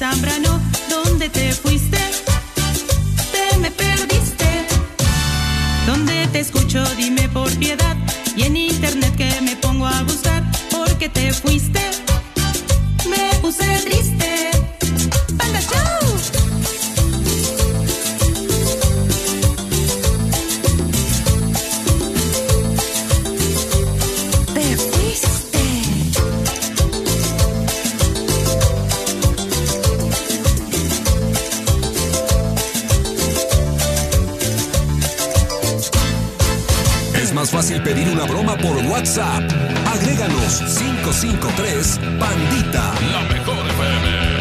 Zambrano. ¿Dónde te fuiste? Te me perdiste. ¿Dónde te escucho? Dime por piedad. Y en internet que me pongo a buscar. ¿Por qué te fuiste? WhatsApp. Agréganos 553 Pandita. La mejor FM.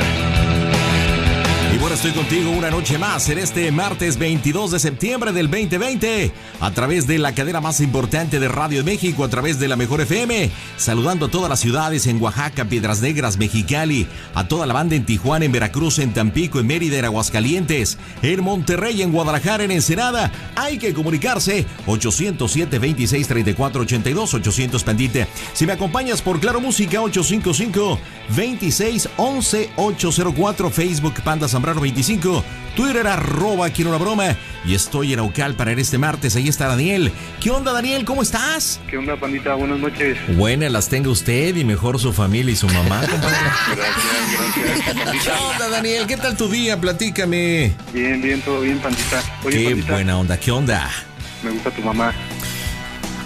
Y bueno, estoy contigo una noche más en este martes 22 de septiembre del 2020 a través de la cadena más importante de Radio de México, a través de la Mejor FM, saludando a todas las ciudades en Oaxaca, Piedras Negras, Mexicali, a toda la banda en Tijuana, en Veracruz, en Tampico, en Mérida, en Aguascalientes, en Monterrey, en Guadalajara, en Ensenada. Hay que comunicarse 807 26 34 82 800 Pandite. Si me acompañas por Claro Música 855 26 11 804 Facebook Panda Zambrano 25 Twitter arroba quiero una broma y estoy en Aucal para este martes. Ahí está Daniel. ¿Qué onda Daniel? ¿Cómo estás? ¿Qué onda, pandita? Buenas noches. Buenas las tenga usted y mejor su familia y su mamá. Gracias, gracias. ¿Qué onda Daniel? ¿Qué tal tu día? Platícame. Bien, bien, todo bien, pandita. Oye, Qué pandita, buena onda. ¿Qué onda? me gusta tu mamá.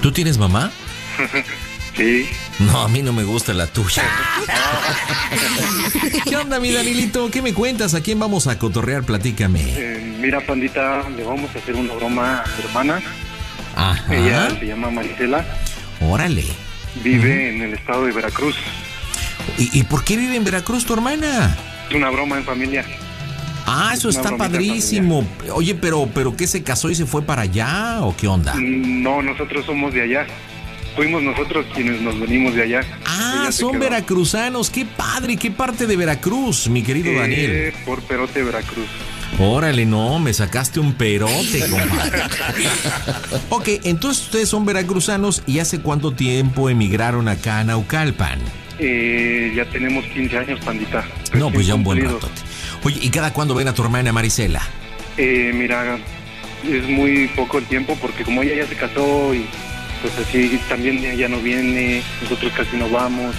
¿Tú tienes mamá? Sí. No, a mí no me gusta la tuya. ¿Qué onda, mi Danielito? ¿Qué me cuentas? ¿A quién vamos a cotorrear? Platícame. Eh, mira, pandita, le vamos a hacer una broma a mi hermana. Ajá. Ella se llama Marisela. Órale. Vive en el estado de Veracruz. ¿Y, y por qué vive en Veracruz tu hermana? Es una broma en familia. Ah, eso está padrísimo. Oye, pero, pero ¿qué se casó y se fue para allá o qué onda? Mm, No, nosotros somos de allá. Fuimos nosotros quienes nos venimos de allá. Ah, son veracruzanos. Qué padre. ¿Qué parte de Veracruz, mi querido Eh, Daniel? Por Perote, Veracruz. Órale, no, me sacaste un perote, compadre. ok, entonces ustedes son veracruzanos y ¿hace cuánto tiempo emigraron acá a Naucalpan? Eh, ya tenemos 15 años, pandita. No, pues ya un buen Recién rato. Oye, ¿y cada cuándo ven a tu hermana Marisela? Eh, mira, es muy poco el tiempo porque como ella ya se casó y pues así también ella no viene, nosotros casi no vamos.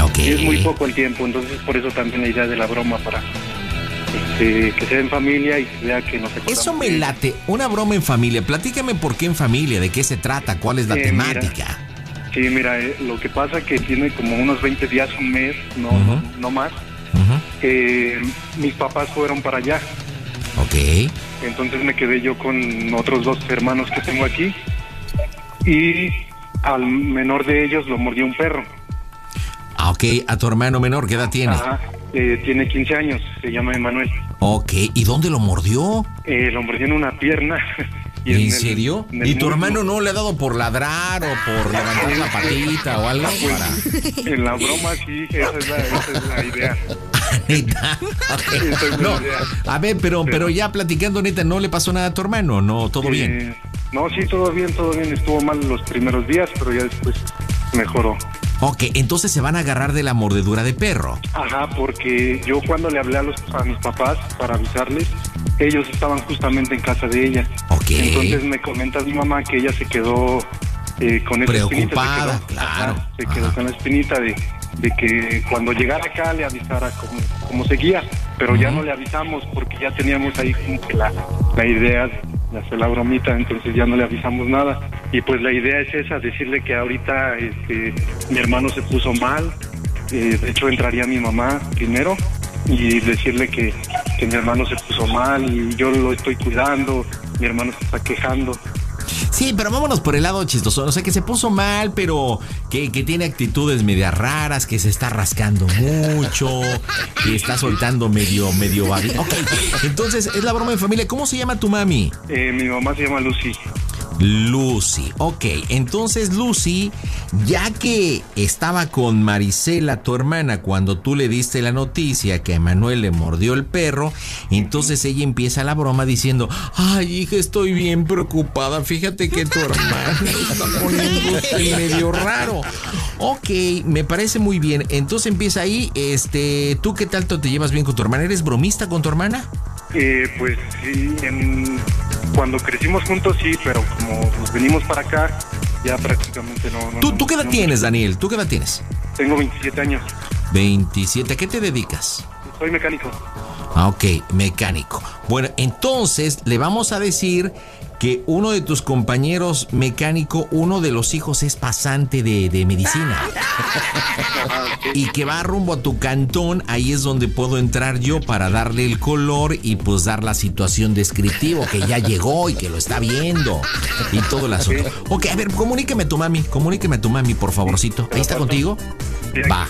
Ok. Y es muy poco el tiempo, entonces por eso también la idea de la broma para este, que sea en familia y se vea que nos acordamos Eso me late, una broma en familia. Platícame por qué en familia, de qué se trata, cuál es la Eh, mira. temática. Sí, mira, eh, lo que pasa que tiene como unos 20 días, un mes, no, no, no más. Eh, mis papás fueron para allá, Ok. entonces me quedé yo con otros dos hermanos que tengo aquí y al menor de ellos lo mordió un perro. Ah, ok, a tu hermano menor, ¿qué edad tiene? Ajá, eh, tiene 15 años, se llama Emanuel. Ok, ¿y dónde lo mordió? Eh, lo mordió en una pierna. y ¿En el- serio? en ¿Y tu hermano no le ha dado por ladrar o por levantar la patita o algo? Para... En la broma sí, esa es la, esa es la idea. Neta. Es No, idea. a ver, pero, pero ya platicando neta, ¿no le pasó nada a tu hermano? No, todo bien. No, sí, todo bien, todo bien. Estuvo mal los primeros días, pero ya después mejoró. Ok, entonces se van a agarrar de la mordedura de perro. Ajá, porque yo cuando le hablé a, los, a mis papás para avisarles, ellos estaban justamente en casa de ella. Ok. Entonces me comenta mi mamá que ella se quedó eh, con esa Preocupada, espinita. se quedó, claro. ajá, se quedó Ajá. con la espinita de, de que cuando llegara acá le avisara cómo, cómo seguía. Pero ya no le avisamos porque ya teníamos ahí como que la, la idea de hacer la bromita, entonces ya no le avisamos nada. Y pues la idea es esa, decirle que ahorita este, mi hermano se puso mal. Eh, de hecho entraría mi mamá primero y decirle que, que mi hermano se puso mal y yo lo estoy cuidando, mi hermano se está quejando. Sí, pero vámonos por el lado chistoso. O sea, que se puso mal, pero que, que tiene actitudes medias raras, que se está rascando mucho, que está soltando medio, medio babi- Ok, entonces es la broma de familia. ¿Cómo se llama tu mami? Eh, mi mamá se llama Lucy. Lucy. Ok, entonces Lucy, ya que estaba con Marisela, tu hermana, cuando tú le diste la noticia que a Manuel le mordió el perro, entonces ella empieza la broma diciendo, ay hija, estoy bien preocupada, fíjate que tu hermana está poniendo medio raro. Ok, me parece muy bien. Entonces empieza ahí. Este, ¿tú qué tanto te llevas bien con tu hermana? ¿Eres bromista con tu hermana? Eh, pues sí, cuando crecimos juntos sí, pero como nos venimos para acá, ya prácticamente no. ¿Tú, ¿tú qué edad tienes, Daniel? ¿Tú qué edad tienes? Tengo 27 años. 27. ¿A qué te dedicas? Soy mecánico. Ah, ok, mecánico. Bueno, entonces le vamos a decir que uno de tus compañeros mecánico, uno de los hijos es pasante de, medicina. y que va rumbo a tu cantón, ahí es donde puedo entrar yo para darle el color y pues dar la situación descriptiva, que ya llegó y que lo está viendo y todo el asunto. Ok, a ver, comuníqueme a tu mami, comuníqueme a tu mami, por favorcito. ¿Ahí está contigo? Va,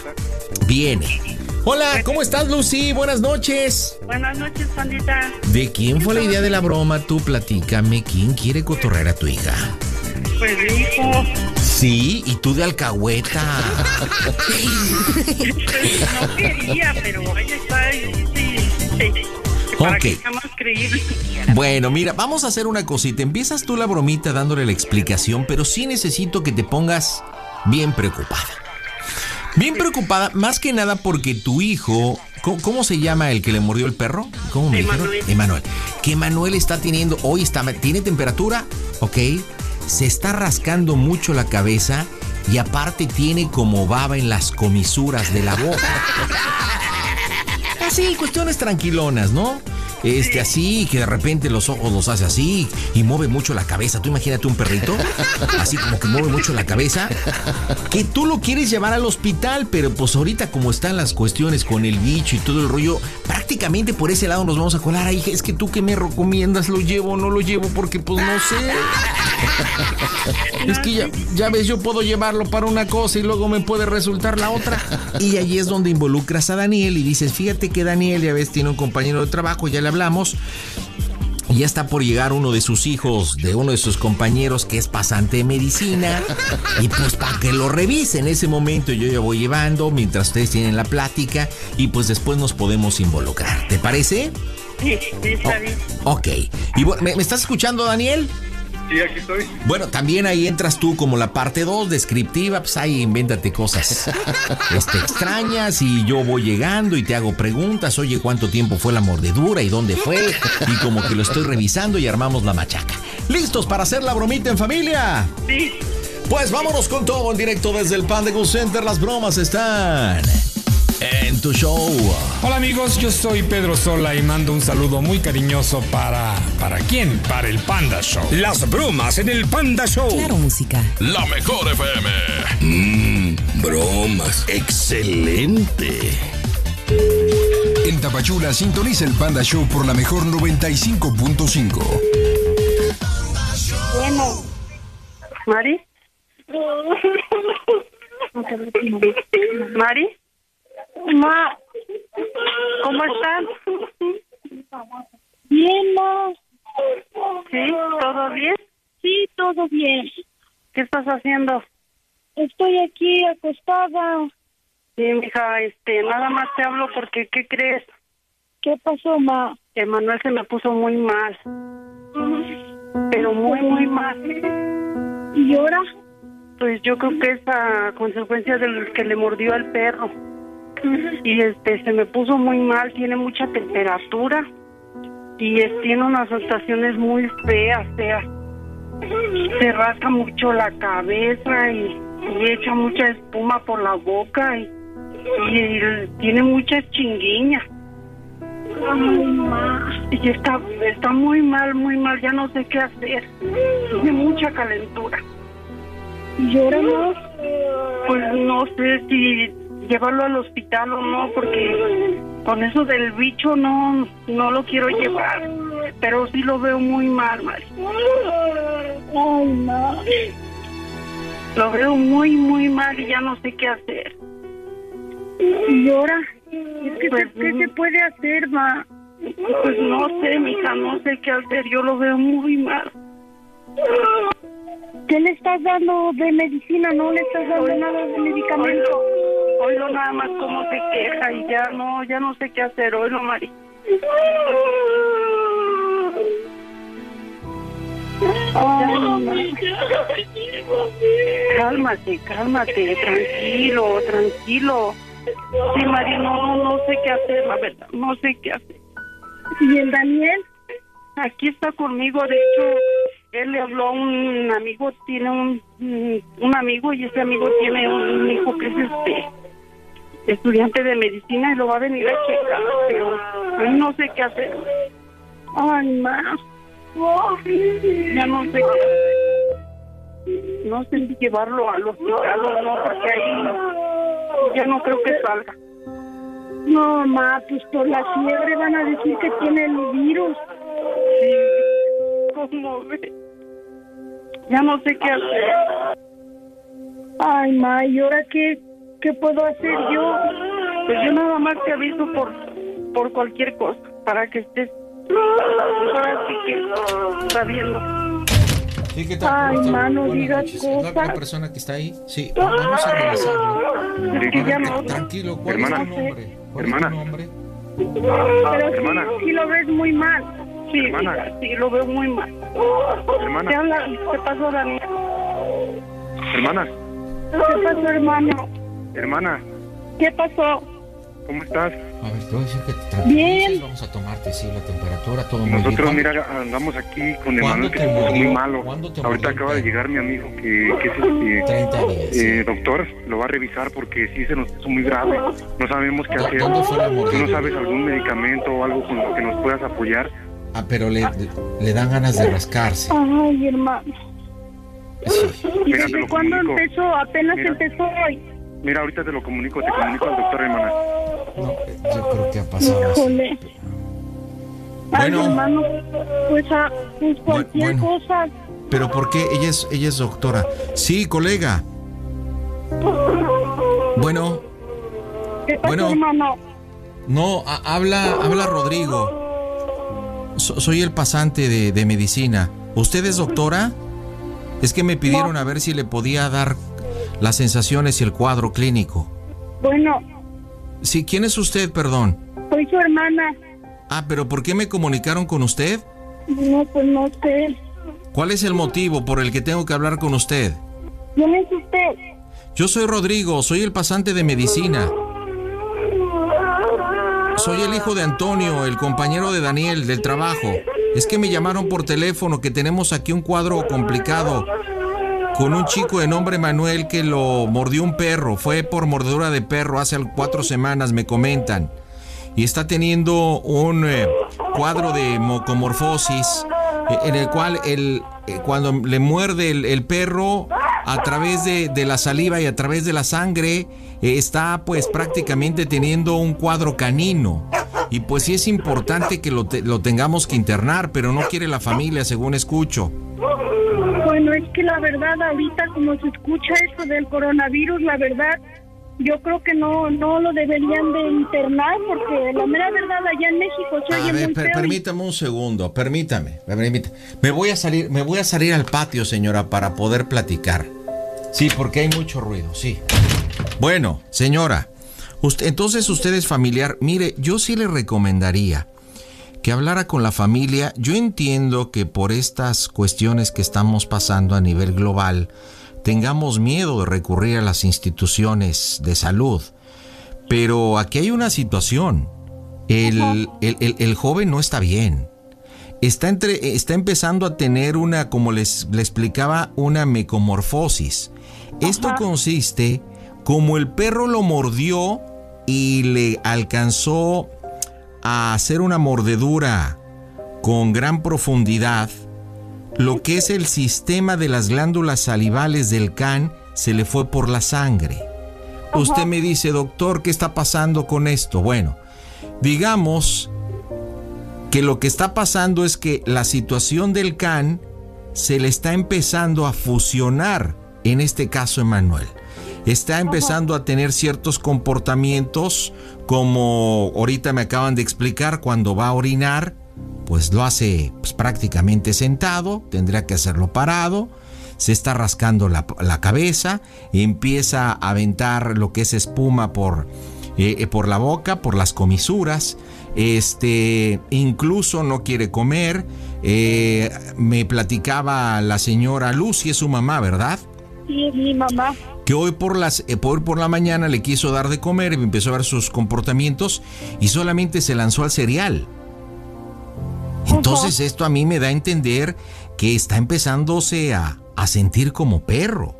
viene. Hola, ¿cómo estás, Lucy? Buenas noches. Buenas noches, pandita. ¿De quién fue la idea de la broma? Tú platícame, ¿quién quiere cotorrear a tu hija? Pues mi hijo. Sí, y tú de alcahueta. no quería, pero ahí está. Sí, sí. Para que más creíble. Bueno, mira, vamos a hacer una cosita. Empiezas tú la bromita dándole la explicación, pero sí necesito que te pongas bien preocupada. Bien preocupada, más que nada porque tu hijo, ¿cómo, se llama el que le mordió el perro? ¿Cómo me dijeron? Emanuel. Que Emanuel está teniendo, hoy está, tiene temperatura, ok, se está rascando mucho la cabeza y aparte tiene como baba en las comisuras de la boca. Así, cuestiones tranquilonas, ¿no? Este así, que de repente los ojos los hace así y mueve mucho la cabeza. Tú imagínate un perrito, así como que mueve mucho la cabeza, que tú lo quieres llevar al hospital, pero pues ahorita como están las cuestiones con el bicho y todo el rollo, prácticamente por ese lado nos vamos a colar. Ay, es que tú que me recomiendas, lo llevo o no lo llevo, porque pues no sé. Es que ya, ya ves, yo puedo llevarlo para una cosa y luego me puede resultar la otra. Y ahí es donde involucras a Daniel y dices, fíjate que Daniel, ya ves, tiene un compañero de trabajo, ya le hablamos. Ya está por llegar uno de sus hijos, de uno de sus compañeros que es pasante de medicina. Y pues para que lo revise en ese momento yo ya voy llevando mientras ustedes tienen la plática y pues después nos podemos involucrar. ¿Te parece? Sí, está bien. ok. Y bueno, ¿me, ¿me estás escuchando, Daniel? Sí, aquí estoy. Bueno, también ahí entras tú como la parte 2, descriptiva, pues ahí invéntate cosas este, extrañas y yo voy llegando y te hago preguntas, oye, ¿cuánto tiempo fue la mordedura y dónde fue? Y como que lo estoy revisando y armamos la machaca. ¿Listos para hacer la bromita en familia? Sí. Pues vámonos con todo en directo desde el Pan de Go Center, las bromas están en tu show. Hola amigos, yo soy Pedro Sola y mando un saludo muy cariñoso para... ¿Para quién? Para el Panda Show. Las bromas en el Panda Show. Claro, música. La mejor FM. Mmm, bromas. Excelente. En Tapachula sintoniza el Panda Show por la mejor 95.5. Bueno. ¿Mari? ¿Mari? Ma, ¿cómo estás? Bien, ma. ¿Sí? ¿Todo bien? Sí, todo bien. ¿Qué estás haciendo? Estoy aquí acostada. Sí, mija, este, nada más te hablo porque, ¿qué crees? ¿Qué pasó, ma? Emanuel se me puso muy mal. Pero muy, muy mal. ¿Y ahora? Pues yo creo que es a consecuencia del que le mordió al perro y este se me puso muy mal, tiene mucha temperatura y tiene unas sensaciones muy feas, feas. Se rasca mucho la cabeza y, echa mucha espuma por la boca y, tiene muchas chinguiñas. Y está, está muy mal, muy mal, ya no sé qué hacer. Tiene mucha calentura. ¿Y llora Pues no sé si llevarlo al hospital o no, porque con eso del bicho no, no lo quiero llevar. Pero sí lo veo muy mal, Mari. Ay, no. Lo veo muy, muy mal y ya no sé qué hacer. ¿Y ahora? Pues, ¿Qué se puede hacer, ma? Pues no sé, mija, no sé qué hacer. Yo lo veo muy mal. ¿Qué le estás dando de medicina? ¿No le estás dando nada de medicamento? Oílo nada más cómo se queja y ya no, ya no sé qué hacer. Oílo, Mari. Cálmate, cálmate, tranquilo, tranquilo. Sí, Mari, no, no, sé qué hacer, la verdad, no sé qué hacer. ¿Y el Daniel? Aquí está conmigo, de hecho, él le habló a un amigo, tiene un, un amigo y ese amigo tiene un hijo que es este estudiante de medicina y lo va a venir a checar, pero no sé qué hacer. Ay, más. Ya no sé qué hacer. No sé si llevarlo al hospital o no, porque ahí ya no creo que salga. No, ma, pues por la fiebre van a decir que tiene el virus. Sí, ¿cómo ve? Ya no sé qué hacer. Ay, ma, ¿y ahora qué, qué puedo hacer yo? Pues yo nada más te aviso por, por cualquier cosa, para que estés ahora sí que sabiendo. Sí, ¿qué tal? Ay, mano, Buenas digas noches. ¿Es la- cosas. la persona que está ahí? Sí, vamos a revisarlo. Es que ya no. Tranquilo, ¿cuál Hermana. es tu nombre? ¿Cuál Hermana. es tu nombre? Pero sí- Hermana. sí, lo ves muy mal. Sí, Hermana. sí, lo veo muy mal. ¿Qué Hermana, habla? ¿Qué pasó, Daniel? hermana, ¿Qué pasó, hermano? hermana, ¿Qué pasó? ¿cómo estás? A ver, te voy a decir que te Bien. Vamos a tomarte, sí, la temperatura, todo muy Nosotros, bien. mira, andamos aquí con ¿Cuándo Emanuel, que te se puso mordió? muy malo. ¿Cuándo te Ahorita acaba de llegar mi amigo, que, que es este... 30 días. sí. Eh, doctor, lo va a revisar porque sí se nos puso muy grave. No sabemos qué ¿Dó- hacer. dónde fue la ¿Tú no sabes algún medicamento o algo con lo que nos puedas apoyar? Ah, pero le, le dan ganas de rascarse. Ay, hermano. Sí. ¿Y Mira, desde cuándo comunico. empezó? Apenas Mira. empezó hoy. Mira, ahorita te lo comunico, te comunico al doctor, hermana. No, yo creo que ha pasado así. Híjole. Ay, Bueno. hermano, pues, ah, pues cualquier bueno. cosa. Pero ¿por qué? Ella es, ella es doctora. Sí, colega. Bueno, ¿Qué pasó, Bueno. hermano? no, ha- habla, habla Rodrigo. So- soy el pasante de, de medicina. ¿Usted es doctora? Es que me pidieron a ver si le podía dar las sensaciones y el cuadro clínico. Bueno, Sí, ¿quién es usted, perdón? soy su hermana. Ah, pero ¿por qué me comunicaron con usted? No, pues no sé. ¿Cuál es el motivo por el que tengo que hablar con usted? ¿Quién es usted? Yo soy Rodrigo, soy el pasante de medicina. Soy el hijo de Antonio, el compañero de Daniel del trabajo. Es que me llamaron por teléfono que tenemos aquí un cuadro complicado con un chico de nombre Manuel que lo mordió un perro. Fue por mordedura de perro hace cuatro semanas, me comentan. Y está teniendo un eh, cuadro de mocomorfosis eh, en el cual eh, cuando le muerde el, el perro a través de, de la saliva y a través de la sangre eh, está pues prácticamente teniendo un cuadro canino. Y pues sí es importante que lo, te- lo tengamos que internar, pero no quiere la familia, según escucho. Bueno, es que la verdad ahorita como se escucha eso del coronavirus, la verdad, yo creo que no no lo deberían de internar porque la mera verdad allá en México se A oye ver, muy per- feo. y- permítame un segundo, permítame, permítame. Me voy a salir, me voy a salir al patio, señora, para poder platicar. Sí, porque hay mucho ruido, sí. Bueno, señora, usted, entonces usted es familiar. Mire, yo sí le recomendaría que hablara con la familia. Yo entiendo que por estas cuestiones que estamos pasando a nivel global, tengamos miedo de recurrir a las instituciones de salud. Pero aquí hay una situación. El, el- el- el joven no está bien. Está, entre, está empezando a tener una, como les le explicaba, una mecomorfosis. Esto consiste como el perro lo mordió y le alcanzó a hacer una mordedura con gran profundidad, lo que es el sistema de las glándulas salivales del can se le fue por la sangre. Usted me dice, doctor, ¿qué está pasando con esto? Bueno, digamos que lo que está pasando es que la situación del can se le está empezando a fusionar, en este caso Emanuel. Está empezando a tener ciertos comportamientos como ahorita me acaban de explicar cuando va a orinar, pues lo hace pues, prácticamente sentado, tendría que hacerlo parado, se está rascando la, la cabeza, empieza a aventar lo que es espuma por, eh, eh, por la boca, por las comisuras, este, incluso no quiere comer, eh, me platicaba la señora Lucy, es su mamá, ¿verdad? Sí, es mi mamá. Que hoy por, las, hoy por la mañana le quiso dar de comer y empezó a ver sus comportamientos y solamente se lanzó al cereal. Entonces esto a mí me da a entender que está empezándose a, a sentir como perro.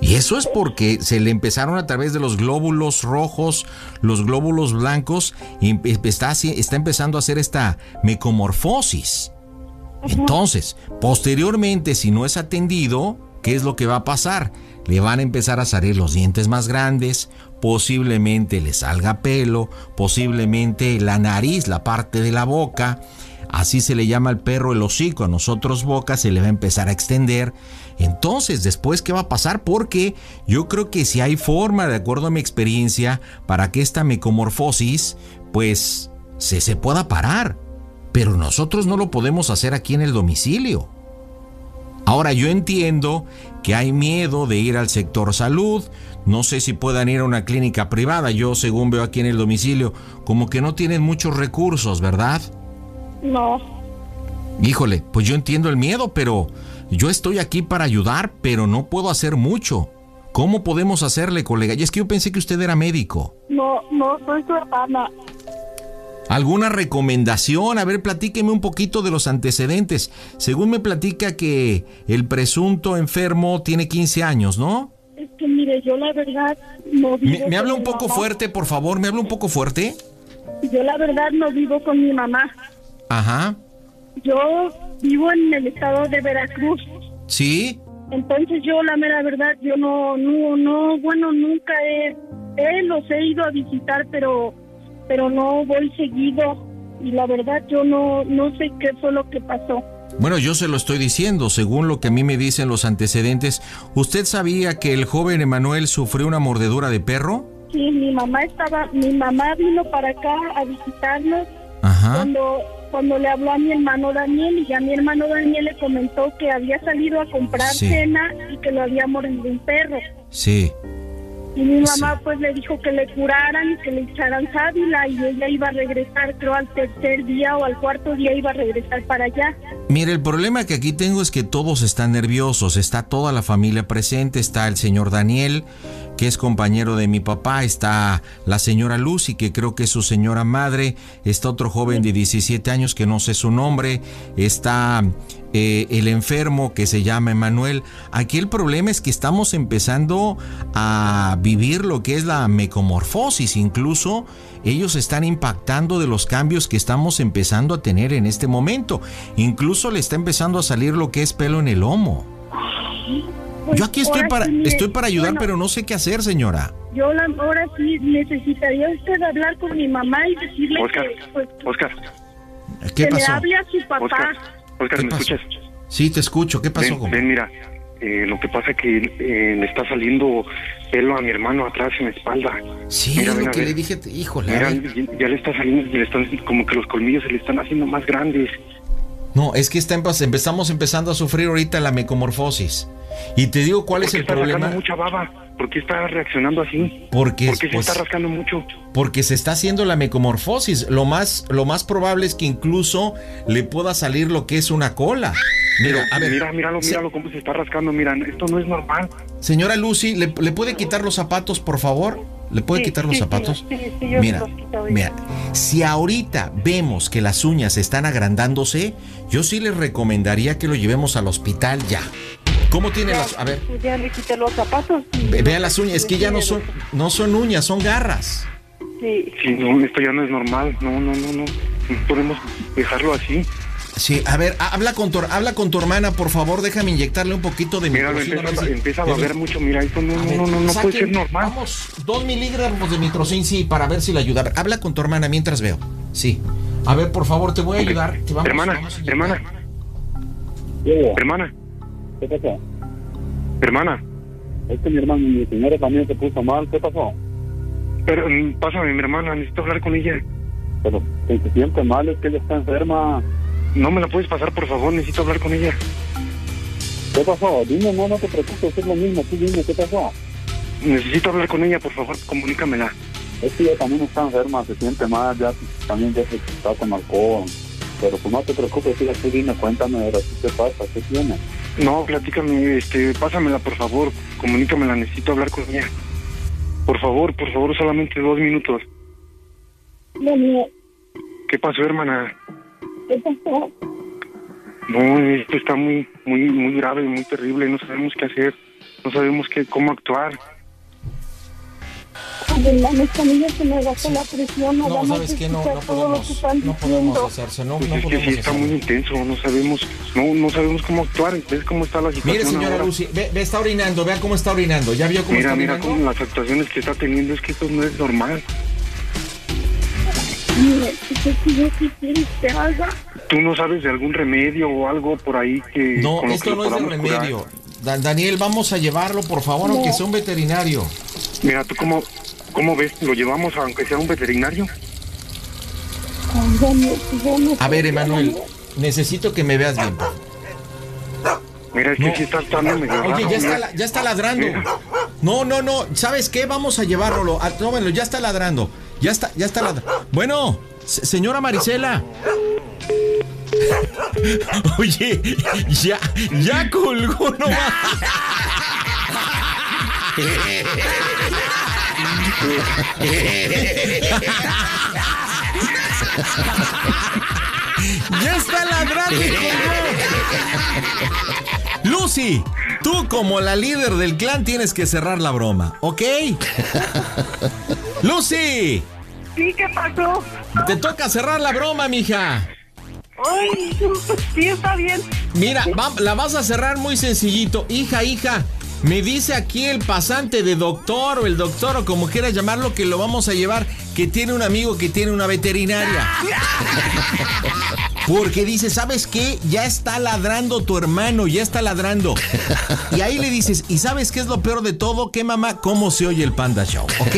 Y eso es porque se le empezaron a través de los glóbulos rojos, los glóbulos blancos, y está, está empezando a hacer esta mecomorfosis. Entonces, posteriormente, si no es atendido, ¿qué es lo que va a pasar? Le van a empezar a salir los dientes más grandes, posiblemente le salga pelo, posiblemente la nariz, la parte de la boca, así se le llama al perro el hocico, a nosotros boca se le va a empezar a extender entonces, después, ¿qué va a pasar? Porque yo creo que si hay forma, de acuerdo a mi experiencia, para que esta mecomorfosis, pues, se, se pueda parar. Pero nosotros no lo podemos hacer aquí en el domicilio. Ahora, yo entiendo que hay miedo de ir al sector salud. No sé si puedan ir a una clínica privada. Yo, según veo aquí en el domicilio, como que no tienen muchos recursos, ¿verdad? No. Híjole, pues yo entiendo el miedo, pero yo estoy aquí para ayudar, pero no puedo hacer mucho. ¿Cómo podemos hacerle, colega? Y es que yo pensé que usted era médico. No, no, soy su hermana. ¿Alguna recomendación? A ver, platíqueme un poquito de los antecedentes. Según me platica que el presunto enfermo tiene 15 años, ¿no? Es que mire, yo la verdad no vivo ¿Me, me habla un poco fuerte, por favor? ¿Me habla un poco fuerte? Yo la verdad no vivo con mi mamá. Ajá. Yo vivo en el estado de Veracruz. Sí. Entonces yo la mera verdad, yo no, no, no, bueno, nunca he, he los he ido a visitar, pero, pero no voy seguido y la verdad yo no, no sé qué fue lo que pasó. Bueno, yo se lo estoy diciendo, según lo que a mí me dicen los antecedentes. ¿Usted sabía que el joven Emanuel sufrió una mordedura de perro? Sí, mi mamá estaba, mi mamá vino para acá a visitarnos. Ajá. Cuando cuando le habló a mi hermano Daniel y ya mi hermano Daniel le comentó que había salido a comprar cena y que lo había mordido un perro. Sí. Y mi mamá pues le dijo que le curaran y que le echaran sábila y ella iba a regresar, creo al tercer día o al cuarto día iba a regresar para allá. Mire, el problema que aquí tengo es que todos están nerviosos, está toda la familia presente, está el señor Daniel, que es compañero de mi papá, está la señora Lucy, que creo que es su señora madre, está otro joven de 17 años que no sé su nombre, está eh, el enfermo que se llama Emanuel. Aquí el problema es que estamos empezando a vivir lo que es la mecomorfosis, incluso ellos están impactando de los cambios que estamos empezando a tener en este momento. Incluso le está empezando a salir lo que es pelo en el lomo. Yo aquí estoy para estoy para ayudar, pero no sé qué hacer, señora. Yo la, ahora sí necesitaría usted hablar con mi mamá y decirle Oscar, que, pues, Oscar, ¿Qué que le pasó? hable a su papá. Oscar, Oscar, ¿Qué ¿me pasó? escuchas? Sí, te escucho. ¿Qué pasó? Ven, ven, mira, eh, lo que pasa es que eh, le está saliendo pelo a mi hermano atrás en la espalda. Sí, Mira, es lo que le dije. Híjole, Mira, ya- le está saliendo, le están, como que los colmillos se le están haciendo más grandes. No, es que está empe- empezamos empezando a sufrir ahorita la mecomorfosis. Y te digo cuál ¿Por es el está problema. mucha baba? ¿Por qué está reaccionando así? Porque, ¿Por qué se pues, está rascando mucho? porque se está haciendo la mecomorfosis. Lo más, lo más probable es que incluso le pueda salir lo que es una cola. Mira, a ver, Mira, míralo, se- míralo cómo se está rascando. Mira, esto no es normal. señora Lucy, ¿le, le puede quitar los zapatos, por favor? ¿Le puede Sí, quitar los sí, zapatos? sí, sí, yo mira, los mira, si ahorita vemos que las uñas están agrandándose, yo sí les recomendaría que lo llevemos al hospital ya. ¿Cómo tiene las? A ver, Pues ya le quité los zapatos. y- ve- vea las uñas, es que ya no son, no son uñas, son garras. Sí. Sí, no, esto ya no es normal. No, no, no, no. No podemos dejarlo así. Sí, a ver, ha- habla con tu, habla con tu hermana, por favor, déjame inyectarle un poquito de Mira, microcin. empieza, empieza a ver- baber mucho. Mira, esto no, no, no, no, no puede ser normal. Vamos, dos miligramos de mitrocin, sí, para ver si le ayuda. Ver, habla con tu hermana mientras veo. Sí. A ver, por favor, te voy a ayudar. Te vamos- hermana, vamos a inyectar. hermana, hermana, ¿Qué pasó? hermana. Es que mi hermano, mi señora también se puso mal. ¿Qué pasó? Pero mm, pásame, mi hermana, necesito hablar con ella. Pero si se siente mal, es que ella está enferma. No me la puedes pasar, por favor, necesito hablar con ella. ¿Qué pasó? Dime, no, no te preocupes, es lo mismo. Tú dime, ¿qué pasó? Necesito hablar con ella, por favor, comunícamela. Es que ella también está enferma, se siente mal, ya también ya se está con alcohol. Pero pues no te preocupes, fíjate, tú dime, cuéntame ahora qué pasa, qué tienes. No, platícame, este, pásamela, por favor. Comunícamela, necesito hablar con ella. Por favor, por favor, solamente dos minutos. Daniel, ¿Qué pasó, hermana? ¿qué pasó? No, esto está muy, muy, muy grave, muy terrible. No sabemos qué hacer. No sabemos qué, cómo actuar. Adelante, esta niña se me bajó la presión. No, ¿sabes qué? No, no que podemos, no podemos hacerse, no, Pues no es que sí está hacerlo. muy intenso. No sabemos, no, no sabemos cómo actuar. ¿Ves cómo está la situación Mire, señora ahora? Lucy, ve, ve, está orinando, vea cómo está orinando. ¿Ya vio cómo Mira, está mira, orinando? con las actuaciones que está teniendo es que esto no es normal. Mire, ¿qué quiere que quieres que haga? ¿Tú no sabes de algún remedio o algo por ahí que No, esto que no es de curar? remedio. Da- Daniel, vamos a llevarlo, por favor, No. aunque sea un veterinario. Mira, ¿tú cómo, cómo ves? ¿Lo llevamos aunque sea un veterinario? No A ver, Emanuel, necesito que me veas bien. Mira, es que No. sí está estando medio Oye, raro, ya está, la- ya está ladrando. Mira. No, no, no. ¿Sabes qué? Vamos a llevarlo. Ah, tómenlo, ya está ladrando. Ya está, ya está ladrando. Bueno, se- señora Marisela. Oye, ya, ya colgó nomás. Ya está ladrando. Lucy, tú como la líder del clan tienes que cerrar la broma, ¿ok? Lucy, Sí, ¿qué pasó? te toca cerrar la broma, mija. Ay, sí, está bien. Mira, va- la vas a cerrar muy sencillito. Hija, hija, me dice aquí el pasante de doctor o el doctor o como quieras llamarlo que lo vamos a llevar, que tiene un amigo que tiene una veterinaria. Porque dice, ¿sabes qué? Ya está ladrando tu hermano, ya está ladrando. Y ahí le dices, ¿y sabes qué es lo peor de todo? ¿Qué mamá? ¿Cómo se oye el Panda Show? ¿Ok?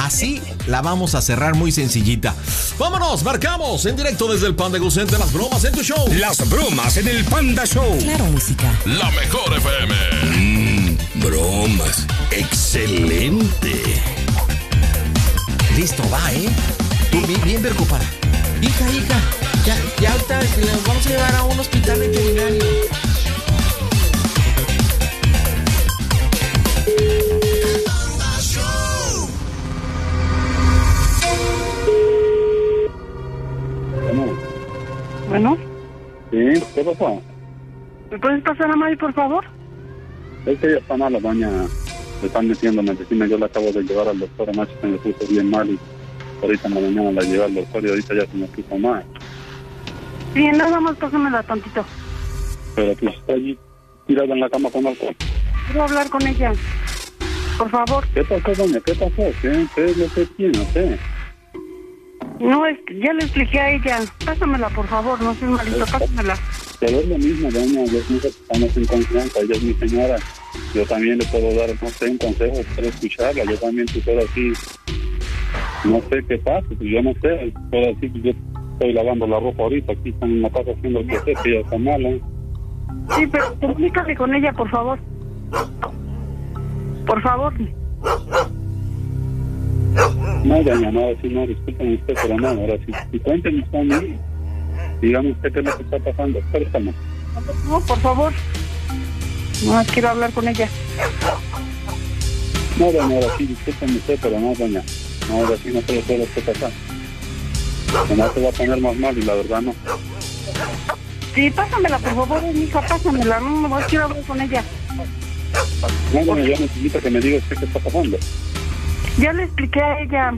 Así la vamos a cerrar muy sencillita. Vámonos, marcamos en directo desde el Panda Go Center las bromas en tu show. Las bromas en el Panda Show. Claro, música. La mejor FM. Mmm, bromas. Excelente. Listo, va, ¿eh? Tú bien, bien preocupada. Hija, hija, ya, ya ahorita vamos a llevar a un hospital veterinario. Bueno, Bueno, ¿sí? ¿Qué pasó? ¿me puedes pasar a Mari, por favor? Es que ella está mala, doña. Le están metiendo medicina. Yo la acabo de llevar al doctor. Anoche se me puso bien mal y ahorita en la mañana la llevé al doctor y ahorita ya se me puso mal. Sí, nada más pásamela tantito. Pero pues está allí tirada en la cama con alcohol. Quiero hablar con ella. Por favor. ¿Qué pasó, doña? ¿Qué pasó? ¿Qué, qué es lo que tiene? ¿Qué? No, es ya le expliqué a ella. Pásamela, por favor, no seas malito, pásamela. Pero es lo mismo, doña. Yo que estamos en confianza. Ella es mi señora. Yo también le puedo dar, no sé, un consejo. Puedo escucharla. Yo también puedo así. No sé qué pasa. Pues yo no sé. Puedo decir que yo estoy lavando la ropa ahorita. Aquí están en la casa haciendo el que ella está mala. Sí, pero comunícate con ella, por favor. Por favor. No, doña, no, así no, disculpen usted, pero no, ahora sí, si a mí, dígame usted qué es lo que está pasando, préstame. No, por favor. No, quiero hablar con ella. No, doña, ahora sí, discúlpenme usted, pero no, doña, no, ahora sí no sé lo que pasa. Nomás se va a poner más mal y la verdad no. Sí, pásamela, por favor, hija, pásamela. No, no, quiero hablar con ella. No, doña, yo necesito que me diga usted qué está pasando. Ya le expliqué a ella.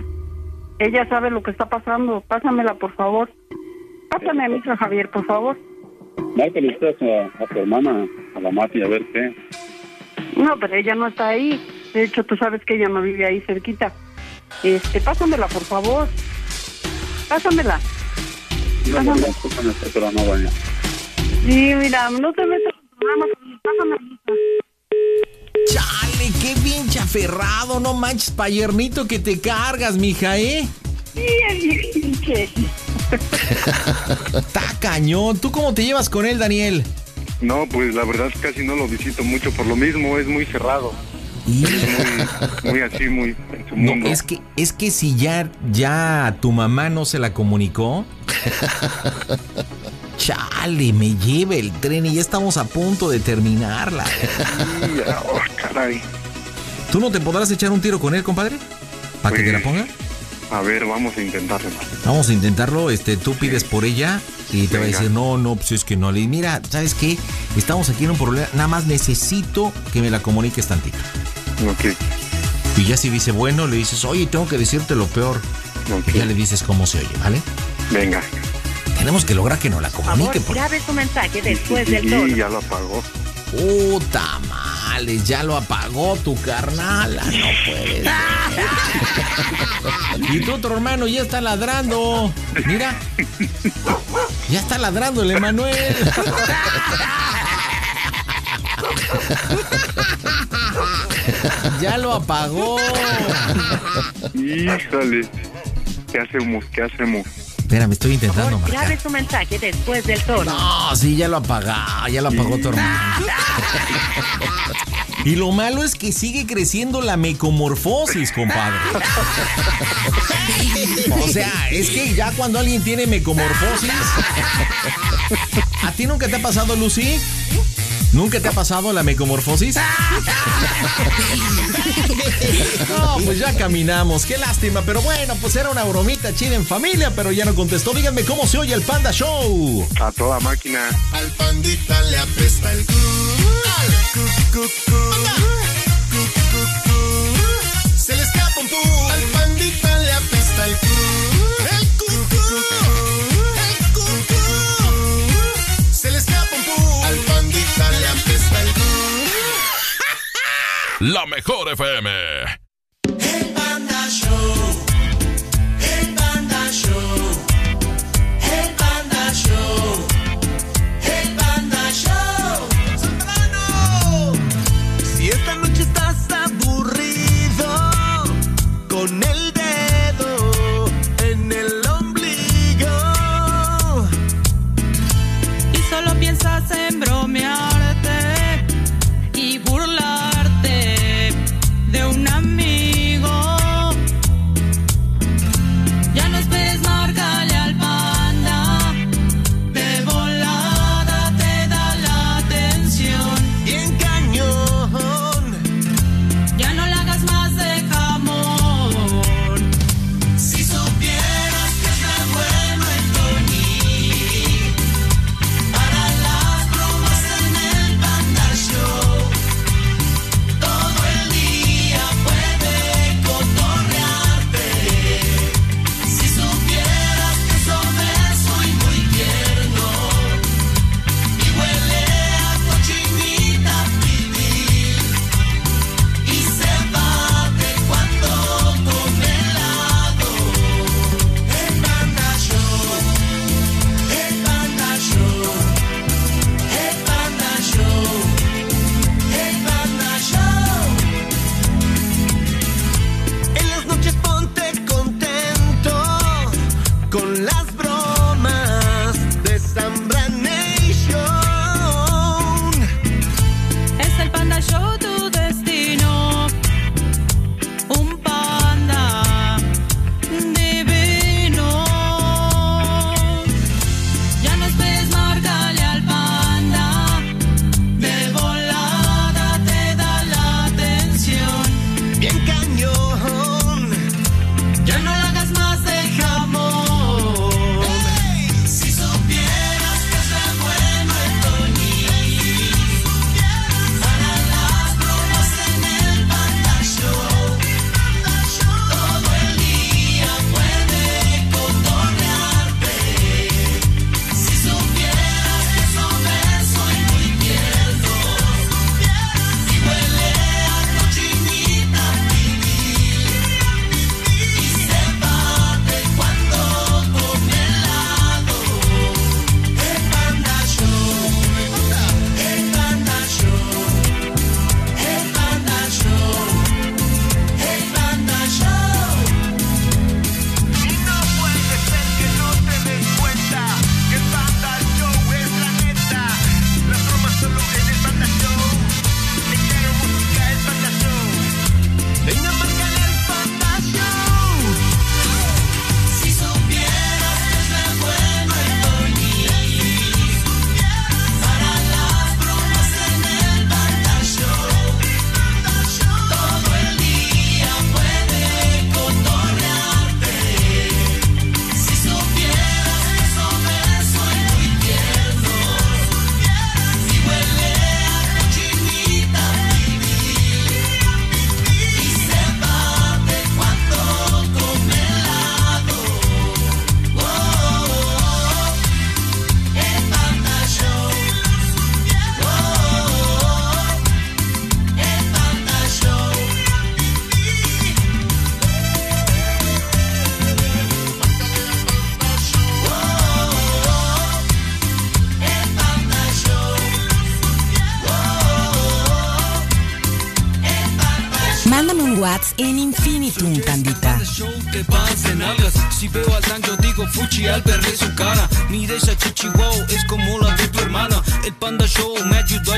Ella sabe lo que está pasando. Pásamela, por favor. Pásame a mi hija Javier, por favor. Márcale usted a, a tu hermana, a la Mati, a ver qué. No, pero ella no está ahí. De hecho, tú sabes que ella no vive ahí cerquita. Este, pásamela, por favor. Pásamela. No, no, no, pero no, doña. Sí, mira, no te metas en problemas. Pásamela. Chale, qué bien chaferrado, no manches, payernito que te cargas, mija, ¿eh? Está cañón. ¿Tú cómo te llevas con él, Daniel? No, pues la verdad casi no lo visito mucho por lo mismo, es muy cerrado. Es muy, muy así, muy en su No, mundo. es que, es que si ya, ya tu mamá no se la comunicó, Chale, me lleve el tren y ya estamos a punto de terminarla. oh, caray. ¿Tú no te podrás echar un tiro con él, compadre? ¿Para que te la Pues, ponga? A ver, vamos a intentarlo. Vamos a intentarlo, este, tú pides por ella y te va a decir, no, no, pues es que no. Le mira, ¿sabes qué? Estamos aquí en un problema, nada más necesito que me la comuniques tantito. Ok, Y ya si dice, bueno, le dices, oye, tengo que decirte lo peor. ok. Y ya le dices cómo se oye, ¿vale? Venga. Tenemos que lograr que nos la Por favor, comunique. porque- grabe su mensaje después Sí, del tono. ya lo apagó. Puta males, ya lo apagó tu carnal. ah, No puede ser. Y tu otro hermano ya está ladrando. Mira. Ya está ladrando el Emanuel. Ya lo apagó. Híjole. ¿Qué hacemos? ¿Qué hacemos? Espérame, estoy intentando Grabe marcar. su mensaje después del tono. No, sí, ya lo apagó. Ya lo apagó tu hermano. Y lo malo es que sigue creciendo la mecomorfosis, compadre. O sea, es que ya cuando alguien tiene mecomorfosis. ¿A ti nunca te ha pasado, Lucy? ¿Nunca te ha pasado la mecomorfosis? No, pues ya caminamos, qué lástima, pero bueno, pues era una bromita chida en familia, pero ya no contestó. Díganme cómo se oye el Panda Show. A toda máquina. Al pandita le apesta el cu. Al cu, cu, cu. Se le escapa un pu. La mejor FM.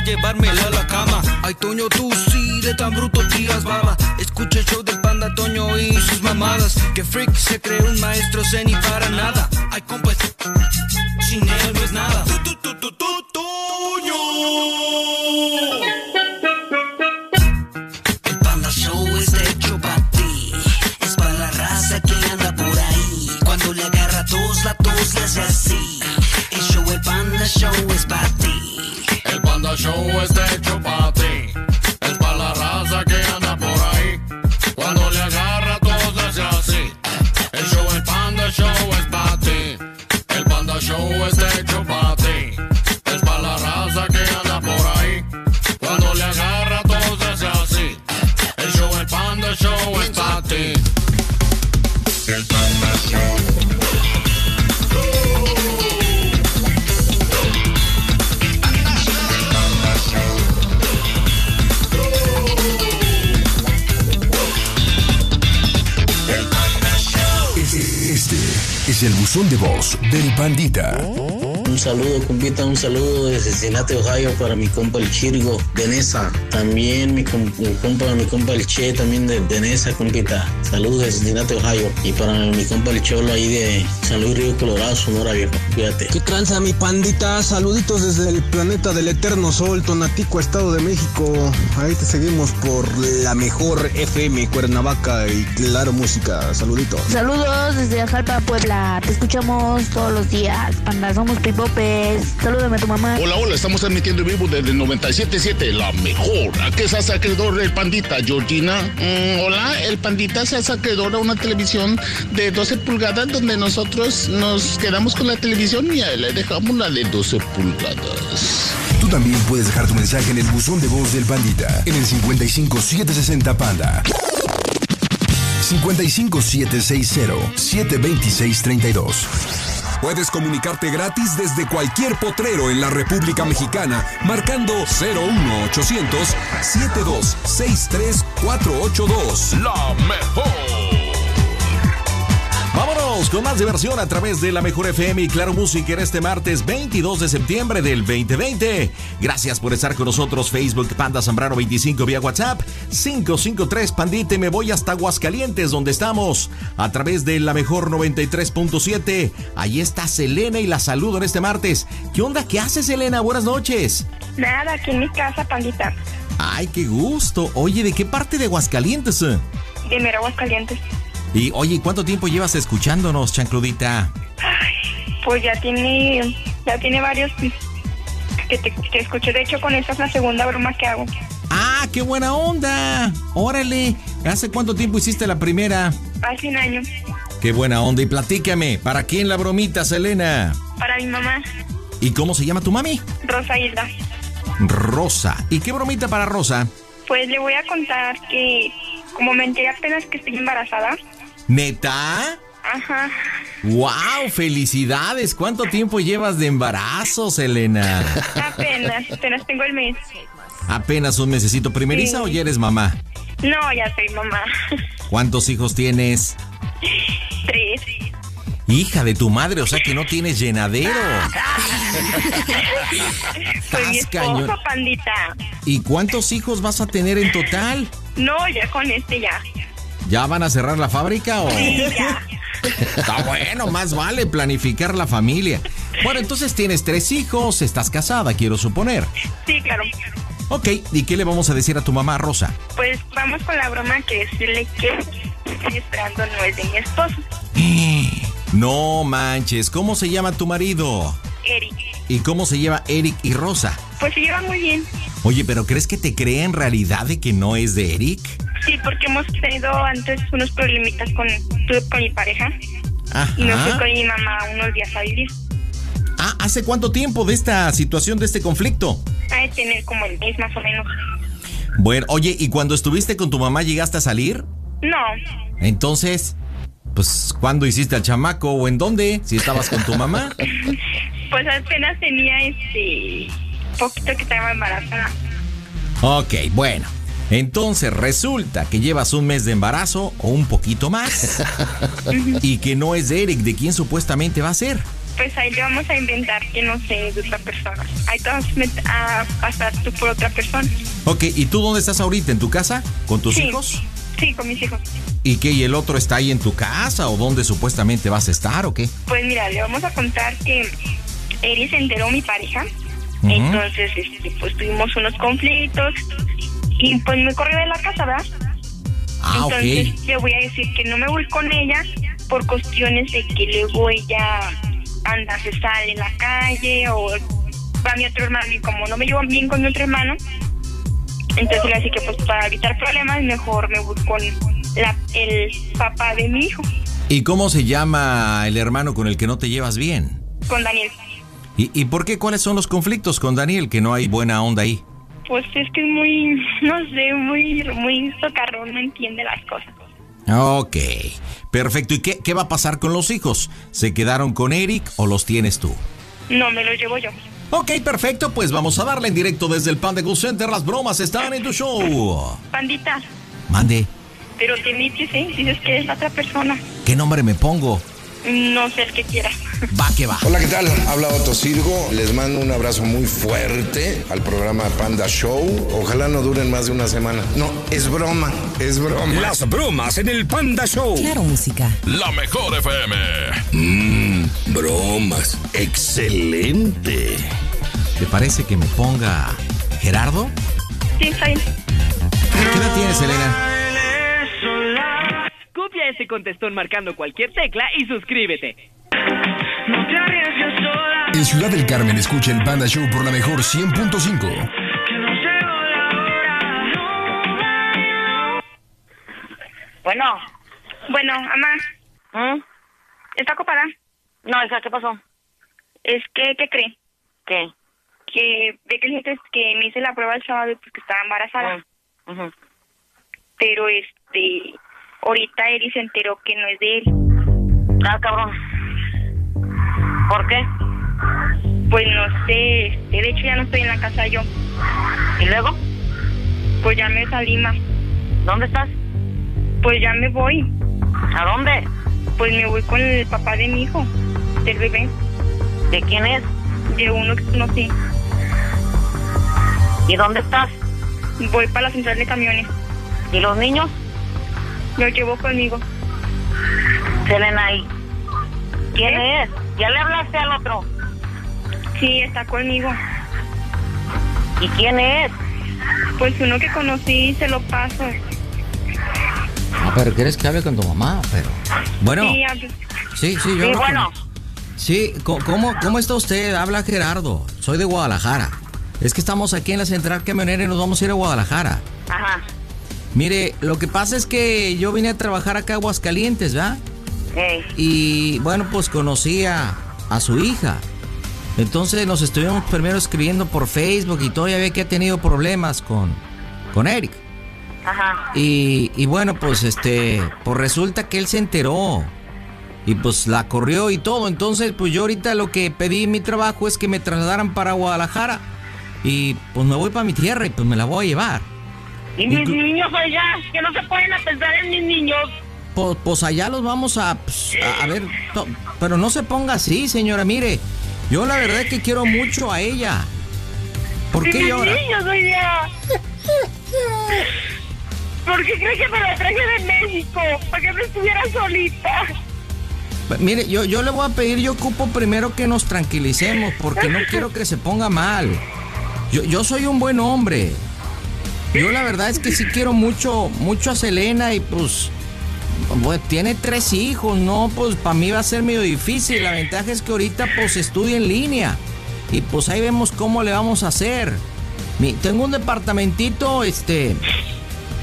Llevármela a la cama. Ay Toño, tú sí, de tan bruto tiras baba. Escucha el show del panda Toño y sus mamadas. Que freak se cree un maestro zen y para nada. Ay compa, de voz del Pandita. Un saludo, compita, un saludo desde Cincinnati, Ohio, para mi compa el Chirgo de Nesa. También mi, com- mi compa, mi compa el Che, también de, de Nesa, compita. Saludos de Cincinnati, Ohio. Y para mi compa el Cholo ahí de San Luis Río Colorado, Sonora, viejo. Cuídate. ¿Qué tranza mi pandita? Saluditos desde el planeta del eterno sol, Tonatico, Estado de México. Ahí te seguimos por la mejor FM Cuernavaca y claro música. Saluditos. Saludos desde Ajalpa, Puebla. Te escuchamos todos los días. Panda, somos pipopes. Salúdame a tu mamá. Hola, hola, estamos transmitiendo en vivo desde el 97.7, la mejor. ¿A qué es acreedor del Pandita, Georgina? Mm, hola, el Pandita se hace acreedor a una televisión de 12 pulgadas donde nosotros nos quedamos con la televisión y a él le dejamos la de 12 pulgadas. Tú también puedes dejar tu mensaje en el buzón de voz del Pandita en el 55760 Panda. 55760-72632. Puedes comunicarte gratis desde cualquier potrero en la República Mexicana marcando 01800 7263 482. La mejor. Con más diversión a través de la Mejor FM y Claro Música en este martes 22 de septiembre del 2020. Gracias por estar con nosotros. Facebook Panda Zambrano 25 vía WhatsApp 553 Pandite. Me voy hasta Aguascalientes donde estamos a través de la Mejor 93.7. Ahí está Selena y la saludo en este martes. ¿Qué onda? ¿Qué haces, Selena? Buenas noches. Nada, aquí en mi casa, pandita. Ay, qué gusto. Oye, ¿de qué parte de Aguascalientes? De mero Aguascalientes. Y oye, ¿cuánto tiempo llevas escuchándonos, chancludita? Pues ya tiene, ya tiene varios que te, que escuché. De hecho, con esta es la segunda broma que hago. ¡Ah, qué buena onda! Órale, ¿hace cuánto tiempo hiciste la primera? Hace un año. Qué buena onda. Y platícame, ¿para quién la bromita, Selena? Para mi mamá, ¿Y cómo se llama tu mami? Rosa Hilda. Rosa. ¿Y qué bromita para Rosa? Pues le voy a contar que, como me enteré apenas que estoy embarazada. ¿Neta? Ajá. ¡Wow! ¡Felicidades! ¿Cuánto tiempo llevas de embarazo, Selena? Apenas, apenas tengo el mes. ¿Apenas un mesecito primeriza Sí. o ya eres mamá? No, ya soy mamá. ¿Cuántos hijos tienes? Tres. Hija de tu madre, o sea que no tienes llenadero. Soy mi esposo, pandita. ¿Y cuántos hijos vas a tener en total? No, ya con este ya. ¿Ya van a cerrar la fábrica o...? Sí, ya. Está bueno, más vale planificar la familia. Bueno, entonces tienes tres hijos, estás casada, quiero suponer. Sí, claro. Ok, ¿y qué le vamos a decir a tu mamá, Rosa? Pues vamos con la broma que decirle que estoy esperando no es de mi esposo, No manches, ¿cómo se llama tu marido? Eric. ¿Y cómo se lleva Eric y Rosa? Pues se llevan muy bien. Oye, pero ¿crees que te cree en realidad de que no es de Eric? Sí, porque hemos tenido antes unos problemitas con, con mi pareja. Y me fui Ajá. con mi mamá unos días a vivir. Ah, ¿hace cuánto tiempo de esta situación, de este conflicto? Ha de tener como el mes más o menos. Bueno, oye, ¿y cuando estuviste con tu mamá llegaste a salir? No, Entonces, pues, ¿cuándo hiciste al chamaco o en dónde? Si estabas con tu mamá. pues apenas tenía este poquito que estaba embarazada. Ok, bueno. Entonces resulta que llevas un mes de embarazo o un poquito más y que no es Eric, de quien supuestamente va a ser. Pues ahí le vamos a inventar que no sé de otra persona. Ahí te vas a pasar tú por otra persona. Ok, ¿y tú dónde estás ahorita? ¿En tu casa? ¿Con tus Sí. hijos? Sí, con mis hijos. ¿Y qué? ¿Y el otro está ahí en tu casa o dónde supuestamente vas a estar o qué? Pues mira, le vamos a contar que Eri se enteró mi pareja. Entonces, este, pues tuvimos unos conflictos y pues me corrió de la casa, ¿verdad? Ah. Entonces le voy a decir que no me voy con ella por cuestiones de que luego ella anda, se sale en la calle o va mi otro hermano y como no me llevo bien con mi otro hermano, entonces le voy a decir que pues para evitar problemas mejor me voy con la, el papá de mi hijo, ¿Y cómo se llama el hermano con el que no te llevas bien? con Daniel. ¿Y, y por qué? ¿Cuáles son los conflictos con Daniel? Que no hay buena onda ahí. Pues es que es muy, no sé, muy, muy socarrón, no entiende las cosas. Ok, perfecto. ¿Y qué, qué va a pasar con los hijos? ¿Se quedaron con Eric o los tienes tú? No, me lo llevo yo. Ok, perfecto, pues vamos a darle en directo desde el Panda Cool Center. Las bromas están en tu show. Pandita, Mande, pero te mites, ¿eh? Dices que eres la otra persona. ¿qué nombre me pongo? No sé el que quiera. Va que va. Hola, ¿qué tal? Habla Otto Sirgo. Les mando un abrazo muy fuerte al programa Panda Show. Ojalá no duren más de una semana. No, es broma, es broma. Las bromas en el Panda Show. Claro, música. La mejor FM. Mmm, bromas. Excelente. ¿Te parece que me ponga Gerardo? Sí, está bien. ¿Qué edad tienes, Elena? Copia ese contestón marcando cualquier tecla y suscríbete. En Ciudad del Carmen escucha el Panda Show por la mejor 100.5. Bueno. Bueno, mamá. ¿Está ocupada? No, esa, ¿qué pasó? Es que, ¿qué cree? ¿Qué? Que ve que dije que me hice la prueba el sábado porque estaba embarazada. Pero, este, ahorita Eri se enteró que no es de él. Ah, cabrón. ¿Por qué? Pues no sé, este, de hecho ya no estoy en la casa yo. ¿Y luego? Pues ya me salí. ¿Dónde estás? Pues ya me voy. ¿A dónde? Pues me voy con el papá de mi hijo, del bebé. ¿De quién es? De uno que conocí. ¿Y dónde estás? Voy para la central de camiones. ¿Y los niños? Los llevo conmigo. Selena ahí. ¿Quién es? ¿Ya le hablaste al otro? Sí, está conmigo. ¿Y quién es? Pues uno que conocí, se lo paso. Ah, pero ¿quieres que hable con tu mamá? Pero. Bueno, Sí, sí, sí, yo. Sí, con- bueno. Sí, co- ¿cómo, ¿cómo está usted? Habla Gerardo. Soy de Guadalajara. Es que estamos aquí en la central camionera y nos vamos a ir a Guadalajara. Ajá. Mire, lo que pasa es que yo vine a trabajar acá a Aguascalientes, ¿verdad? Ey. Y bueno, pues conocí a, a su hija. Entonces nos estuvimos primero escribiendo por Facebook y todavía ve que ha tenido problemas con, con Eric. Ajá. Y, y bueno, pues este, pues resulta que él se enteró. Y pues la corrió y todo. Entonces, pues yo ahorita lo que pedí en mi trabajo es que me trasladaran para Guadalajara. Y pues me voy para mi tierra y pues me la voy a llevar. ¿Y mis niños allá? Que no se pueden pensar en mis niños. Pues, pues allá los vamos a, pues, a, a ver, to- pero no se ponga así, señora. Mire, yo la verdad es que quiero mucho a ella. ¿Por ¿Y qué mis llora? niños? ¿Por qué cree que me la traje de México? Para que no estuviera solita. Mire, yo, yo le voy a pedir, yo ocupo primero que nos tranquilicemos, porque no quiero que se ponga mal. Yo, yo soy un buen hombre. Yo la verdad es que sí quiero mucho, mucho a Selena y pues, tiene tres hijos, ¿no? Pues para mí va a ser medio difícil. La ventaja es que ahorita pues estudia en línea y pues ahí vemos cómo le vamos a hacer. Mi- tengo un departamentito, este,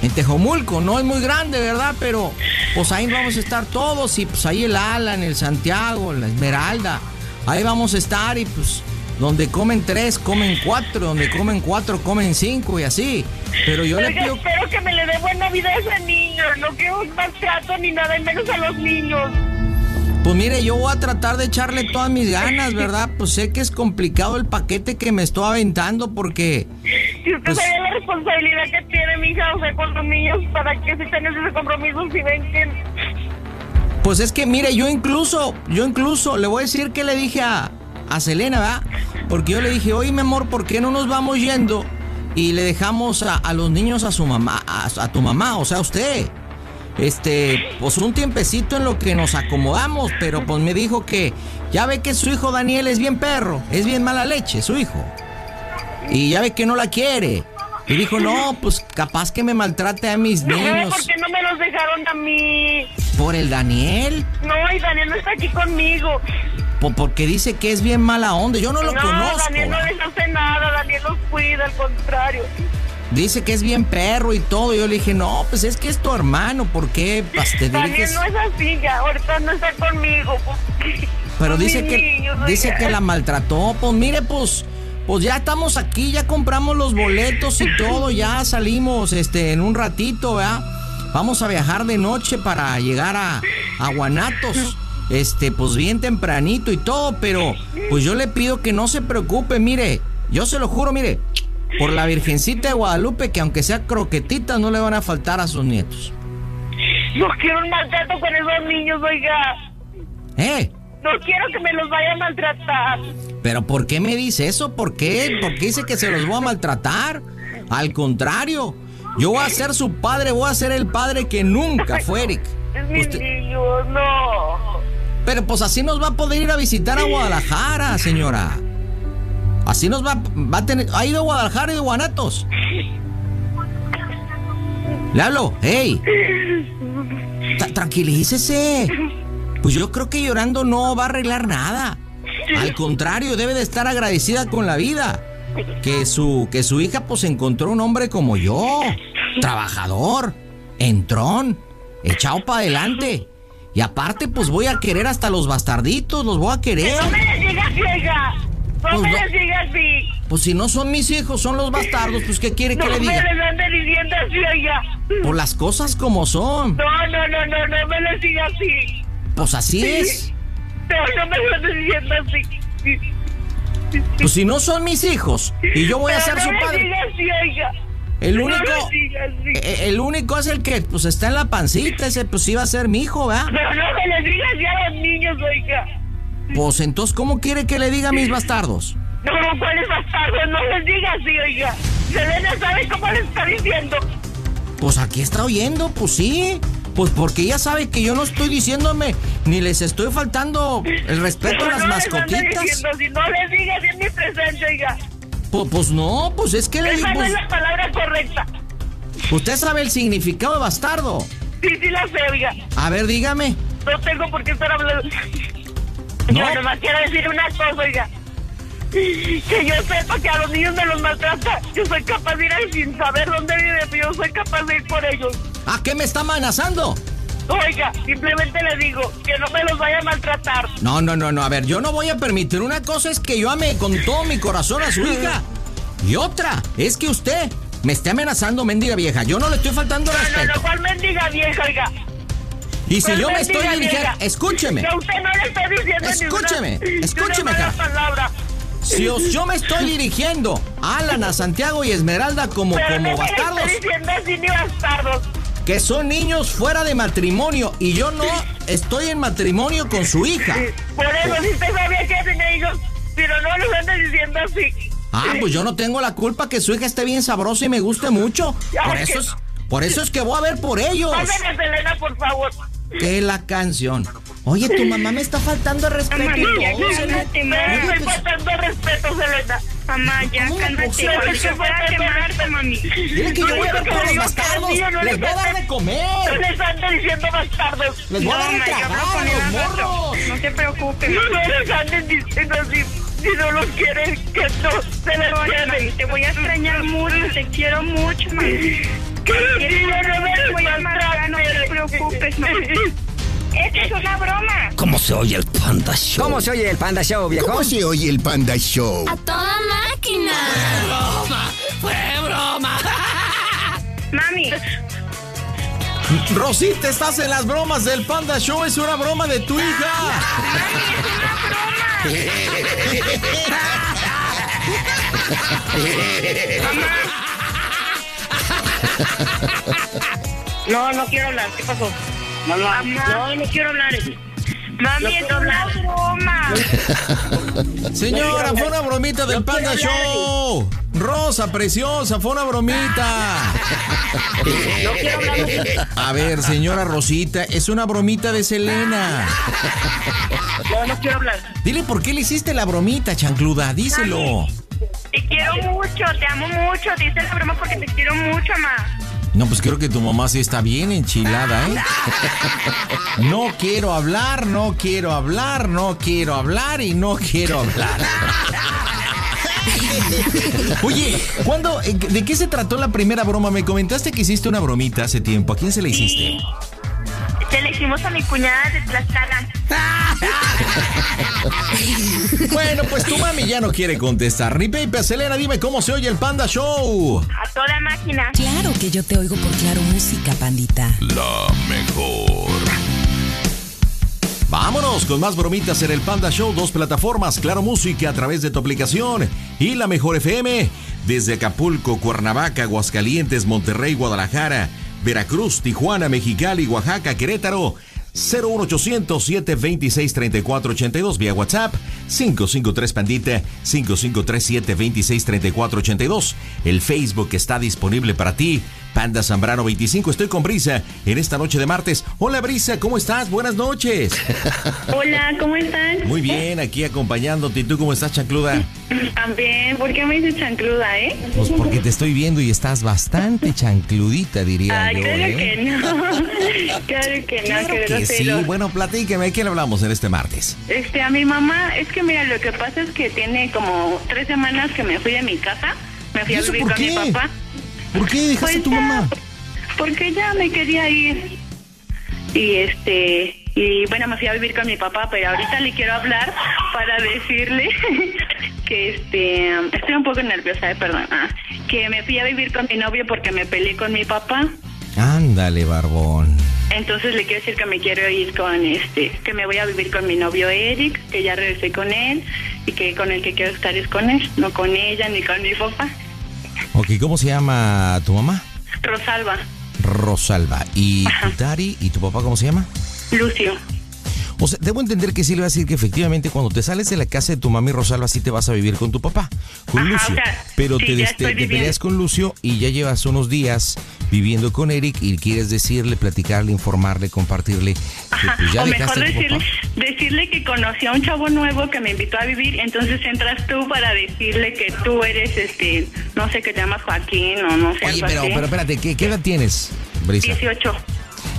en Tejomulco, no es muy grande, ¿verdad? Pero pues ahí vamos a estar todos y pues ahí el Alan, el Santiago, la Esmeralda, ahí vamos a estar y pues donde comen tres, comen cuatro, donde comen cuatro, comen cinco y así. Pero yo le Oiga, pido... espero que me le dé buena vida a ese niño. No quiero un maltrato ni nada, y menos a los niños. Pues mire, yo voy a tratar de echarle todas mis ganas, ¿verdad? Pues sé que es complicado el paquete que me estoy aventando porque... Si usted Pues- sabe la responsabilidad que tiene mi hija, o sea, con los niños, ¿para qué si tienes ese compromiso si ven que... Pues es que, mire, yo incluso, yo incluso le voy a decir que le dije a, a Selena, ¿verdad? Porque yo le dije, oye, mi amor, ¿por qué no nos vamos yendo y le dejamos a, a los niños a su mamá, a, a tu mamá, o sea, a usted? Este, pues un tiempecito en lo que nos acomodamos, pero pues me dijo que ya ve que su hijo Daniel es bien perro, es bien mala leche, su hijo. Y ya ve que no la quiere. Y dijo, no, pues capaz que me maltrate a mis No, niños. ¿por qué no me los dejaron a mí? ¿Por el Daniel? No, y Daniel no está aquí conmigo. Po- porque dice que es bien mala onda. Yo no lo no, conozco. Daniel no les hace nada, Daniel los cuida, al contrario. Dice que es bien perro y todo. Yo le dije, no, pues es que es tu hermano. ¿Por qué pues, te Daniel no es así ya, ahorita no está conmigo. Pero Son dice que dice que la maltrató. Pues mire, pues, pues ya estamos aquí, ya compramos los boletos y todo, ya salimos este en un ratito, ¿verdad? Vamos a viajar de noche para llegar a, a Guanatos. Este, pues bien tempranito y todo, pero pues yo le pido que no se preocupe, mire, yo se lo juro, mire, por la Virgencita de Guadalupe, que aunque sea croquetitas, no le van a faltar a sus nietos. No quiero un maltrato con esos niños, oiga. ¿Eh? No quiero que me los vaya a maltratar. ¿Pero por qué me dice eso? ¿Por qué? ¿Por qué dice que se los voy a maltratar? Al contrario, yo voy a ser su padre, voy a ser el padre que nunca fue, Eric. Es Usted- niños, no. Pero pues así nos va a poder ir a visitar a Guadalajara, señora. Así nos va, va a tener... ¿Ha ido a Guadalajara y de Guanatos? Le hablo, hey. Tra- Tranquilícese. Pues yo creo que llorando no va a arreglar nada. Al contrario, debe de estar agradecida con la vida. Que su, que su hija pues encontró un hombre como yo. Trabajador, entrón, echado para adelante. Y aparte pues voy a querer hasta los bastarditos, los voy a querer. No me les digas oiga. No Pues me no. les digas así. Pues si no son mis hijos, son los bastardos, pues ¿qué quiere que No le me diga? les ande diciendo así, oiga. Por las cosas como son. No, no, no, no, no me les digas así. Pues así es. No, no me lo andes diciendo así. Pues si no son mis hijos y yo voy a ser su no me padre. digas así, oiga. El No único, eh, el único es el que pues está en la pancita, ese pues iba a ser mi hijo, ¿verdad? Pero no me les digas ya a los niños, oiga. Pues entonces, ¿cómo quiere que le diga a mis bastardos? No, ¿cuáles bastardos? No les digas así, oiga. Selena sabe cómo le está diciendo. Pues aquí está oyendo, pues sí. Pues porque ella sabe que yo no estoy diciéndome ni les estoy faltando el respeto a las no les mascotitas. diciendo no les digas en mi presencia, oiga. Pues, pues no, pues es que. Esa no pues, es la palabra correcta. usted sabe el significado de bastardo. Sí, sí la sé, oiga. A ver, dígame. No tengo por qué estar hablando. Yo nomás quiero decir una cosa, oiga. Que yo sepa que a los niños me los maltrata. Yo soy capaz de ir ahí sin saber dónde vive, pero yo soy capaz de ir por ellos. ¿A qué me está amenazando? Oiga, simplemente le digo que no me los vaya a maltratar. No, no, no, no. A ver, yo no voy a permitir. Una cosa es que yo ame con todo mi corazón a su hija. Y otra es que usted me esté amenazando, mendiga vieja. Yo no le estoy faltando No, no, respeto. no, ¿cuál mendiga vieja, oiga? Y si ¿Cuál yo me estoy dirigiendo. Escúcheme. Que usted no le estoy diciendo Escúcheme, ninguna, escúcheme, palabra. Si os- yo me estoy dirigiendo a Alan, a Santiago y Esmeralda como, Pero como no bastardos, estoy diciendo así ni bastardos. Que son niños fuera de matrimonio y yo no estoy en matrimonio con su hija. Por eso, si usted sabía que tenía hijos, pero no los ande diciendo así. Ah, pues yo no tengo la culpa que su hija esté bien sabrosa y me guste mucho. Por eso es, por eso es que voy a ver por ellos. Pásenme Selena, por favor. Que la canción. Oye, tu mamá me está faltando respeto. y Mamá. Oye, Estoy pues, faltando respeto, Selena. Mamá, ya ¿Cómo me cálmate. Cuando yo fuera a quemarte, mami. Dile que yo voy a ver por los bastardos. Les voy a dar de comer. No les ande diciendo bastardos. Les voy a dar de No, tragar, los morros. No se preocupe, No les anden diciendo así. Si no los quieren, que no se les quiere. Te voy a extrañar mucho, te quiero mucho, mami. Que no voy a amargar, no te preocupes, mami. Esta es una broma. ¿Cómo se oye el Panda Show? ¿Cómo se oye el Panda Show, viejo? ¿Cómo se oye el Panda Show? ¡A toda máquina! broma! ¡Fue broma! Mami. Rosita, estás en las bromas del Panda Show. Es una broma de tu hija. No, no quiero hablar. ¿Qué pasó? Mamá. No, no quiero hablar. Mami, es una broma. Señora, fue una bromita del Panda Show. Rosa, preciosa, fue una bromita. No quiero hablar. A ver, señora Rosita, es una bromita de Selena. No, no quiero hablar. Dile por qué le hiciste la bromita, chancluda, díselo. Te quiero mucho, te amo mucho. Dice la broma porque te quiero mucho, mamá. No, pues creo que tu mamá sí está bien enchilada, ¿eh? No quiero hablar, no quiero hablar, no quiero hablar y no quiero hablar. Oye, ¿cuándo, eh, ¿de qué se trató la primera broma? Me comentaste que hiciste una bromita hace tiempo. ¿A quién se la hiciste? Se le hicimos a mi cuñada de Tlaxcala. Bueno, pues tu mami ya no quiere contestar. Ni Pepe, Selena, dime cómo se oye el Panda Show. A toda máquina. Claro que yo te oigo por Claro Música, pandita. La mejor. Vámonos con más bromitas en el Panda Show, dos plataformas, Claro Música a través de tu aplicación y la Mejor FM desde Acapulco, Cuernavaca, Aguascalientes, Monterrey, Guadalajara, Veracruz, Tijuana, Mexicali, Oaxaca, Querétaro. 01800-726-3482 vía WhatsApp. 553 Pandita 5537-263482 El Facebook está disponible para ti Panda Zambrano 25 Estoy con Brisa en esta noche de martes Hola Brisa, ¿cómo estás? Buenas noches Hola, ¿cómo están? Muy bien, aquí acompañándote ¿Y tú cómo estás, chancluda? También, ¿por qué me dices chancluda, eh? Pues porque te estoy viendo y estás bastante chancludita, diría Ay, yo. claro ¿eh? que no. claro que no, Claro que que sí, bueno, platíqueme, ¿de qué le hablamos en este martes? Este, a mi mamá, es que mira, lo que pasa es que tiene como tres semanas que me fui de mi casa. Me fui ¿Y a vivir con mi papá. ¿Por qué dejaste Pues a tu ya, mamá? Porque ya me quería ir. Y este, y bueno, me fui a vivir con mi papá, pero ahorita le quiero hablar para decirle que este, estoy un poco nerviosa, eh, perdón. Ah, que me fui a vivir con mi novio porque me peleé con mi papá. Ándale, barbón. Entonces le quiero decir que me quiero ir con este, que me voy a vivir con mi novio Eric, que ya regresé con él y que con el que quiero estar es con él, no con ella ni con mi papá. Ok, ¿cómo se llama tu mamá? Rosalba, Rosalba. ¿Y tu Tari y tu papá cómo se llama? Lucio. O sea, debo entender que sí le va a decir que efectivamente cuando te sales de la casa de tu mami Rosalba sí te vas a vivir con tu papá, con Ajá, Lucio. o sea, pero sí, te, te peleas con Lucio y ya llevas unos días viviendo con Eric y quieres decirle, platicarle, informarle, compartirle que pues ya o mejor decirle, decirle que conocí a un chavo nuevo que me invitó a vivir, entonces entras tú para decirle que tú eres este, no sé, que te llamas Joaquín o no sé, Oye, algo pero, así. pero espérate, ¿qué, qué edad tienes, Brisa? 18.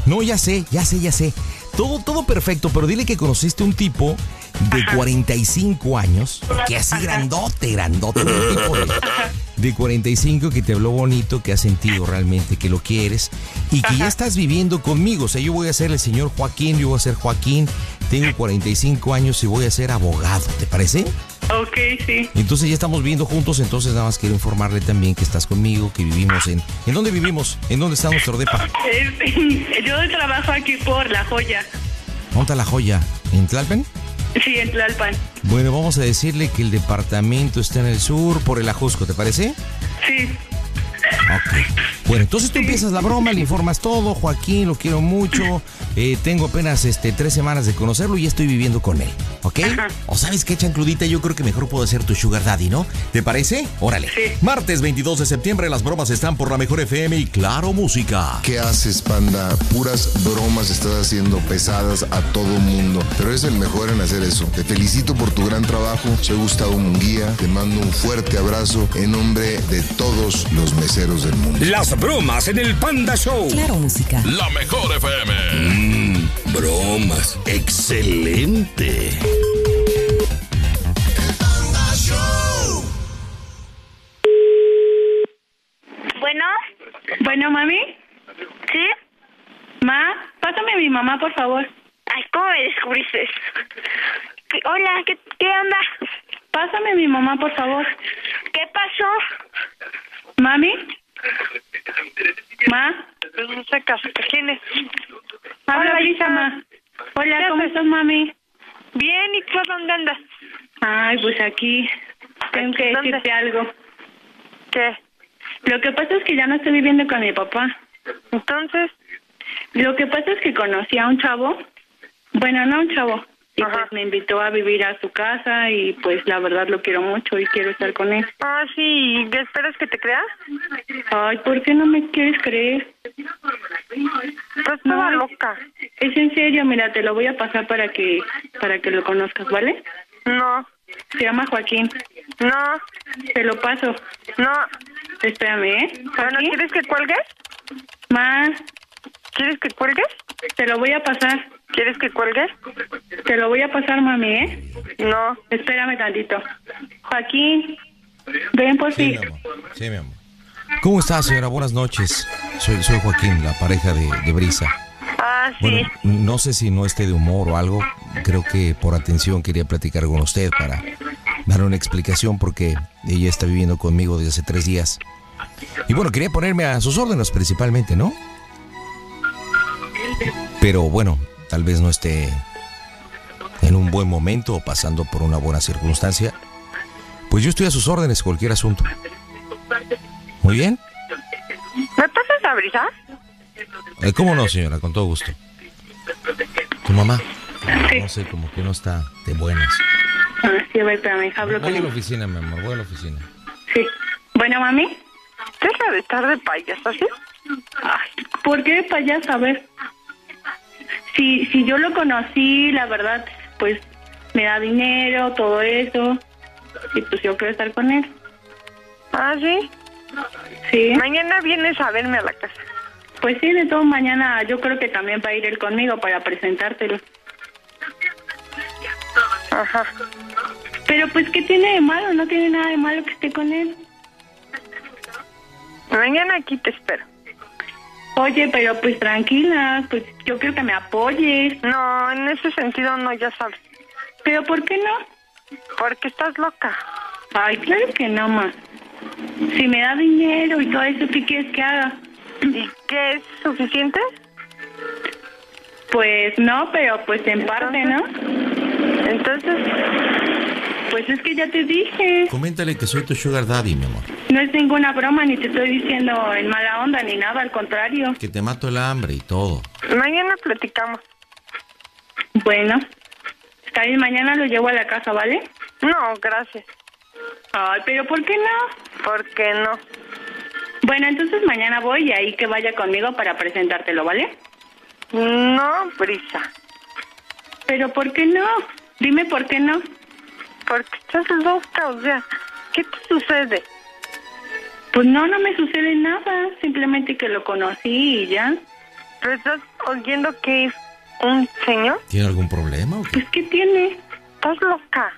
No, ya sé, ya sé, ya sé. Todo, todo perfecto, pero dile que conociste un tipo de 45 años, que así grandote, grandote, de, de 45 que te habló bonito, que has sentido realmente que lo quieres y que ya estás viviendo conmigo. O sea, yo voy a ser el señor Joaquín, yo voy a ser Joaquín, tengo 45 años y voy a ser abogado, ¿te parece? Ok, sí. Entonces ya estamos viviendo juntos, entonces nada más quiero informarle también que estás conmigo, que vivimos en... ¿En dónde vivimos? ¿En dónde está nuestro depa? Yo trabajo aquí por La Joya. ¿Dónde está la joya? ¿En Tlalpan? Sí, en Tlalpan. Bueno, vamos a decirle que el departamento está en el sur por el Ajusco, ¿te parece? Sí. Ok. Bueno, entonces tú empiezas la broma, le informas todo, Joaquín, lo quiero mucho, eh, tengo apenas este, tres semanas de conocerlo y ya estoy viviendo con él, ¿ok? O sabes qué, chancludita, yo creo que mejor puedo ser tu sugar daddy, ¿no? ¿Te parece? Órale. Martes 22 de septiembre, las bromas están por la mejor FM y Claro Música. ¿Qué haces, panda? Puras bromas estás haciendo pesadas a todo mundo. Pero eres el mejor en hacer eso. Te felicito por tu gran trabajo. Soy Gustavo Munguía. Te mando un fuerte abrazo en nombre de todos los meseros del mundo. Las bromas en el Panda Show. Claro, música. La mejor FM. Mmm, bromas. Excelente. Bueno. Bueno, mami. ¿Sí? Ma, pásame a mi mamá, por favor. Ay, ¿cómo me descubriste? ¿Qué- Hola, ¿qué, ¿qué onda? Pásame a mi mamá, por favor. ¿Qué pasó? Mami. Ma. Pues no sé caso. ¿Quién es? Habla Hola, hija. ma. Hola, ¿Qué ¿cómo estás, mami? Bien, ¿y tú dónde andas? Ay, pues aquí. Tengo que ¿Dónde? decirte algo. ¿Qué? Lo que pasa es que ya no estoy viviendo con mi papá. Entonces, Lo que pasa es que conocí a un chavo. Bueno, no un chavo. Y pues me invitó a vivir a su casa y pues la verdad lo quiero mucho y quiero estar con él. ah, sí, ¿y qué esperas que te crea? Ay, ¿por qué no me quieres creer? Estás toda loca. Es en serio, mira, te lo voy a pasar para que para que lo conozcas, ¿vale? No. Se llama Joaquín. No. Te lo paso. No. Espérame, ¿eh? Bueno, ¿quieres que cuelgues? Más. ¿Quieres que cuelgues? Te lo voy a pasar. ¿Quieres que cuelgues? Te lo voy a pasar, mami, ¿eh? No. Espérame tantito. Joaquín, ven por ti. Sí, mi amor. ¿Cómo está, señora? Buenas noches. Soy, soy Joaquín, la pareja de, de Brisa. Ah, sí. Bueno, no sé si no esté de humor o algo. Creo que por atención quería platicar con usted para dar una explicación porque ella está viviendo conmigo desde hace tres días. Y bueno, quería ponerme a sus órdenes principalmente, ¿no? Pero bueno, tal vez no esté en un buen momento o pasando por una buena circunstancia. Pues yo estoy a sus órdenes, cualquier asunto. Muy bien. ¿Me pasas a brisa? Eh, ¿Cómo no, señora? Con todo gusto. ¿Tu mamá? No sé, como que no está de buenas. Ah, sí, a ver, espérame, hablo con Voy a la él. oficina, mi amor, voy a la oficina. Sí. Bueno, mami. Deja de estar de payasa, ¿sí? Ay, ¿por qué payasa? A ver. Si, si yo lo conocí, la verdad, pues me da dinero, todo eso. Y pues yo quiero estar con él. Ah, ¿sí? Sí. Mañana vienes a verme a la casa. Pues sí, de todo mañana yo creo que también va a ir él conmigo para presentártelo. Ajá. Pero pues, ¿qué tiene de malo? No tiene nada de malo que esté con él. Mañana aquí te espero. Oye, pero pues tranquila, pues yo quiero que me apoyes. No, en ese sentido no, ya sabes. ¿Pero por qué no? Porque estás loca. Ay, claro que no, ma. Si me da dinero y todo eso, ¿qué quieres que haga? ¿Y qué es suficiente? Pues no, pero pues en parte, ¿no? Entonces, pues es que ya te dije. Coméntale que soy tu sugar daddy, mi amor. No es ninguna broma, ni te estoy diciendo en mala onda, ni nada, al contrario. Que te mato el hambre y todo. Mañana platicamos. Bueno, está bien, mañana lo llevo a la casa, ¿vale? No, gracias. Ay, pero ¿por qué no? ¿Por qué no? Bueno, entonces mañana voy y ahí que vaya conmigo para presentártelo, ¿vale? No, Brisa. ¿Pero por qué no? Dime por qué no. Porque estás loca, o sea, ¿qué te sucede? Pues no, no me sucede nada, simplemente que lo conocí y ya. ¿Pero estás oyendo que es un señor? ¿Tiene algún problema o qué? Pues ¿qué tiene? Estás loca.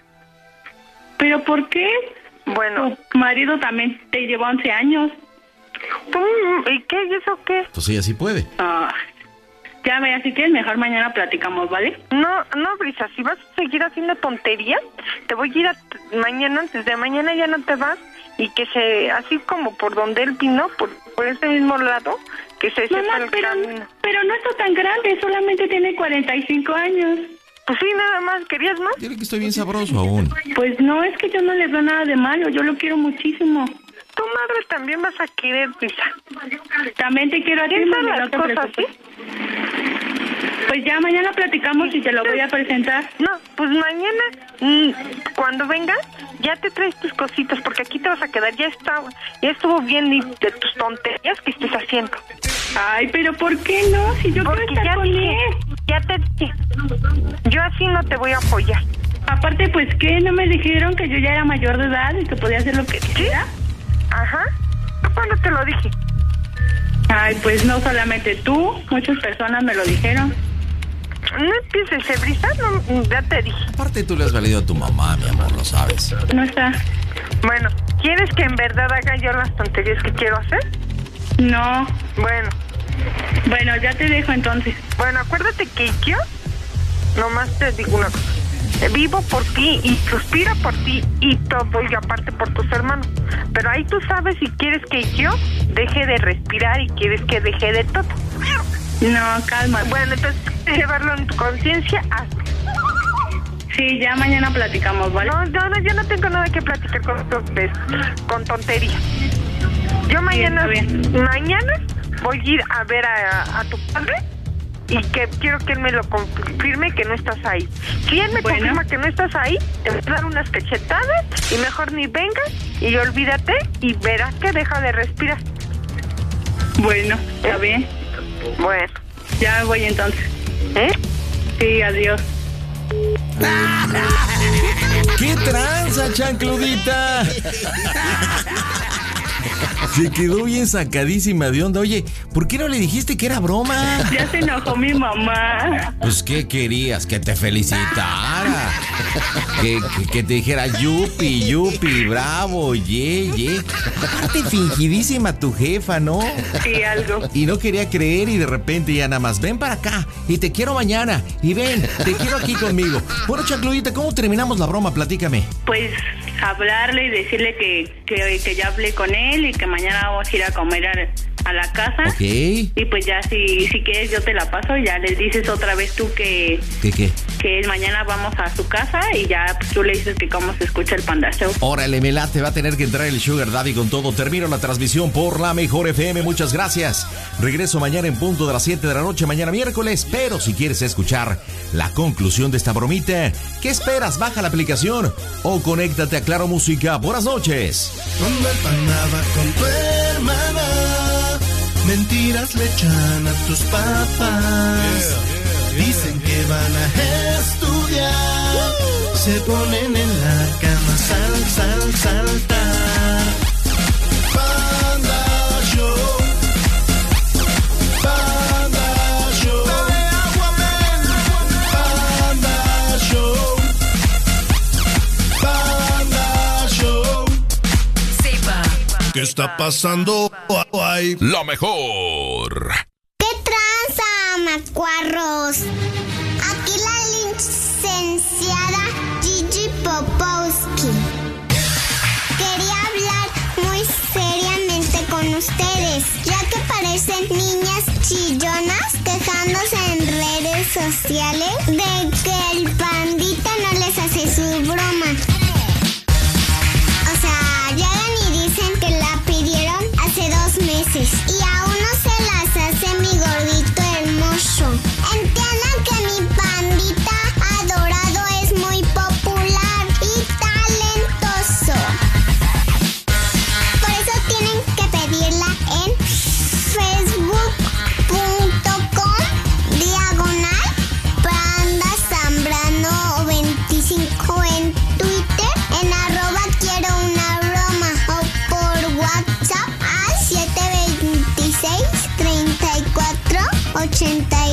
¿Pero por qué? Bueno. Tu marido también te lleva 11 años. ¿Y qué? ¿Y eso qué? Entonces ella sí puede. Ah, ya ve, así que mejor mañana platicamos, ¿vale? No, no, Brisa, si vas a seguir haciendo tonterías, te voy a ir a mañana, antes de mañana ya no te vas y que se, así como por donde él vino, por, por ese mismo lado, que se sepa Mamá, el pero, camino. pero no está tan grande, solamente tiene 45 años. Pues sí, nada más, ¿querías más? Dile que estoy bien sabroso aún. Pues no, es que yo no le veo nada de malo, yo lo quiero muchísimo. Tu madre también vas a querer, Brisa. También te quiero a ti, Piensa mami, las no te cosas, preocupes. Pues ya mañana platicamos y te lo voy a presentar. No, pues mañana, mm, cuando vengas, ya te traes tus cositas, porque aquí te vas a quedar. Ya está, ya estuvo bien de tus tonterías que estés haciendo. Ay, pero ¿por qué no? Si yo Porque quiero estar ya con dije, él. ya te dije. Yo así no te voy a apoyar. Aparte, pues, ¿qué? ¿No me dijeron que yo ya era mayor de edad y que podía hacer lo que quisiera? Ajá. ¿Cuándo te lo dije? Ay, pues no solamente tú, muchas personas me lo dijeron. No empieces, ¿eh, Brisa? No, ya te dije. Aparte tú le has valido a tu mamá, mi amor, lo sabes. No está. Bueno, ¿quieres que en verdad haga yo las tonterías que quiero hacer? No. Bueno. Bueno, ya te dejo entonces. Bueno, acuérdate que yo nomás te digo una cosa. Vivo por ti y suspiro por ti y todo y aparte por tus hermanos. Pero ahí tú sabes si quieres que yo deje de respirar y quieres que deje de todo. No, calma. Bueno, entonces llevarlo en tu conciencia, hazlo. Sí, ya mañana platicamos, ¿vale? No, no, no, yo no tengo nada que platicar con, con tonterías. Yo mañana, mañana voy a ir a ver a, a tu padre y que quiero que él me lo confirme que no estás ahí. Si él me confirma que no estás ahí, te voy a dar unas cachetadas y mejor ni vengas y olvídate y verás que deja de respirar. Bueno, está bien. Bueno. Ya me voy entonces. ¿Eh? Sí, adiós. ¡Qué tranza, chancludita! Se quedó bien sacadísima de onda. Oye, ¿por qué no le dijiste que era broma? Ya se enojó mi mamá. Pues, ¿qué querías? Que te felicitara. Que, que, que te dijera yupi, yupi, bravo, ye, ye. Aparte, fingidísima tu jefa, ¿no? Sí, algo. Y no quería creer y de repente ya nada más, ven para acá y te quiero mañana. Y ven, te quiero aquí conmigo. Bueno, Chancludita, ¿cómo terminamos la broma? Platícame. Pues hablarle y decirle que, que, que ya hablé con él y que mañana vamos a ir a comer a, a la casa. Ok. Y pues ya si, si quieres yo te la paso, ya le dices otra vez tú que, ¿Qué qué? que mañana vamos a su casa y ya pues, tú le dices que cómo se escucha el Panda Show. Órale, Melate, va a tener que entrar el Sugar Daddy con todo. Termino la transmisión por la mejor FM. Muchas gracias. Regreso mañana en punto de las 7 de la noche, mañana miércoles. Pero si quieres escuchar la conclusión de esta bromita, ¿qué esperas? Baja la aplicación o conéctate a Claro Música. Buenas noches. Con tu hermana, mentiras le echan a tus papás. Dicen que van a estudiar, se ponen en la cama, sal, sal, saltar. ¿Qué está pasando? Ay. La mejor. ¿Qué tranza, macuarros? Aquí la licenciada Gigi Popowski. Quería hablar muy seriamente con ustedes, ya que parecen niñas chillonas quejándose en redes sociales de que el pandita no les hace su broma. Dos 82 o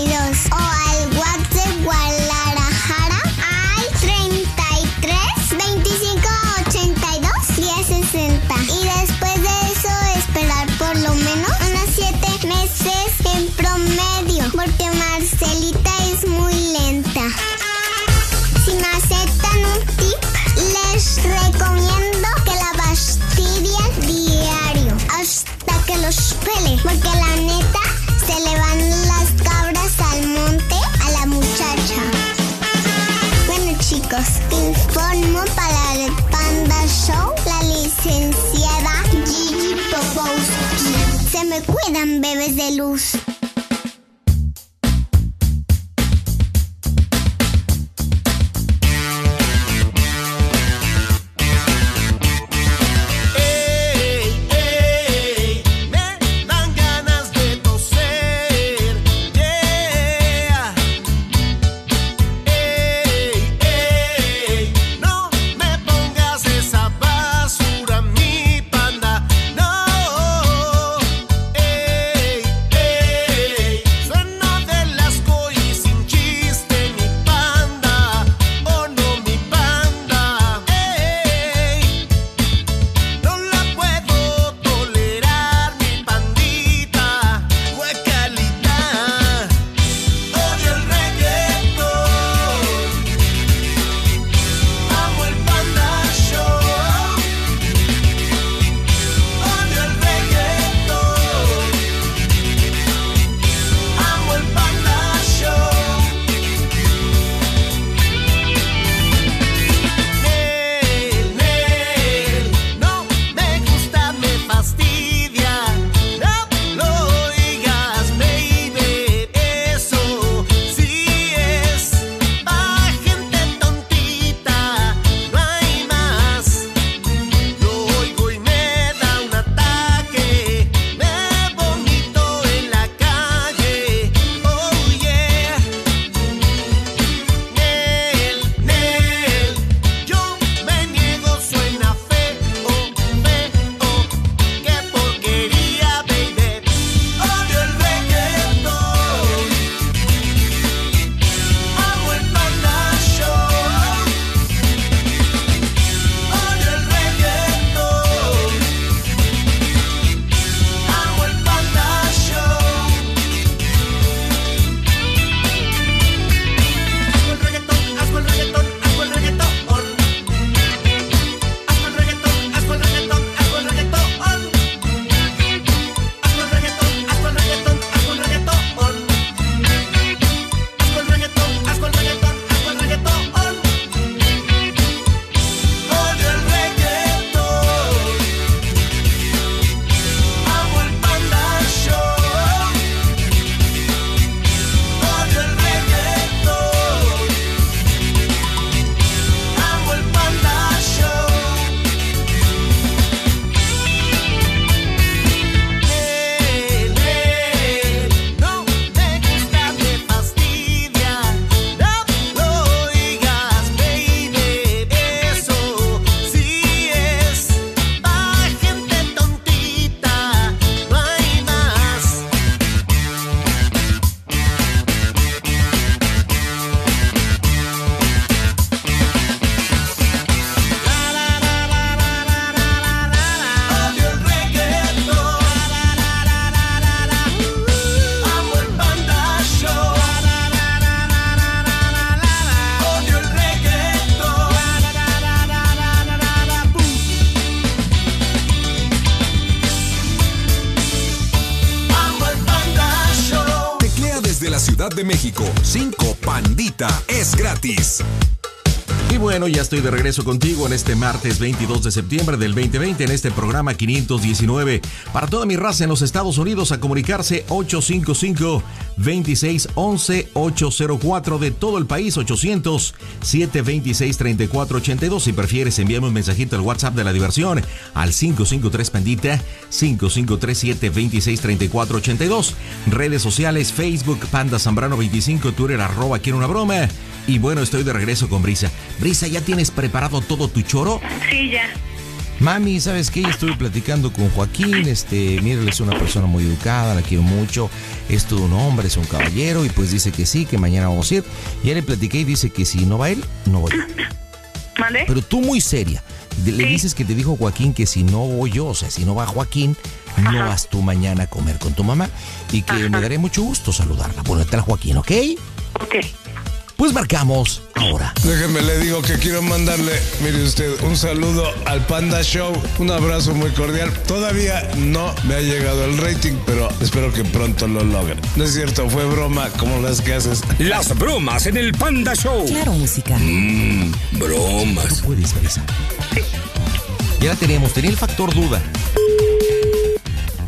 regreso contigo en este martes 22 de septiembre del 2020 en este programa 519. Para toda mi raza en los Estados Unidos a comunicarse 855-2611-804 de todo el país 800-726-3482. Si prefieres envíame un mensajito al WhatsApp de la diversión al 553 Pandita 5537263482. Redes sociales Facebook Panda Zambrano 25 Twitter arroba quiero una broma. Y bueno, estoy de regreso con Brisa. Brisa, ¿ya tienes preparado todo tu choro? Sí, ya. Mami, ¿sabes qué? Estuve platicando con Joaquín, este, mira, es una persona muy educada, la quiero mucho, es todo un hombre, es un caballero, y pues dice que sí, que mañana vamos a ir. Ya le platiqué y dice que si no va él, no voy. ¿Vale? Pero tú muy seria, le dices que te dijo Joaquín que si no voy yo, o sea, si no va Joaquín, no vas tú mañana a comer con tu mamá, y que me daré mucho gusto saludarla. Bueno, tal Joaquín, ¿ok? Ok. Pues marcamos ahora. Déjeme le digo que quiero mandarle, mire usted, un saludo al Panda Show, un abrazo muy cordial. Todavía no me ha llegado el rating, pero espero que pronto lo logre. No es cierto, fue broma como las que haces. Las bromas en el Panda Show. Claro, música. Mmm, bromas. Tú puedes. Ya la teníamos, tenía el factor duda.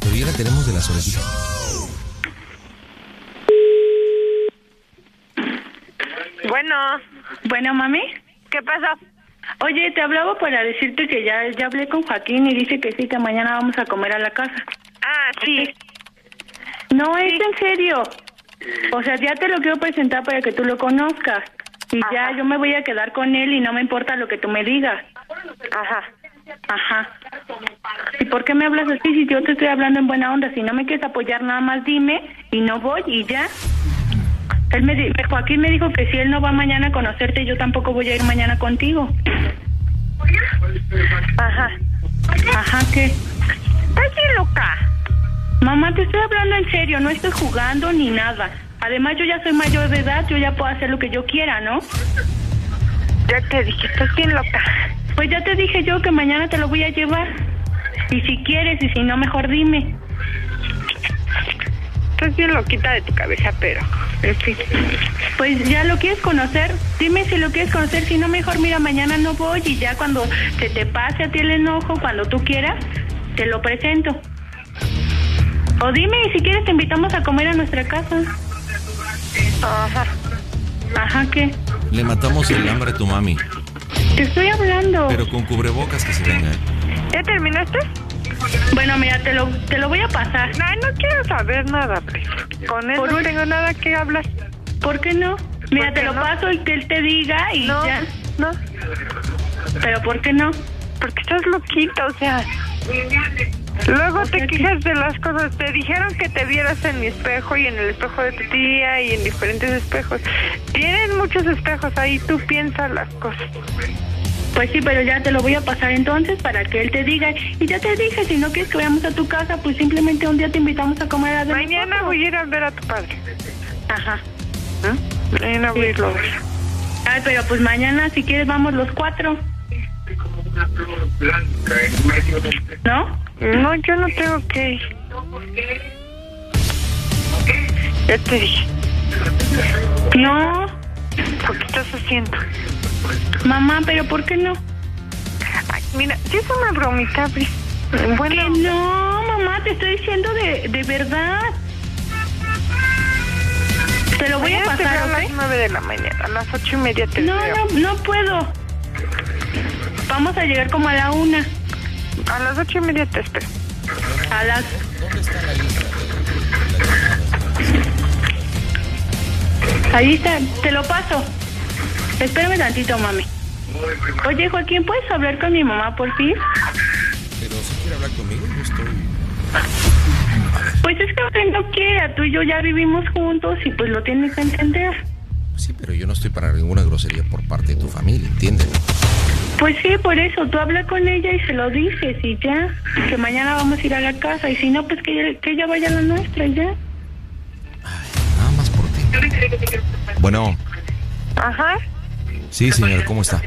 Pero ya la tenemos de las orejitas. Bueno. Bueno, mami. ¿Qué pasó? Oye, te hablaba para decirte que ya, ya hablé con Joaquín y dice que sí, que mañana vamos a comer a la casa. Ah, sí. No, es en serio. O sea, ya te lo quiero presentar para que tú lo conozcas. Y ya yo me voy a quedar con él y no me importa lo que tú me digas. Ajá. Ajá. ¿Y por qué me hablas así si yo te estoy hablando en buena onda? Si no me quieres apoyar, nada más dime y no voy y ya. Él me di- Joaquín me dijo que si él no va mañana a conocerte, yo tampoco voy a ir mañana contigo. Ajá. Ajá, ¿qué? Estás bien loca. Mamá, te estoy hablando en serio, no estoy jugando ni nada. Además, yo ya soy mayor de edad, yo ya puedo hacer lo que yo quiera, ¿no? Ya te dije, estás bien loca. Pues ya te dije yo que mañana te lo voy a llevar. Y si quieres, y si no, mejor dime. Estás bien loquita de tu cabeza, pero... En fin. Pues ya lo quieres conocer, dime si lo quieres conocer, si no, mejor mira, mañana no voy y ya cuando se te pase a ti el enojo, cuando tú quieras, te lo presento. O dime, y si quieres te invitamos a comer a nuestra casa. Ajá. Ajá, ¿qué? Le matamos el hambre a tu mami. Te estoy hablando. Pero con cubrebocas que se venga. ¿Ya terminaste? Bueno, mira, te lo, te lo voy a pasar. No, no quiero saber nada, pues. Con él Por no un- tengo nada que hablar. ¿Por qué no? Mira, ¿Por te lo no? paso y que él te diga y No, ya. no. ¿Pero por qué no? Porque estás loquita, o sea... Luego te quejas de las cosas. Te dijeron que te vieras en mi espejo y en el espejo de tu tía y en diferentes espejos. Tienen muchos espejos ahí, tú piensas las cosas. Pues sí, pero ya te lo voy a pasar entonces para que él te diga. Y ya te dije, si no quieres que vayamos a tu casa, pues simplemente un día te invitamos a comer a Mañana voy a ir a ver a tu padre. Ajá. Mañana voy a irlo a ver. Ay, pero pues mañana, si quieres, vamos los cuatro. ¿No? No, yo no tengo que ir. Ya te dije. No. ¿Por qué estás haciendo? Mamá, pero ¿por qué no? Ay, mira, si es una bromita, Bris. Bueno, Que no, mamá, te estoy diciendo de, de verdad. Te lo voy a pasar, a las nueve de la mañana. A las ocho y media te No, veo. no, no puedo. Vamos a llegar como a la una. A las ocho y media te espero. A las... Ahí está, te lo paso. Espérame tantito, mami. Oye, Joaquín, ¿puedes hablar con mi mamá por fin? Pero si quiere hablar conmigo, yo estoy. Pues es que no quiera, tú y yo ya vivimos juntos y pues lo tienes que entender. Sí, pero yo no estoy para ninguna grosería por parte de tu familia, ¿entiendes? Pues sí, por eso, tú habla con ella y se lo dices y ya, que mañana vamos a ir a la casa y si no, pues que ella, que ella vaya a la nuestra y ya. Nada más por ti. Bueno, Ajá. Sí, señor, ¿cómo está?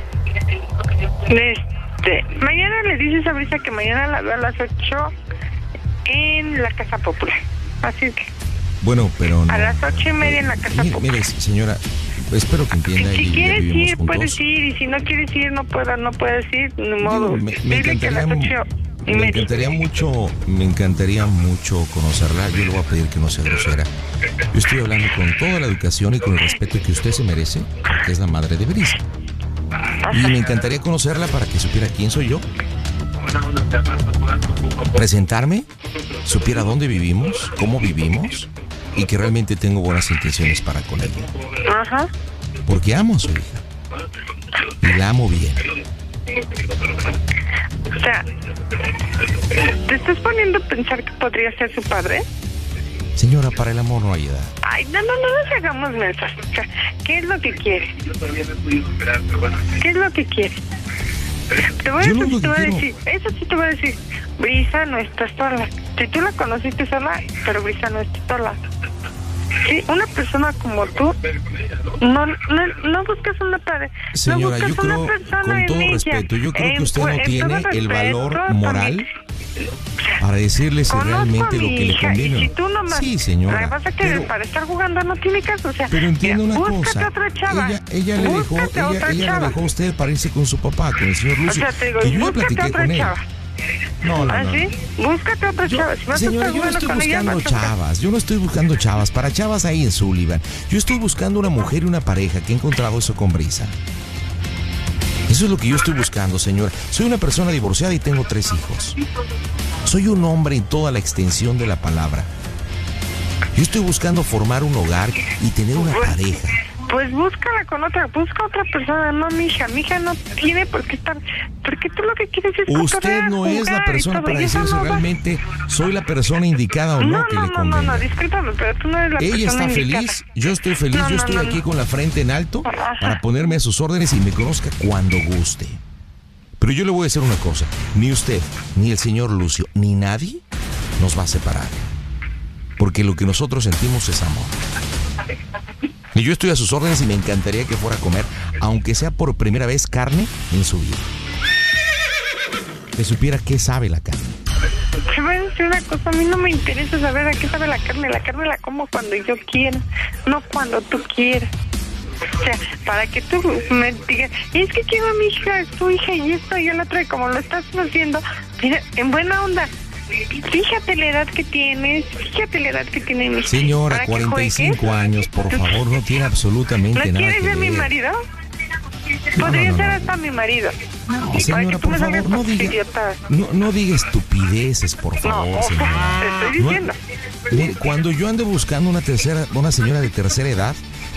Este, mañana le dices a Brisa que mañana la veo a las 8 en la Casa Popular. Así que. Bueno, pero no. A las ocho y media en la Casa mire, Popular. Mire, señora, espero que entienda. Si y quieres ir, puedes ir. Y si no quieres ir, no, puedo, no puedes ir, ni modo. Digo, me, me Dile que a las 8 me, encantaría mucho, me encantaría mucho conocerla. Yo le voy a pedir que no sea grosera. Yo estoy hablando con toda la educación y con el respeto que usted se merece, porque es la madre de Brisa. Y me encantaría conocerla para que supiera quién soy yo. Presentarme, supiera dónde vivimos, cómo vivimos y que realmente tengo buenas intenciones para con ella. Ajá. Porque amo a su hija. Y la amo bien. O sea, ¿te estás poniendo a pensar que podría ser su padre? Señora, para el amor no hay edad. Ay, no, no, no nos hagamos mensas. O sea, ¿qué es lo que quiere? ¿Qué es lo que quiere? Te voy a, único te voy a decir, eso sí te voy a decir. Brisa no está sola. Si tú la conociste sola, pero Brisa no está sola. Sí, una persona como tú no, no, no buscas una pareja. Señora, no yo creo, con todo respeto, yo creo que usted no tiene el valor moral para decirle si Conozco realmente lo que le hija, conviene. Y si o tú nomás Sí, señora. vas a querer pero- para estar jugando, no tiene caso. O sea, Pero entienda mira, una cosa. otra chava. Ella, ella le dejó, ella, ella le dejó a usted para irse con su papá, con el señor O Lucio. sea, te digo, que yo ya platiqué con él. chava. No, no, ¿Ah, no. sí? Búscate otra chava. Si vas a Señora, estar yo no estoy ella, buscando chavas, yo no estoy buscando chavas, para chavas ahí en Sullivan. Yo estoy buscando una mujer y una pareja que he encontrado eso con brisa. Eso es lo que yo estoy buscando, señora. Soy una persona divorciada y tengo tres hijos. Soy un hombre en toda la extensión de la palabra. Yo estoy buscando formar un hogar y tener una pareja. Pues búscala con otra, busca otra persona, no mi hija. Mi hija no tiene por qué estar. Porque tú lo que quieres es Usted no es la persona para decir si no realmente soy la persona indicada o no, No, que no, le no, no, convenga. no, discúlpame, pero tú no eres la Ella persona está indicada. feliz, yo estoy feliz, No, yo no, estoy no, aquí no. con la frente en alto para ponerme a sus órdenes y me conozca cuando guste. Pero yo le voy a decir una cosa, ni usted, ni el señor Lucio, ni nadie nos va a separar. Porque lo que nosotros sentimos es amor. Y yo estoy a sus órdenes y me encantaría que fuera a comer, aunque sea por primera vez, carne en su vida. Que supiera qué sabe la carne. Te voy a decir una cosa, a mí no me interesa saber a qué sabe la carne. La carne la como cuando yo quiera, no cuando tú quieras. O sea, para que tú me digas, es que quiero a mi hija, es tu hija y esto y el otro, y como lo estás haciendo, mira, en buena onda. Fíjate la edad que tienes, fíjate la edad que tiene mi hija. Señora, para que 45 juegues. años, por favor, no tiene absolutamente ¿No nada quieres ser mi marido? No, Podría no, ser hasta mi marido. No, señora, por favor, no diga, no, diga estupideces, por favor, señora. te estoy diciendo. cuando yo ande buscando una tercera, una señora de tercera edad,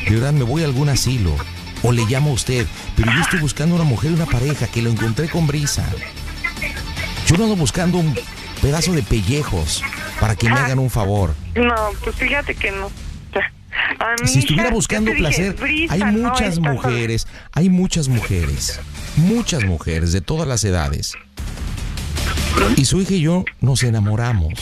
de verdad me voy a algún asilo o le llamo a usted, pero yo estoy buscando una mujer y una pareja que lo encontré con brisa. Yo no ando buscando un pedazo de pellejos para que me Ah. hagan un favor. No, pues fíjate que no. A Si estuviera buscando dije, placer, Brisa, hay no muchas sola. mujeres, hay muchas mujeres, muchas mujeres de todas las edades. Y su hija y yo nos enamoramos.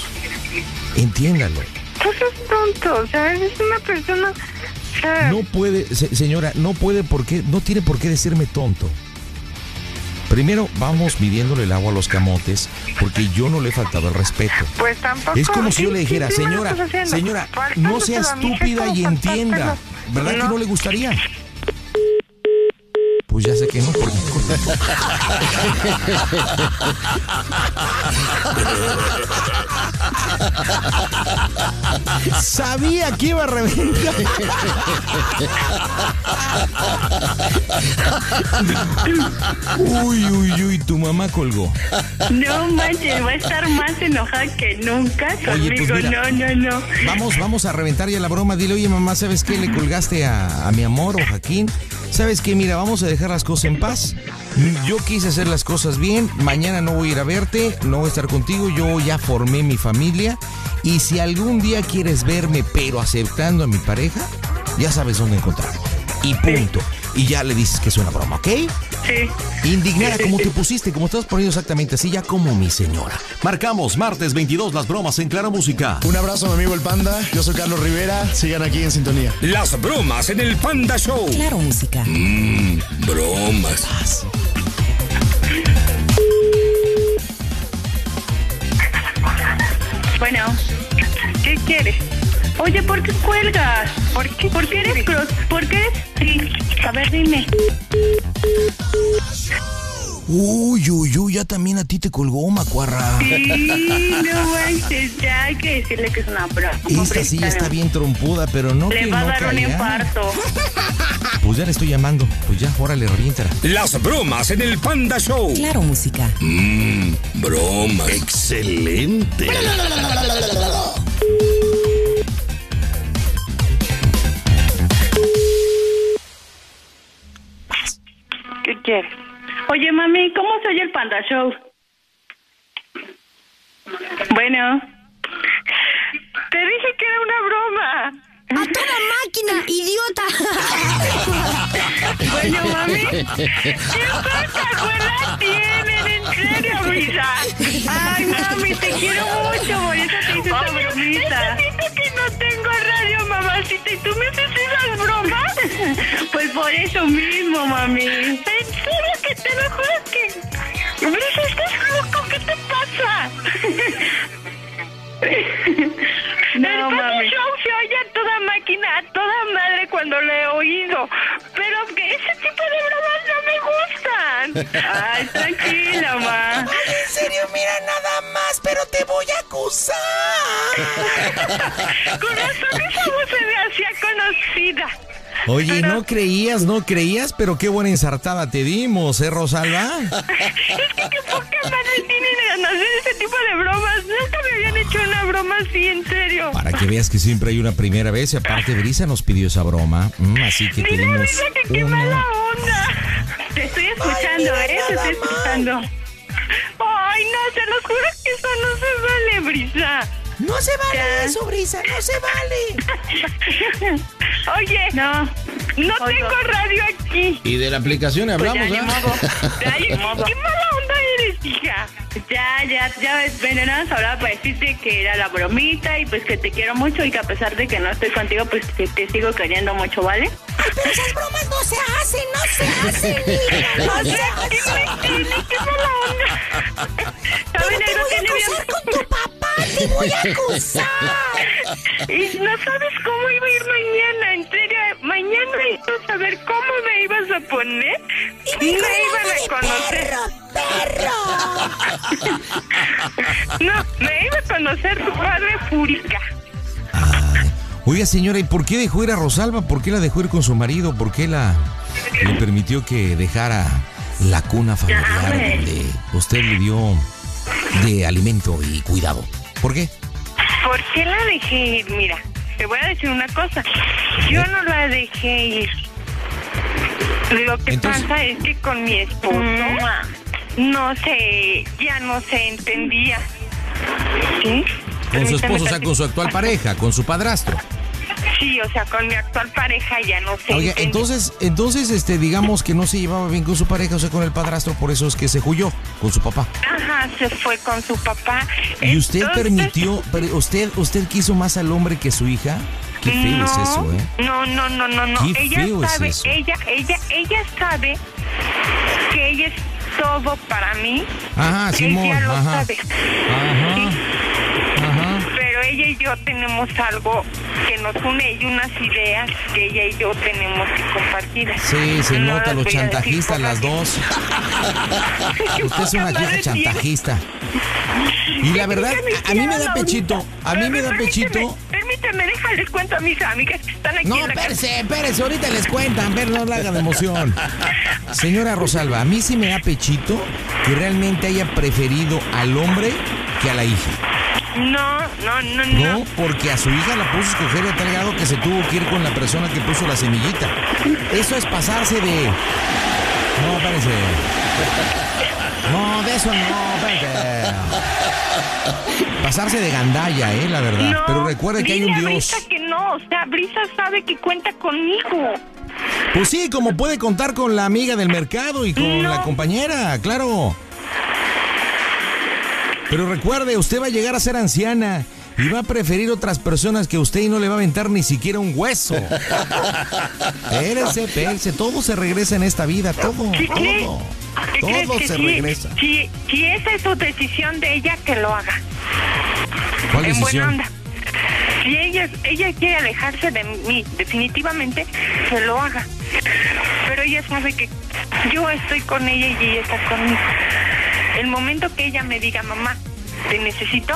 Entiéndalo. Tú sos tonto, o sea, eres una persona... o sea, No puede, se- señora, no puede por qué, no tiene por qué decirme tonto. Primero vamos midiéndole el agua a los camotes, porque yo no le he faltado el respeto. Pues tampoco... Es como si yo ¿qué- le dijera, señora, señora, no sea estúpida ¿cómo y entienda. ¿Verdad que no le gustaría? Pues ya sé que no, porque... Sabía que iba a reventar. Uy, uy, uy, tu mamá colgó. No manches, va a estar más enojada que nunca Oye, pues conmigo. mira. no, no, no. Vamos, vamos a reventar ya la broma. Dile, oye, mamá, ¿sabes qué? Le colgaste a, a mi amor o Joaquín. ¿Sabes qué? Mira, vamos a dejar las cosas en paz. Yo quise hacer las cosas bien. Mañana no voy a ir a verte, no voy a estar contigo. Yo ya formé mi familia. Y si algún día quieres verme, pero aceptando a mi pareja, ya sabes dónde encontrarme. Y punto. Y ya le dices que es una broma, ¿ok? Sí. Indignada, como te pusiste, como estás poniendo exactamente así, ya como mi señora. Marcamos martes 22 las bromas en Claro Música. Un abrazo a mi amigo el Panda. Yo soy Carlos Rivera. Sigan aquí en sintonía. Las bromas en el Panda Show. Claro, música. Mmm, bromas. Bueno, ¿Qué quieres? Oye, ¿por qué cuelgas? ¿Por qué? ¿Por qué eres gros? ¿Por qué eres? Sí. A ver, dime. Uy, uy, uy, ya también a ti te colgó, macuarra. Sí, no manches, ya hay que decirle que es una broma. Esta sí está bien trompuda, pero no Le que va a no dar un infarto. Pues ya le estoy llamando. Pues ya, órale, reviéntala. Las bromas en el Panda Show. Claro, música. Mmm, bromas. Excelente. Oye, mami, ¿cómo se oye el Panda Show? Bueno. Te dije que era una broma. ¡A toda máquina, idiota! Bueno, mami. ¿Qué pasa? ¿Cuál tienen? ¿En serio, Brisa? Ay, mami, te quiero mucho, por eso te hice esa bromita. Necesito que no tengo radio, mamacita, y tú me haces esas bromas. Pues por eso mismo, mami. En serio, que te lo juro que... Brisa, ¿estás loco? ¿Qué te pasa? No, el mami. Show se oye a toda máquina, a toda madre cuando lo he oído. Pero que ese tipo de bromas no me gustan. Ay, tranquila, ma. En serio, mira nada más, pero te voy a acusar. Con razón esa voz se me hacía conocida. Oye, no creías, no creías, pero qué buena ensartada te dimos, ¿eh, Rosalba? Es que qué poca madre tienen en hacer ese tipo de bromas. Nunca me habían hecho una broma así, en serio. Para que veas que siempre hay una primera vez y aparte Brisa nos pidió esa broma, mm, así que Dile tenemos Brisa que qué una... mala onda. Te estoy escuchando, ¿eh? Te estoy escuchando. Ay, no, te los juro que eso no se vale, Brisa. No se vale Ya. eso, Brisa, no se vale. Oye, No. no Oigo. tengo radio aquí. Y de la aplicación Pues hablamos, ¿ah? modo. Qué mala onda eres, hija. Ya, ya, ya ves, ven, nada más para decirte que era la bromita y pues que te quiero mucho y que a pesar de que no estoy contigo, pues que te sigo queriendo mucho, ¿vale? Pero esas bromas no se hacen, no se hacen, mira, no se hacen. Pero ¿Saben te voy a acusar con tu papá, te voy a acusar. Y no sabes cómo iba a ir mañana, en serio, mañana iba a saber cómo me ibas a poner. Y me me iban a conocer. perro, perro. No, me iba a conocer tu padre Furica. Oiga, señora, ¿y por qué dejó ir a Rosalba? ¿Por qué la dejó ir con su marido? ¿Por qué la le permitió que dejara la cuna familiar hombre. donde usted le dio de alimento y cuidado? ¿Por qué? ¿Por qué la dejé ir? Mira, te voy a decir una cosa. Yo no la dejé ir. Lo que Entonces- pasa es que con mi esposo no sé, ya no se entendía. ¿Sí? Con su esposo, o sea, con su actual pareja, con su padrastro. Sí, o sea, con mi actual pareja ya no se Oiga, entonces, entonces, este, digamos que no se llevaba bien con su pareja, o sea, con el padrastro, por eso es que se huyó con su papá. Ajá, se fue con su papá. ¿Y usted Entonces, permitió, pero usted, usted quiso más al hombre que su hija? Qué feo no, es eso, ¿eh? No, no, no, no, no. Qué ella feo es sabe, eso. ella, ella, ella sabe que ella es todo para mí. Ajá, Simón, ella lo ajá. sabe. Ajá. Ajá. Pero ella y yo tenemos algo que nos une y unas ideas que ella y yo tenemos que compartir. Sí, se No nota los chantajistas las dos. Usted es una vieja chantajista. Y la verdad, a, a mí me da pechito, a mí me da pechito. Permíteme, déjales cuento a mis amigas que están aquí No, en la casa. espérese, espérese, ahorita les cuentan, pero no la hagan de emoción. Señora Rosalba, a mí sí me da pechito que realmente haya preferido al hombre que a la hija. No, no, no, no. No, porque a su hija la puso a escoger a tal grado que se tuvo que ir con la persona que puso la semillita. Eso es pasarse de. No, espérense. No, de eso no, espérate. Pasarse de gandalla, eh, la verdad. No, Pero recuerde que hay un Dios. Brisa que no, o sea, Brisa sabe que cuenta conmigo. Pues sí, como puede contar con la amiga del mercado y con No. la compañera, claro. Pero recuerde, usted va a llegar a ser anciana y va a preferir otras personas que usted y no le va a aventar ni siquiera un hueso. Espérese, espérese, todo se regresa en esta vida, todo, ¿Qué todo. ¿Qué Todo que se sí? regresa. Si, si esa es su decisión de ella, que lo haga. ¿Cuál en buena decisión? onda. si ella, ella quiere alejarse de mí, definitivamente se lo haga. Pero ella sabe que yo estoy con ella y ella está conmigo. El momento que ella me diga, mamá, te necesito,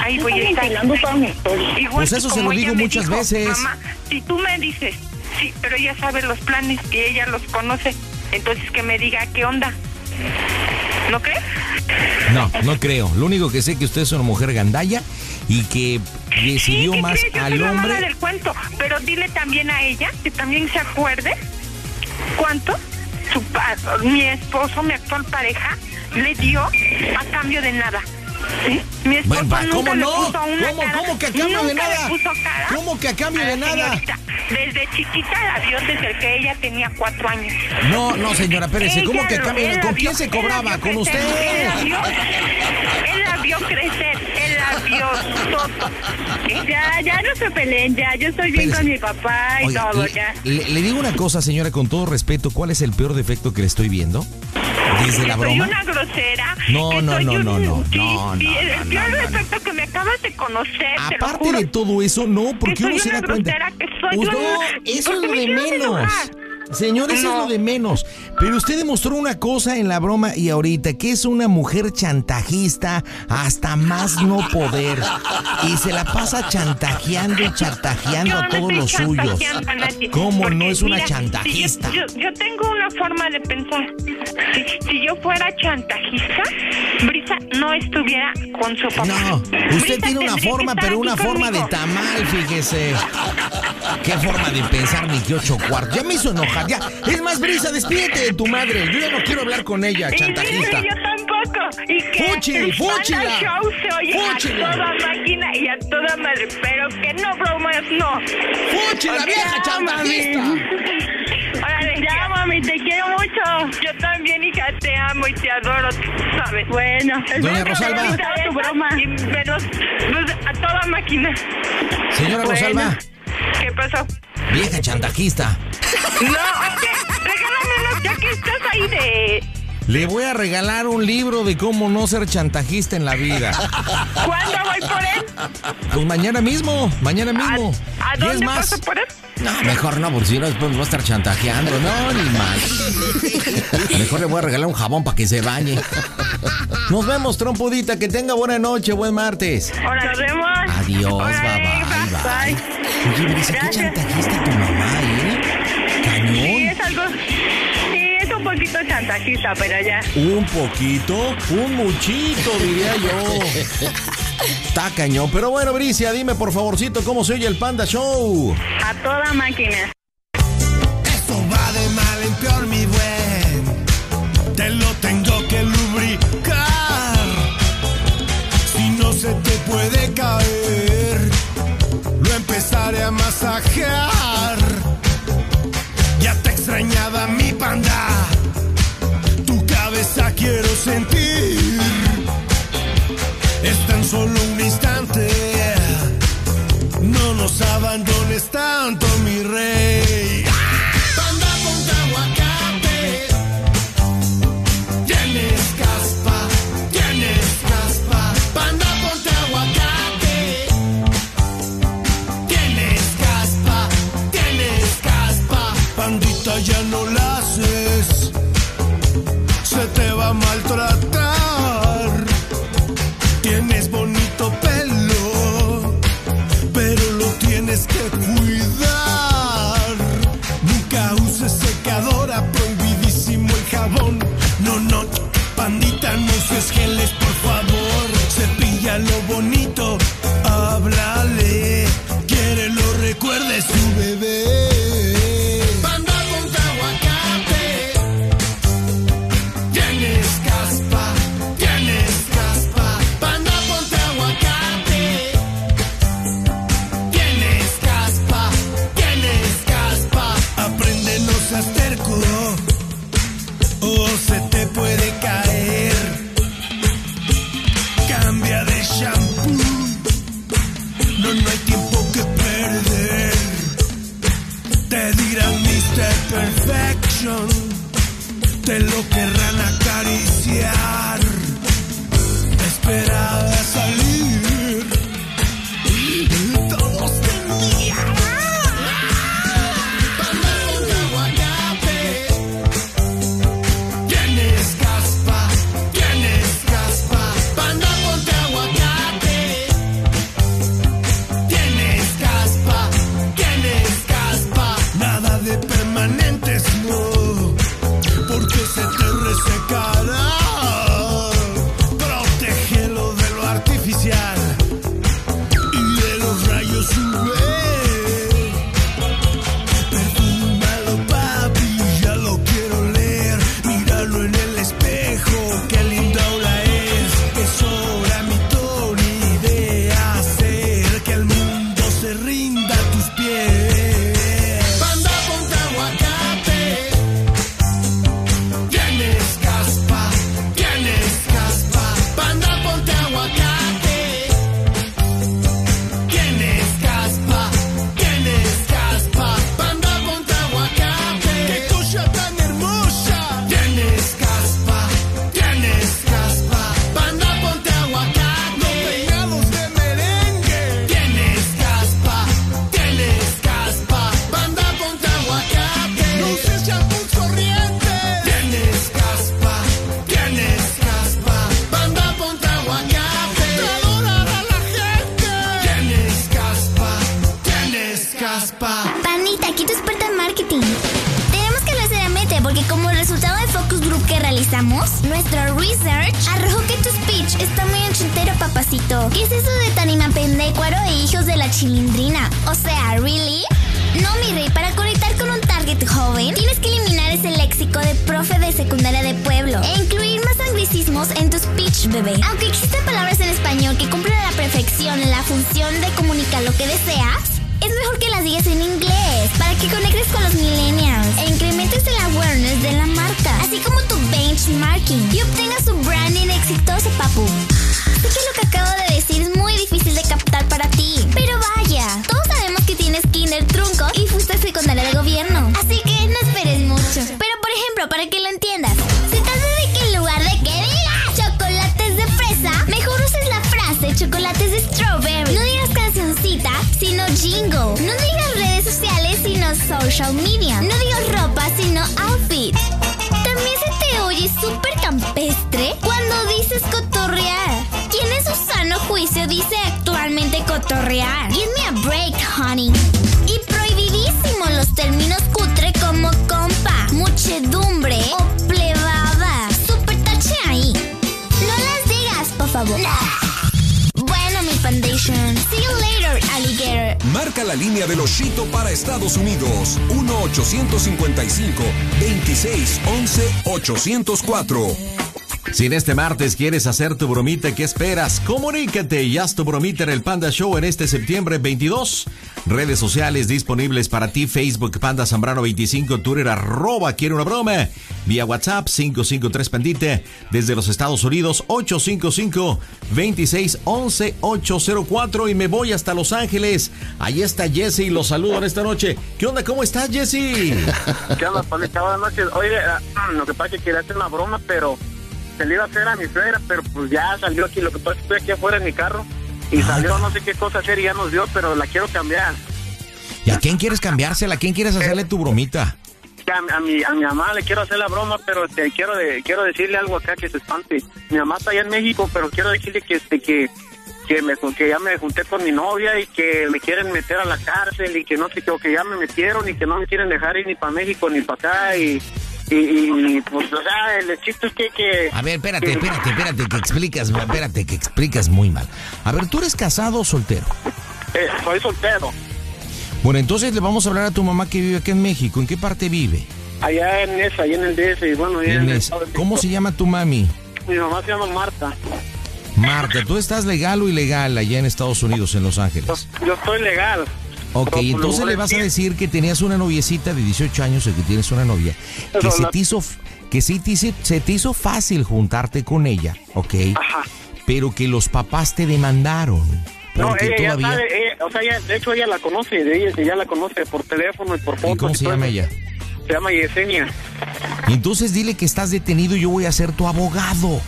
ahí voy a estar. Igual Pues eso se como lo digo muchas dijo, veces. Mamá, si tú me dices, sí, pero ella sabe los planes y ella los conoce, entonces que me diga qué onda. ¿No crees? No, no creo. Lo único que sé es que usted es una mujer gandalla y que decidió ¿Qué más crees? Yo soy al la mala hombre. del cuento, pero dile también a ella que también se acuerde cuánto su pa- mi esposo, mi actual pareja, le dio a cambio de nada. ¿Sí? Mi esposo Bueno, pa, nunca ¿cómo le no? una ¿Cómo- cara, cómo que a cambio de nada? le puso cara ¿Cómo que a cambio a de nada? señorita. Desde chiquita la vio desde que ella tenía cuatro años. No, no, señora, espérese, ¿cómo que lo- cambio? él la ¿Con quién se cobraba? ¿Con usted? Él la vio, él la vio crecer, todo. Ya, ya no se peleen, ya. Yo estoy bien con mi papá y Oiga, todo, le, ya. le- le digo una cosa, señora, con todo respeto, ¿cuál es el peor defecto que le estoy viendo? Desde la Soy broma. una grosera. No, no, soy no, un- no, no, sí, no, sí, no, el no, peor no, no. defecto que me acabas de conocer, te lo Aparte juro. de todo eso, no, porque que soy uno se da cuenta. que soy Pues una- no, eso es lo de menos. enojar. Señor, eso No. es lo de menos. Pero usted demostró una cosa en la broma y ahorita, que es una mujer chantajista hasta más no poder. Y se la pasa chantajeando y chantajeando a todos los suyos. ¿Cómo porque, no es una mira, chantajista? si yo, yo- yo tengo una forma de pensar. Si, si yo fuera chantajista, Brisa no estuviera con su papá. No, usted Brisa tiene una forma, pero una forma de tamal, fíjese. Qué forma de pensar, ni que ocho cuartos. Ya me hizo enojar, ya. Es más, Brisa, despídete de tu madre. Yo ya no quiero hablar con ella, Y chantajista. dime, yo tampoco. Y que Fuchi, fúchila. Show se oye Fúchila. a toda máquina y a toda madre, pero que no bromas, no. Fúchila, vieja ya, chantajista. Órale, ya, mami, te quiero mucho. Yo también, hija, te amo y te adoro, tú sabes. Bueno, Doña Rosalba. tu broma. Y menos, pues, a toda máquina. Señora Bueno. Rosalba, ¿Qué pasó? Vieja chantajista. No, oye, regálamelo ya que estás ahí de... Le voy a regalar un libro de cómo no ser chantajista en la vida. ¿Cuándo voy por él? Pues mañana mismo, mañana mismo. ¿A Y es dónde más, paso por él? No, mejor no, porque si no después me va a estar chantajeando. No, ni mal. Mejor le voy a regalar un jabón para que se bañe. Nos vemos, trompudita. Que tenga buena noche, buen martes. Ahora nos vemos. Adiós, Órale, bye, bye, bye. Oye, Brisa, qué chantajista tu mamá, ¿eh? Sí, Cañón. es algo... Poquito chantajista, pero ya. Un poquito, un muchito, diría yo. Está cañón. Pero bueno, Bricia, dime por favorcito cómo se oye el Panda Show. A toda máquina. Esto va de mal en peor, mi buen. Te lo quiero sentir. Es tan solo un instante. No nos abandones tanto, mi rey. Panda, ponte aguacate. Tienes caspa, tienes caspa. Panda, ponte aguacate. Tienes caspa, tienes caspa. Pandita, ya no Se raspa. Panita, aquí te experta en marketing. Tenemos que lo hacer porque como resultado del focus group que realizamos, nuestro research arrojó que tu speech está muy enchintero, papacito. ¿Qué es eso de tan imapendécuaro e hijos de la chilindrina? O sea, ¿really? No, mi rey, para conectar con un target joven, tienes que eliminar ese léxico de profe de secundaria de pueblo e incluir más anglicismos en tu speech, bebé. Aunque existen palabras en español que cumplen a la perfección la función de comunicar lo que deseas, es mejor que las digas en inglés para que conectes con los millennials e incrementes el awareness de la marca, así como tu benchmarking y obtengas un branding exitoso, papu. Sé lo que acabo de decir es muy difícil de captar para ti, pero vaya, todos sabemos que tienes kinder trunco y fuiste secundaria de gobierno, así que no esperes mucho. Pero por ejemplo, para que lo entiendas, se trata sino jingle. No digas redes sociales, sino social media. No digas ropa, sino outfit. También se te oye súper campestre cuando dices cotorrear. ¿Quién en su sano juicio dice actualmente cotorrear? Give me a break, honey. Y prohibidísimo los términos cutre como compa, muchedumbre o plebada. Super tache ahí. No las digas, por favor. Mi foundation. See you later, alligator. Marca la línea del Oshito para Estados Unidos. 1-855-2611-804. Si en este martes quieres hacer tu bromita, ¿qué esperas? Comunícate y haz tu bromita en el Panda Show en este septiembre 22. Redes sociales disponibles para ti, Facebook Panda Zambrano 25, Twitter arroba quiero una broma. Vía WhatsApp 553 Pandite. Desde los Estados Unidos 855-2611-804 y me voy hasta Los Ángeles. Ahí está Jesse y los saludo en esta noche. ¿Qué onda? ¿Cómo estás, Jesse? ¿Qué onda, Pandita? Buenas. Oye, ah, lo que pasa es que quería hacer una broma, pero se le iba a hacer a mi suegra, pero pues ya salió aquí. Lo que pasa es que estoy aquí afuera en mi carro y salió no sé qué cosa hacer y ya nos dio, pero la quiero cambiar. ¿Y a quién quieres cambiársela? ¿A quién quieres hacerle tu bromita? A, a mi, a mi mamá le quiero hacer la broma, pero te quiero de, quiero decirle algo acá que se espante. Mi mamá está allá en México, pero quiero decirle que este que que me que ya me junté con mi novia y que me quieren meter a la cárcel y que no sé qué, o que ya me metieron y que no me quieren dejar ir ni para México ni para acá y y, y, pues, o sea, el chiste es que... que A ver, espérate, que- espérate, espérate, que explicas, espérate, que explicas muy mal. A ver, ¿tú eres casado o soltero? Eh, soy soltero. Bueno, entonces le vamos a hablar a tu mamá que vive aquí en México. ¿En qué parte vive? Allá en esa, allá en el DS, y bueno, allá en el En Estado de ¿Cómo se llama tu mami? Mi mamá se llama Marta. Marta, ¿tú estás legal o ilegal allá en Estados Unidos, en Los Ángeles? Yo estoy legal. Ok, pues, entonces le vas a decir que tenías una noviecita de 18 años o que tienes una novia, que se te hizo, que sí te se te hizo fácil juntarte con ella, ok, pero que los papás te demandaron. No, Porque ella todavía... ya sabe, ella- o sea, ella- de hecho ella la conoce, de ella ya la conoce por teléfono y por fotos. ¿Y cómo se llama ella? Se llama Yesenia. Entonces dile que estás detenido y yo voy a ser tu abogado.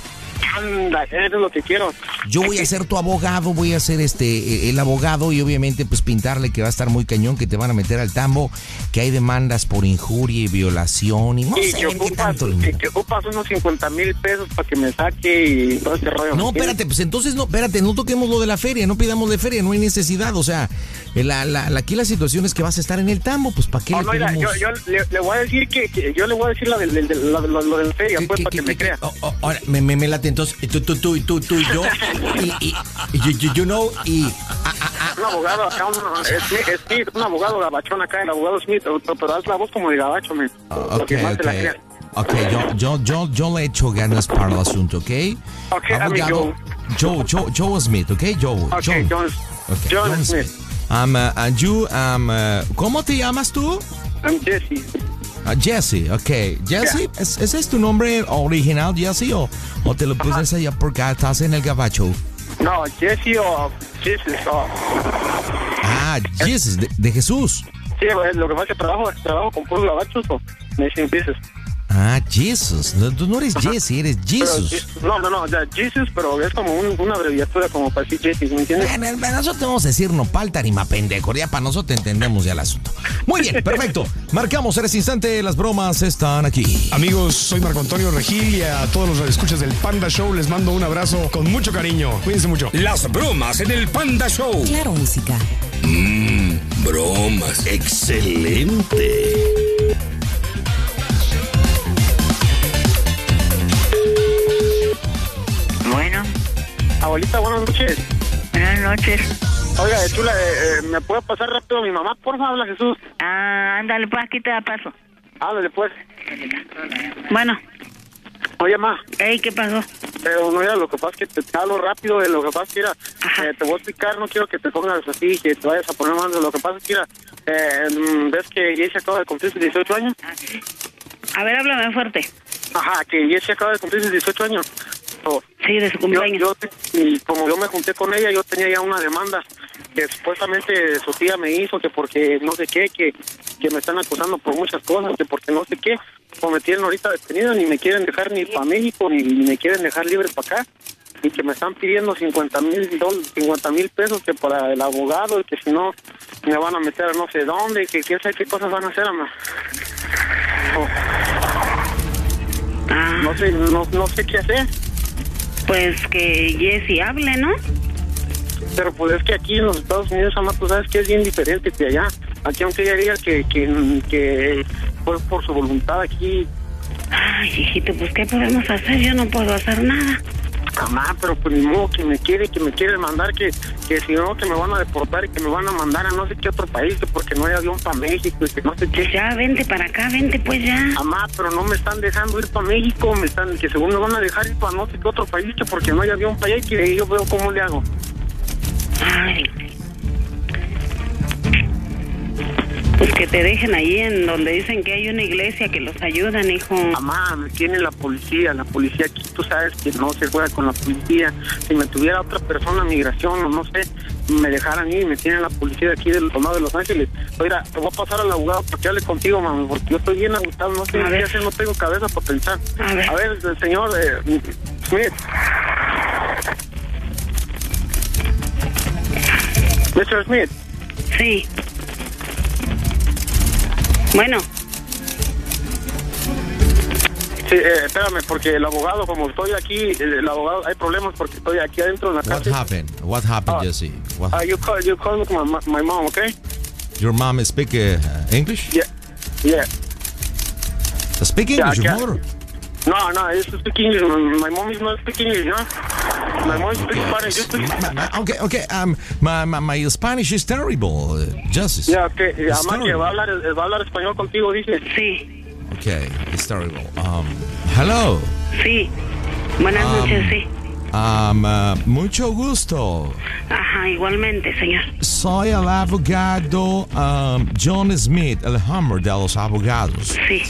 Anda, eso es lo que quiero. Yo voy a ser tu abogado, voy a ser este eh, el abogado y obviamente pues pintarle que va a estar muy cañón, que te van a meter al tambo, que hay demandas por injuria y violación y no y sé que qué ocupas, tanto. que, que ocupas unos 50 mil pesos para que me saque y todo ese rollo. No, espérate, pues entonces no, espérate, no toquemos lo de la feria, no pidamos de feria, no hay necesidad, o sea, la, la- la- aquí la situación es que vas a estar en el tambo, pues ¿para qué No, le no, mira, yo, le, le voy a decir que, que- yo le voy a decir la del, del- del- la- lo, lo de la feria, pues, para que me crea. Ahora, me, me, me late entonces, tú, tú, tú, tú, tú y yo, y, y, y you, you- know, y... Un abogado acá, un, es, Smith, un abogado gabachón acá, el abogado Smith, pero, haz la voz como de gabacho, más te la ok. crea. Ok, yo, yo, yo, yo le echo ganas para el asunto, ¿ok? Ok, Abogado, amigo. Joe, Joe, Joe Smith, ¿ok? Joe, Ok, Joe. John, Ok, John Smith. Um, uh, and you, um, uh, ¿Cómo te llamas tú? I'm Jesse. Ah, Jesse, ok. Jesse, ¿es- ¿ese es tu nombre original, Jesse? ¿O, o te lo pones allá porque estás en el gabacho? No, Jesse o Jesus. o- Ah, Jesus, de, de Jesús. sí, pues, lo que pasa es que trabajo, trabajo con puros gabachos o me dicen Jesus. Ah, Jesus. No, tú no eres Jesse, eres Pero, Jesus. sí, no, no, no, Jesus, pero es como un- una abreviatura como para decir Jesse, ¿me entiendes? Bueno, nosotros te vamos a decir nopal, tarima, pendejo. Ya para nosotros entendemos ya el asunto. Muy bien, perfecto. Marcamos en ese instante. Las bromas están aquí. Amigos, soy Marco Antonio Regil y a todos los escuchas del Panda Show les mando un abrazo con mucho cariño. Cuídense mucho. Las bromas en el Panda Show. Claro, música. Mmm, bromas. Excelente. Señorita, buenas noches. Buenas noches. Oiga, chula, eh, eh, ¿me puede pasar rápido a mi mamá? Por favor, habla Jesús. Ah, ándale, pues aquí te da paso. Háblale, pues. Bueno. Oye, ma. Ey, ¿qué pasó? Pero no, mira, lo que pasa es que te, hablo rápido de lo que pasa es que, mira, eh, te voy a explicar, no quiero que te pongas así, que te vayas a poner más de lo que pasa es que, mira, eh, mm, ves que Jesse acaba de cumplir sus 18 años. A ver, háblame fuerte. Ajá, que Jesse acaba de cumplir sus 18 años. Sí, de su cumpleaños. Yo, yo- y como yo me junté con ella, yo tenía ya una demanda que supuestamente su tía me hizo, que porque no sé qué, que, que me están acusando por muchas cosas, que porque no sé qué, como me tienen ahorita detenida, ni me quieren dejar ni para México, ni, ni me quieren dejar libre para acá, y que me están pidiendo 50 mil 50 mil pesos que para el abogado, y que si no me van a meter a no sé dónde, y que quién sabe qué cosas van a hacer, ama. Oh. No sé, no, no sé qué hacer. Pues que Jesse hable, ¿no? Pero pues es que aquí en los Estados Unidos, ama, tú sabes que es bien diferente que allá. Aquí aunque ella diga que, que, que fue por su voluntad aquí. Ay, hijito, pues ¿qué podemos hacer? Yo no puedo hacer nada. Mamá, pero pues ni modo que me quiere, que me quiere mandar, que, que si no, que me van a deportar y que me van a mandar a no sé qué otro país, que porque no hay avión para México y que no sé qué. Ya, vente para acá, vente pues ya. Mamá, pero no me están dejando ir para México, me están, que según me van a dejar ir para no sé qué otro país, que porque no hay avión para allá y que yo veo cómo le hago. Ay. Que te dejen ahí en donde dicen que hay una iglesia que los ayudan, hijo. Mamá, me tiene la policía, la policía aquí, tú sabes que no se juega con la policía. Si me tuviera otra persona, migración o no sé, me dejaran ir, me tienen la policía de aquí del condado de Los Ángeles. Oiga, te voy a pasar al abogado para que hable contigo, mami, porque yo estoy bien agotado, no sé A qué ver. hacer, no tengo cabeza para pensar. A ver. el señor eh, Smith. Mr. Smith. Sí. Bueno, Sí, eh, espérame, porque el abogado, como estoy aquí, el abogado, hay problemas porque estoy aquí adentro en la What cárcel. happened? What happened, Jesse? What Uh, you call, you call my, my mom, okay? Your mom speak uh, English? Yeah, yeah. Speak English, yeah. mother? No, no, it's speak English. My, my mom is not speaking English, no? My mom speaks Spanish. You speak... Okay, okay. Um, my, my, my Spanish is terrible, uh, Justice. Ya, okay. It's Ama que terrible. va a hablar, eh, va a hablar español contigo, dice. Sí. Okay, it's terrible. Um, hello. sí. Buenas Um, noches, sí. Um, uh, mucho gusto. Ajá, igualmente, señor. Soy el abogado um, John Smith, el Hammer de los abogados. Sí.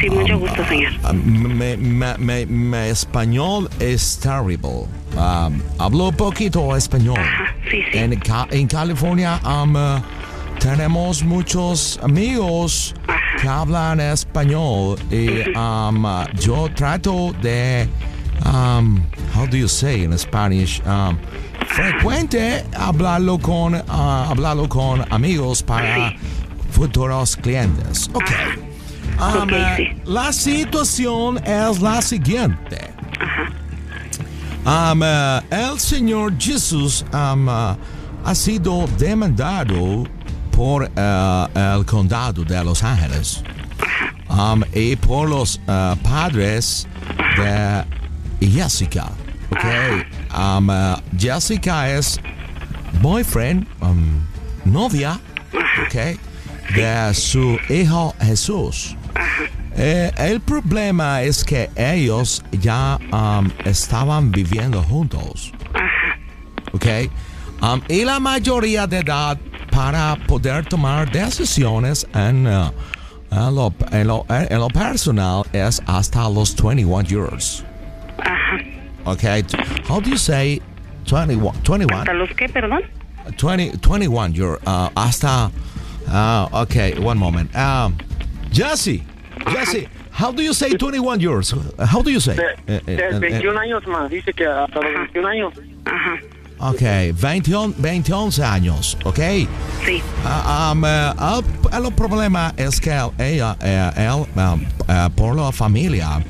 Sí, mucho gusto, señor. Um, me, me, me, me español es terrible. Um, hablo poquito español. sí, sí. En, en California um, uh, tenemos muchos amigos que hablan español y yo trato de, how do you say in Spanish? Frecuente hablarlo con, hablarlo con amigos para futuros clientes. Ok. Um, Sí. La situación es la siguiente. Um, uh, el Señor Jesús um, uh, ha sido demandado por uh, el condado de Los Ángeles um, y por los padres de Jessica. Okay. Jessica es boyfriend, novia, okay, de su hijo Jesús. Eh, el problema es que ellos ya um, estaban viviendo juntos. ¿Ok? Um, y la mayoría de edad para poder tomar decisiones en, uh, en lo, en lo- en lo personal es hasta los 21 years. ¿Ok? How do you say 21? 21? ¿Hasta los qué, perdón? 20, 21 year, uh, hasta uh, okay one moment um, Jesse Jesse how do you say 21 years how do you say De, Eh, eh, de eh, 21 años más, dice que hasta los 21 años. ok 21, 21 años ok. Sí. Um, eh, el, el problema es que ella eh, él um, eh, por la familia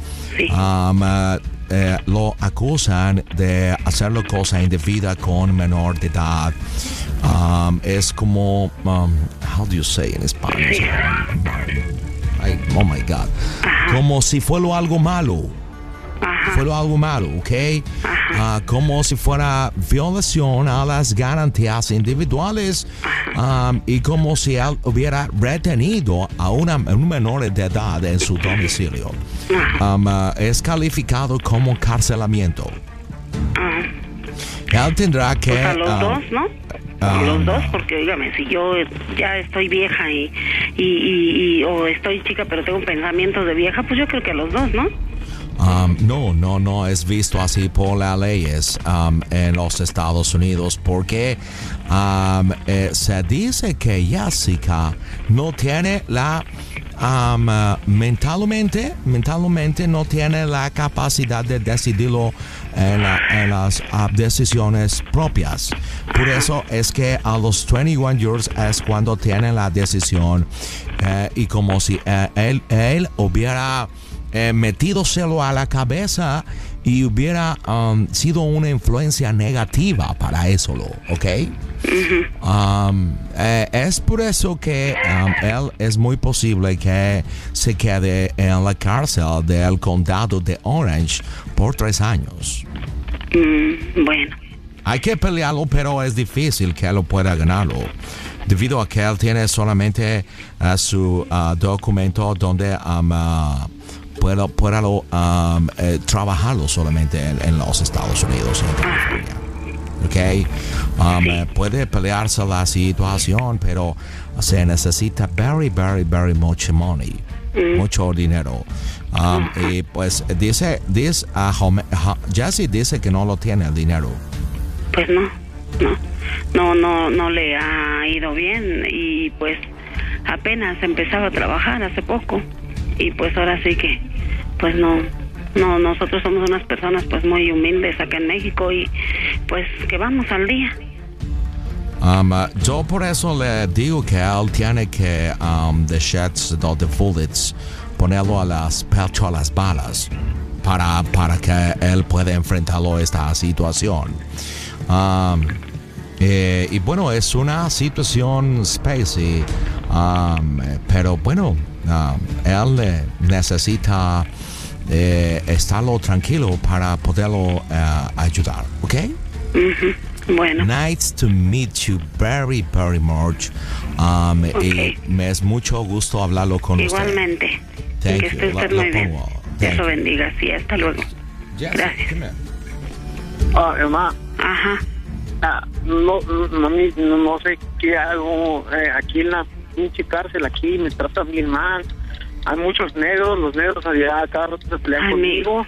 um, eh, eh, lo acusan de hacerlo cosa indebida con menor de edad Um, es como um, how do you say in Spanish Ay, oh my god. Como si fuera algo malo. Fuera algo malo ok ah, como si fuera violación a las garantías individuales am, y como si él hubiera retenido a una, un menor de edad en su domicilio. Am, ah, es calificado como carcelamiento. Él tendrá que... Pues a los dos, ¿no? Ah, los dos, porque dígame, si yo ya estoy vieja y, y, y, y- o estoy chica pero tengo pensamientos de vieja, pues yo creo que los dos, ¿no? Um, no, no, no es visto así por las leyes um, en los Estados Unidos porque um, eh, se dice que Jessica no tiene la uh, mentalmente, mentalmente no tiene la capacidad de decidirlo en, la- en las uh, decisiones propias. Por eso es que a los 21 years es cuando tiene la decisión eh, y como si eh, él, hubiera eh, a la cabeza y hubiera um, sido una influencia negativa para eso, lo, ¿ok? Um, eh, es por eso que um, él es muy posible que se quede en la cárcel del condado de Orange por tres años. Mm, bueno, Hay que pelearlo, pero es difícil que lo pueda ganarlo. Debido a que él tiene solamente uh, su uh, documento donde um, uh, pueda, pueda lo, um, eh, trabajarlo solamente en, en los Estados Unidos. en California. ¿ok? Um, eh, puede pelearse la situación, pero se necesita very, very, very much money. Mucho dinero. Um, y pues dice, dice a Home- Ha- Jesse dice que no lo tiene el dinero. pues no, no, no, no, no le ha ido bien y pues apenas empezaba a trabajar hace poco y pues ahora sí que, pues no, no, nosotros somos unas personas pues muy humildes acá en México y pues que vamos al día. Um, uh, yo por eso le digo que él tiene que um, de shots de, de bullets ponerlo a las pecho a las balas para, para que él pueda enfrentarlo a esta situación. Um, eh, y bueno, es una situación spacey, um, eh, pero bueno, um, él eh, necesita eh, estarlo tranquilo para poderlo eh, ayudar, ¿ok? Bueno. Nice to meet you very, very much. Um, Y me es mucho gusto hablarlo con usted. Igualmente. Thank que you. esté usted muy bien. Dios lo bendiga. Sí, hasta luego. Gracias. Ah, mamá. Ajá. Ah, no, no, no, no sé qué hago eh, aquí en la pinche cárcel, aquí me tratan bien mal. Hay muchos negros, los negros allá cada rato se pelean conmigo.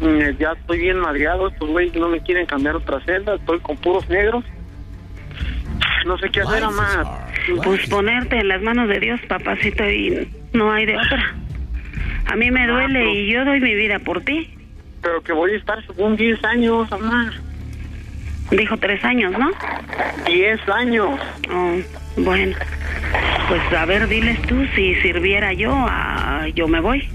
Mm, ya estoy bien madreado, estos güeyes no me quieren cambiar otra celda, estoy con puros negros. No sé qué hacer, mamá. Pues ponerte en las manos de Dios, papacito, y no hay de otra. A mí me duele y yo doy mi vida por ti. Pero que voy a estar según 10 años, mamá. Dijo tres años, ¿no? 10 años. Oh, bueno. Pues a ver, diles tú, si sirviera yo, ah, yo me voy.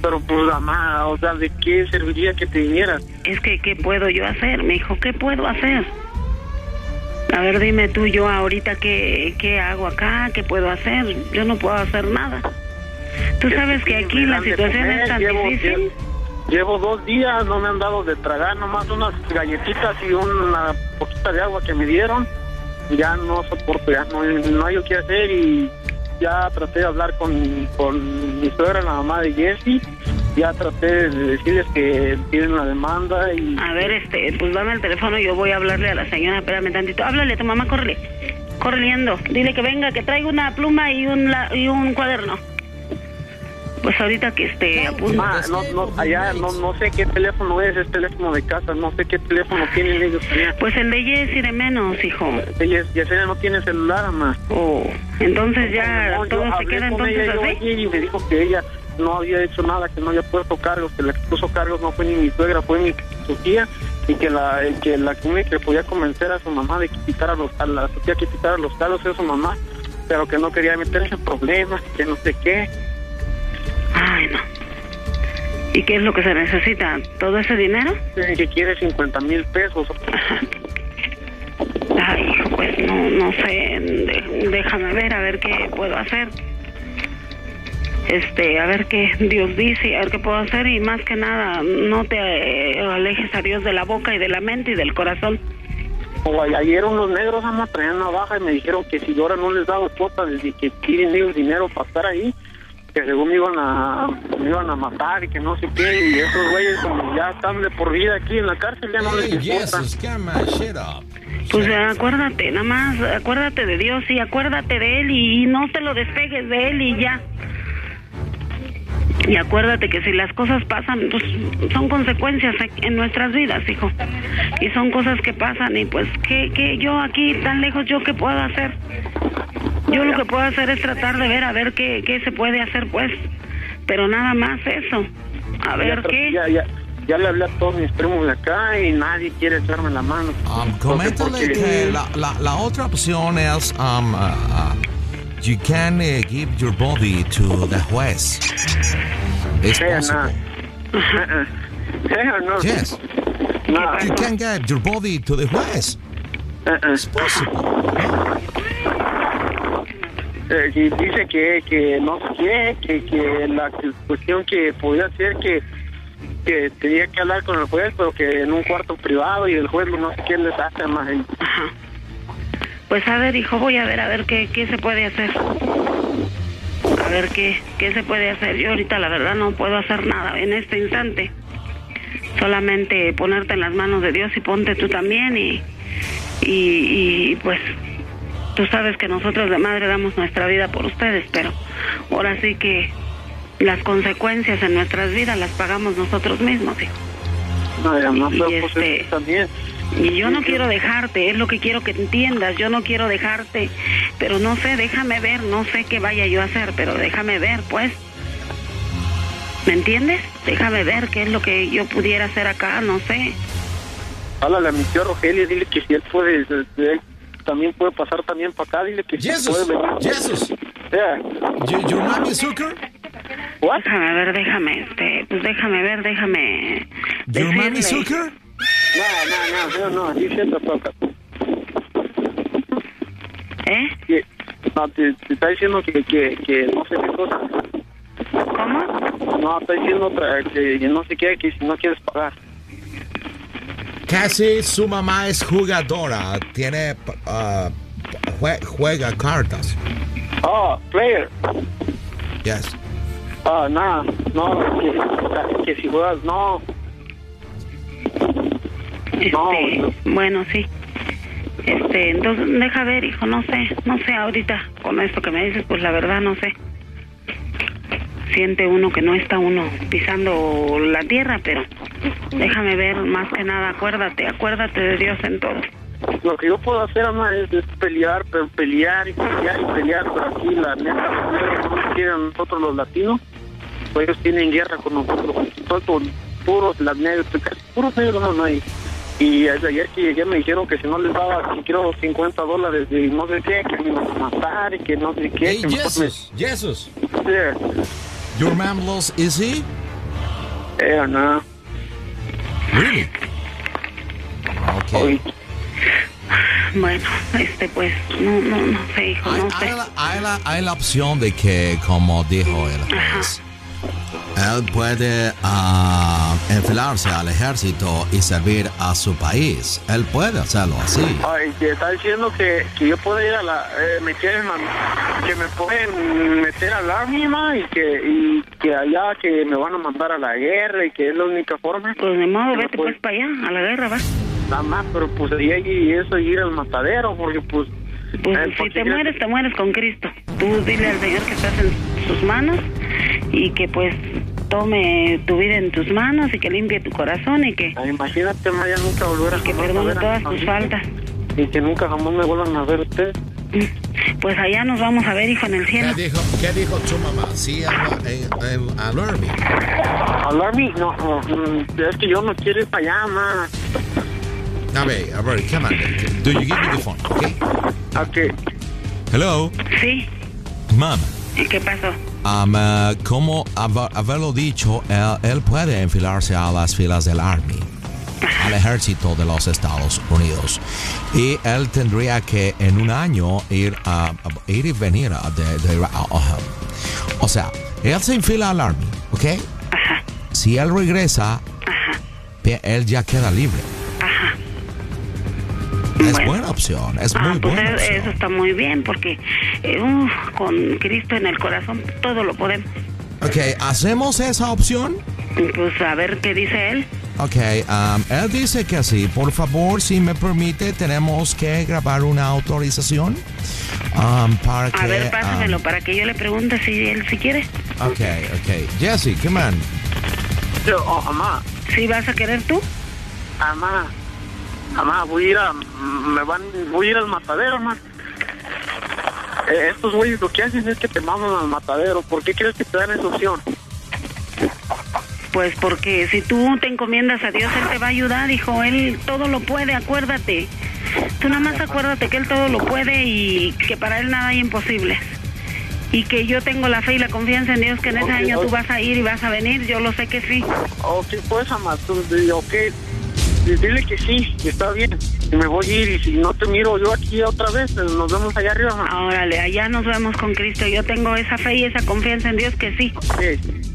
Pero pues, mamá, o sea, ¿de qué serviría que te vinieras? Es que, ¿qué puedo yo hacer? Me dijo, ¿qué puedo hacer? A ver, dime tú, yo ahorita qué, qué hago acá, qué puedo hacer. Yo no puedo hacer nada. Tú sabes que aquí la situación comer, es tan llevo- difícil. Llevo dos días, no me han dado de tragar, nomás unas galletitas y una poquita de agua que me dieron. Ya no soporto, ya no, no hay lo que hacer y ya traté de hablar con, con mi suegra, la mamá de Jesse. Ya traté de decirles que tienen la demanda y... A ver, este, pues dame el teléfono y yo voy a hablarle a la señora. Espérame tantito. Háblale a tu mamá, córrele. Corriendo. Dile que venga, que traiga una pluma y un, la- y un cuaderno. Pues ahorita que esté a punto. No, no, allá no, no sé qué teléfono es, es teléfono de casa, no sé qué teléfono tienen ellos allá. Pues el de Jessy de menos, hijo. Ella, Yesenia no tiene celular, mamá. Oh, entonces ya No, yo todo se hablé queda con entonces ella yo así. ayer y me dijo que ella no había hecho nada, que no había puesto cargos, que la que puso cargos no fue ni mi suegra, fue mi su tía y que la que la única que podía convencer a su mamá de que quitara los a la su tía que quitara los cargos era su mamá, pero que no quería meterse en problemas, que no sé qué. Ay, no. ¿Y qué es lo que se necesita? ¿Todo ese dinero? Que quiere 50 mil pesos. Ay, hijo, pues no, no sé. De- déjame ver, a ver qué puedo hacer. este, a ver qué Dios dice, a ver qué puedo hacer y más que nada, no te eh, alejes a Dios de la boca y de la mente y del corazón. O ayer unos negros ama traían navaja y me dijeron que si ahora no les daba cuota desde que piden ellos dinero para estar ahí, que según me iban a me iban a matar y que no sé qué, y esos güeyes como ya están de por vida aquí en la cárcel, ya no les importa. Pues acuérdate, nada más, acuérdate de Dios y acuérdate de Él y, y no te lo despegues de Él y ya. Y acuérdate que si las cosas pasan, pues son consecuencias en nuestras vidas, hijo. Y son cosas que pasan y pues, ¿qué, qué yo aquí tan lejos, yo qué puedo hacer? Yo lo que puedo hacer es tratar de ver, a ver qué, qué se puede hacer, pues. Pero nada más eso. A ver ya, qué. Ya, ya, ya le hablé a todos mis primos de acá y nadie quiere echarme la mano. Um, coméntale Porque- que la, la, la otra opción es um, uh, uh, you can uh, give your body to the juez. It's Hell possible. Hell no. Yes. No. You can get your body to the juez. It's possible. Eh, dice que, que no sé qué, que, que la cuestión que podía ser que, que tenía que hablar con el juez, pero que en un cuarto privado y el juez no sé qué les hace más. Pues a ver, hijo, voy a ver, a ver qué, qué se puede hacer. A ver qué, qué se puede hacer. Yo ahorita la verdad no puedo hacer nada en este instante. Solamente ponerte en las manos de Dios y ponte tú también y, y, y, pues tú sabes que nosotros de madre damos nuestra vida por ustedes, pero ahora sí que las consecuencias en nuestras vidas las pagamos nosotros mismos, hijo. No, y además, Y pero, pues, este- también. Y yo no quiero dejarte, es lo que quiero que entiendas, yo no quiero dejarte, pero no sé, déjame ver, no sé qué vaya yo a hacer, pero déjame ver, pues. ¿Me entiendes? Déjame ver qué es lo que yo pudiera hacer acá, no sé. Háblale a mi tío Rogelio, dile que si él puede, él también puede pasar también para acá, dile que Jesus, puede venir. Jesus. Yeah. You, you mami Zucker? Déjame ver, déjame, este, pues déjame ver, déjame. Your mami decirle. Zucker? No, no, no, no, no, he said the fuck up. ¿Eh? Que- No, te, te está diciendo que, que, que no sé qué cosa. ¿Cómo? No, está diciendo otra, que no sé qué, que si no quieres pagar. Casi su mamá es jugadora. Tiene. uh, jue- juega cartas. Oh, player. Yes. Ah, nada, no, que, que si juegas, no. Este, bueno, sí. Este, entonces, deja ver, hijo, no sé, no sé ahorita con esto que me dices, pues la verdad no sé. Siente uno que no está uno pisando la tierra, pero déjame ver, más que nada, acuérdate, acuérdate de Dios en todo. Lo que yo puedo hacer, ama, es, es pelear, pero pelear y pelear y pelear, pero aquí la neta, los negros no quieren nosotros los latinos, pues ellos tienen guerra con nosotros, todos puros las negros, puros negros no, no hay. Y ayer que llegué me dijeron que si no les daba, si quiero 50 dólares de no sé qué, que me iban a matar y que no sé qué. Hey, que mejor me- Jesus. Jesus. Yeah. Your mom loves Easy? Eh, no. Really? Okay. Bueno, este, pues, no, no, no sé, hijo, no sé. Hay la, hay la- hay la opción de que, como dijo el juez, él puede ah, enfilarse al ejército y servir a su país. Él puede hacerlo así. Ay, que está diciendo que, que yo puedo ir a la... eh, me quieren que me pueden meter al army, ma, y que, y que allá que me van a mandar a la guerra y que es la única forma. Pues ni modo, vete pueden- pues para allá, a la guerra, va. Nada más, pero pues y, y eso ir al matadero, porque pues... Pues eh, si porque te ya- mueres, te mueres con Cristo. Tú dile al Señor que estás en sus manos y que pues tome tu vida en tus manos y que limpie tu corazón y que, Ay, Imagínate, ma, ya nunca volver a... que jamás a perdone todas tus faltas. Y que nunca jamás me vuelvan a ver ustedes. Pues allá nos vamos a ver, hijo, en el cielo. ¿Qué dijo, qué dijo tu mamá? Sí, habla en, en- al army. ¿Al army? No, no, mm, es que yo no quiero ir para allá, ma. A ver, a ver, come on. Do you give me the phone, okay? Okay. Hello, Sí, mom. ¿y qué pasó? Um, eh, como hab- haberlo dicho, él, él puede enfilarse a las filas del Army, al ejército de los Estados Unidos. Y él tendría que en un año ir, a, a- ir y venir a de, de- a- o sea, Él se enfila al Army, ¿ok? Si él regresa, pe- él ya queda libre. Es buena opción, es Ah, muy pues buena eso, opción. eso está muy bien porque eh, uf, con Cristo en el corazón todo lo podemos. Ok, ¿hacemos esa opción? Pues a ver qué dice él. Ok, um, él dice que sí. Por favor, si me permite, tenemos que grabar una autorización um, para que... A ver, pásamelo um, para que yo le pregunte si él si quiere. ok, ok. Jesse, come on. Yo, oh, mamá, ¿Sí vas a querer tú? mamá, mamá, voy a ir a, me van, voy a ir al matadero, mamá. Eh, estos güeyes lo que hacen es que te mandan al matadero. ¿Por qué crees que te dan esa opción? Pues porque si tú te encomiendas a Dios, Él te va a ayudar, hijo. Él todo lo puede, acuérdate. Tú nada más acuérdate que Él todo lo puede y que para Él nada hay imposible. Y que yo tengo la fe y la confianza en Dios que en ese año tú ok. vas a ir y vas a venir. Yo lo sé que sí. Ok, pues, mamá, tú, ok, dile que sí, que está bien. Me voy a ir y si no te miro yo aquí otra vez, pues, nos vemos allá arriba. Órale, allá nos vemos con Cristo. Yo tengo esa fe y esa confianza en Dios que sí.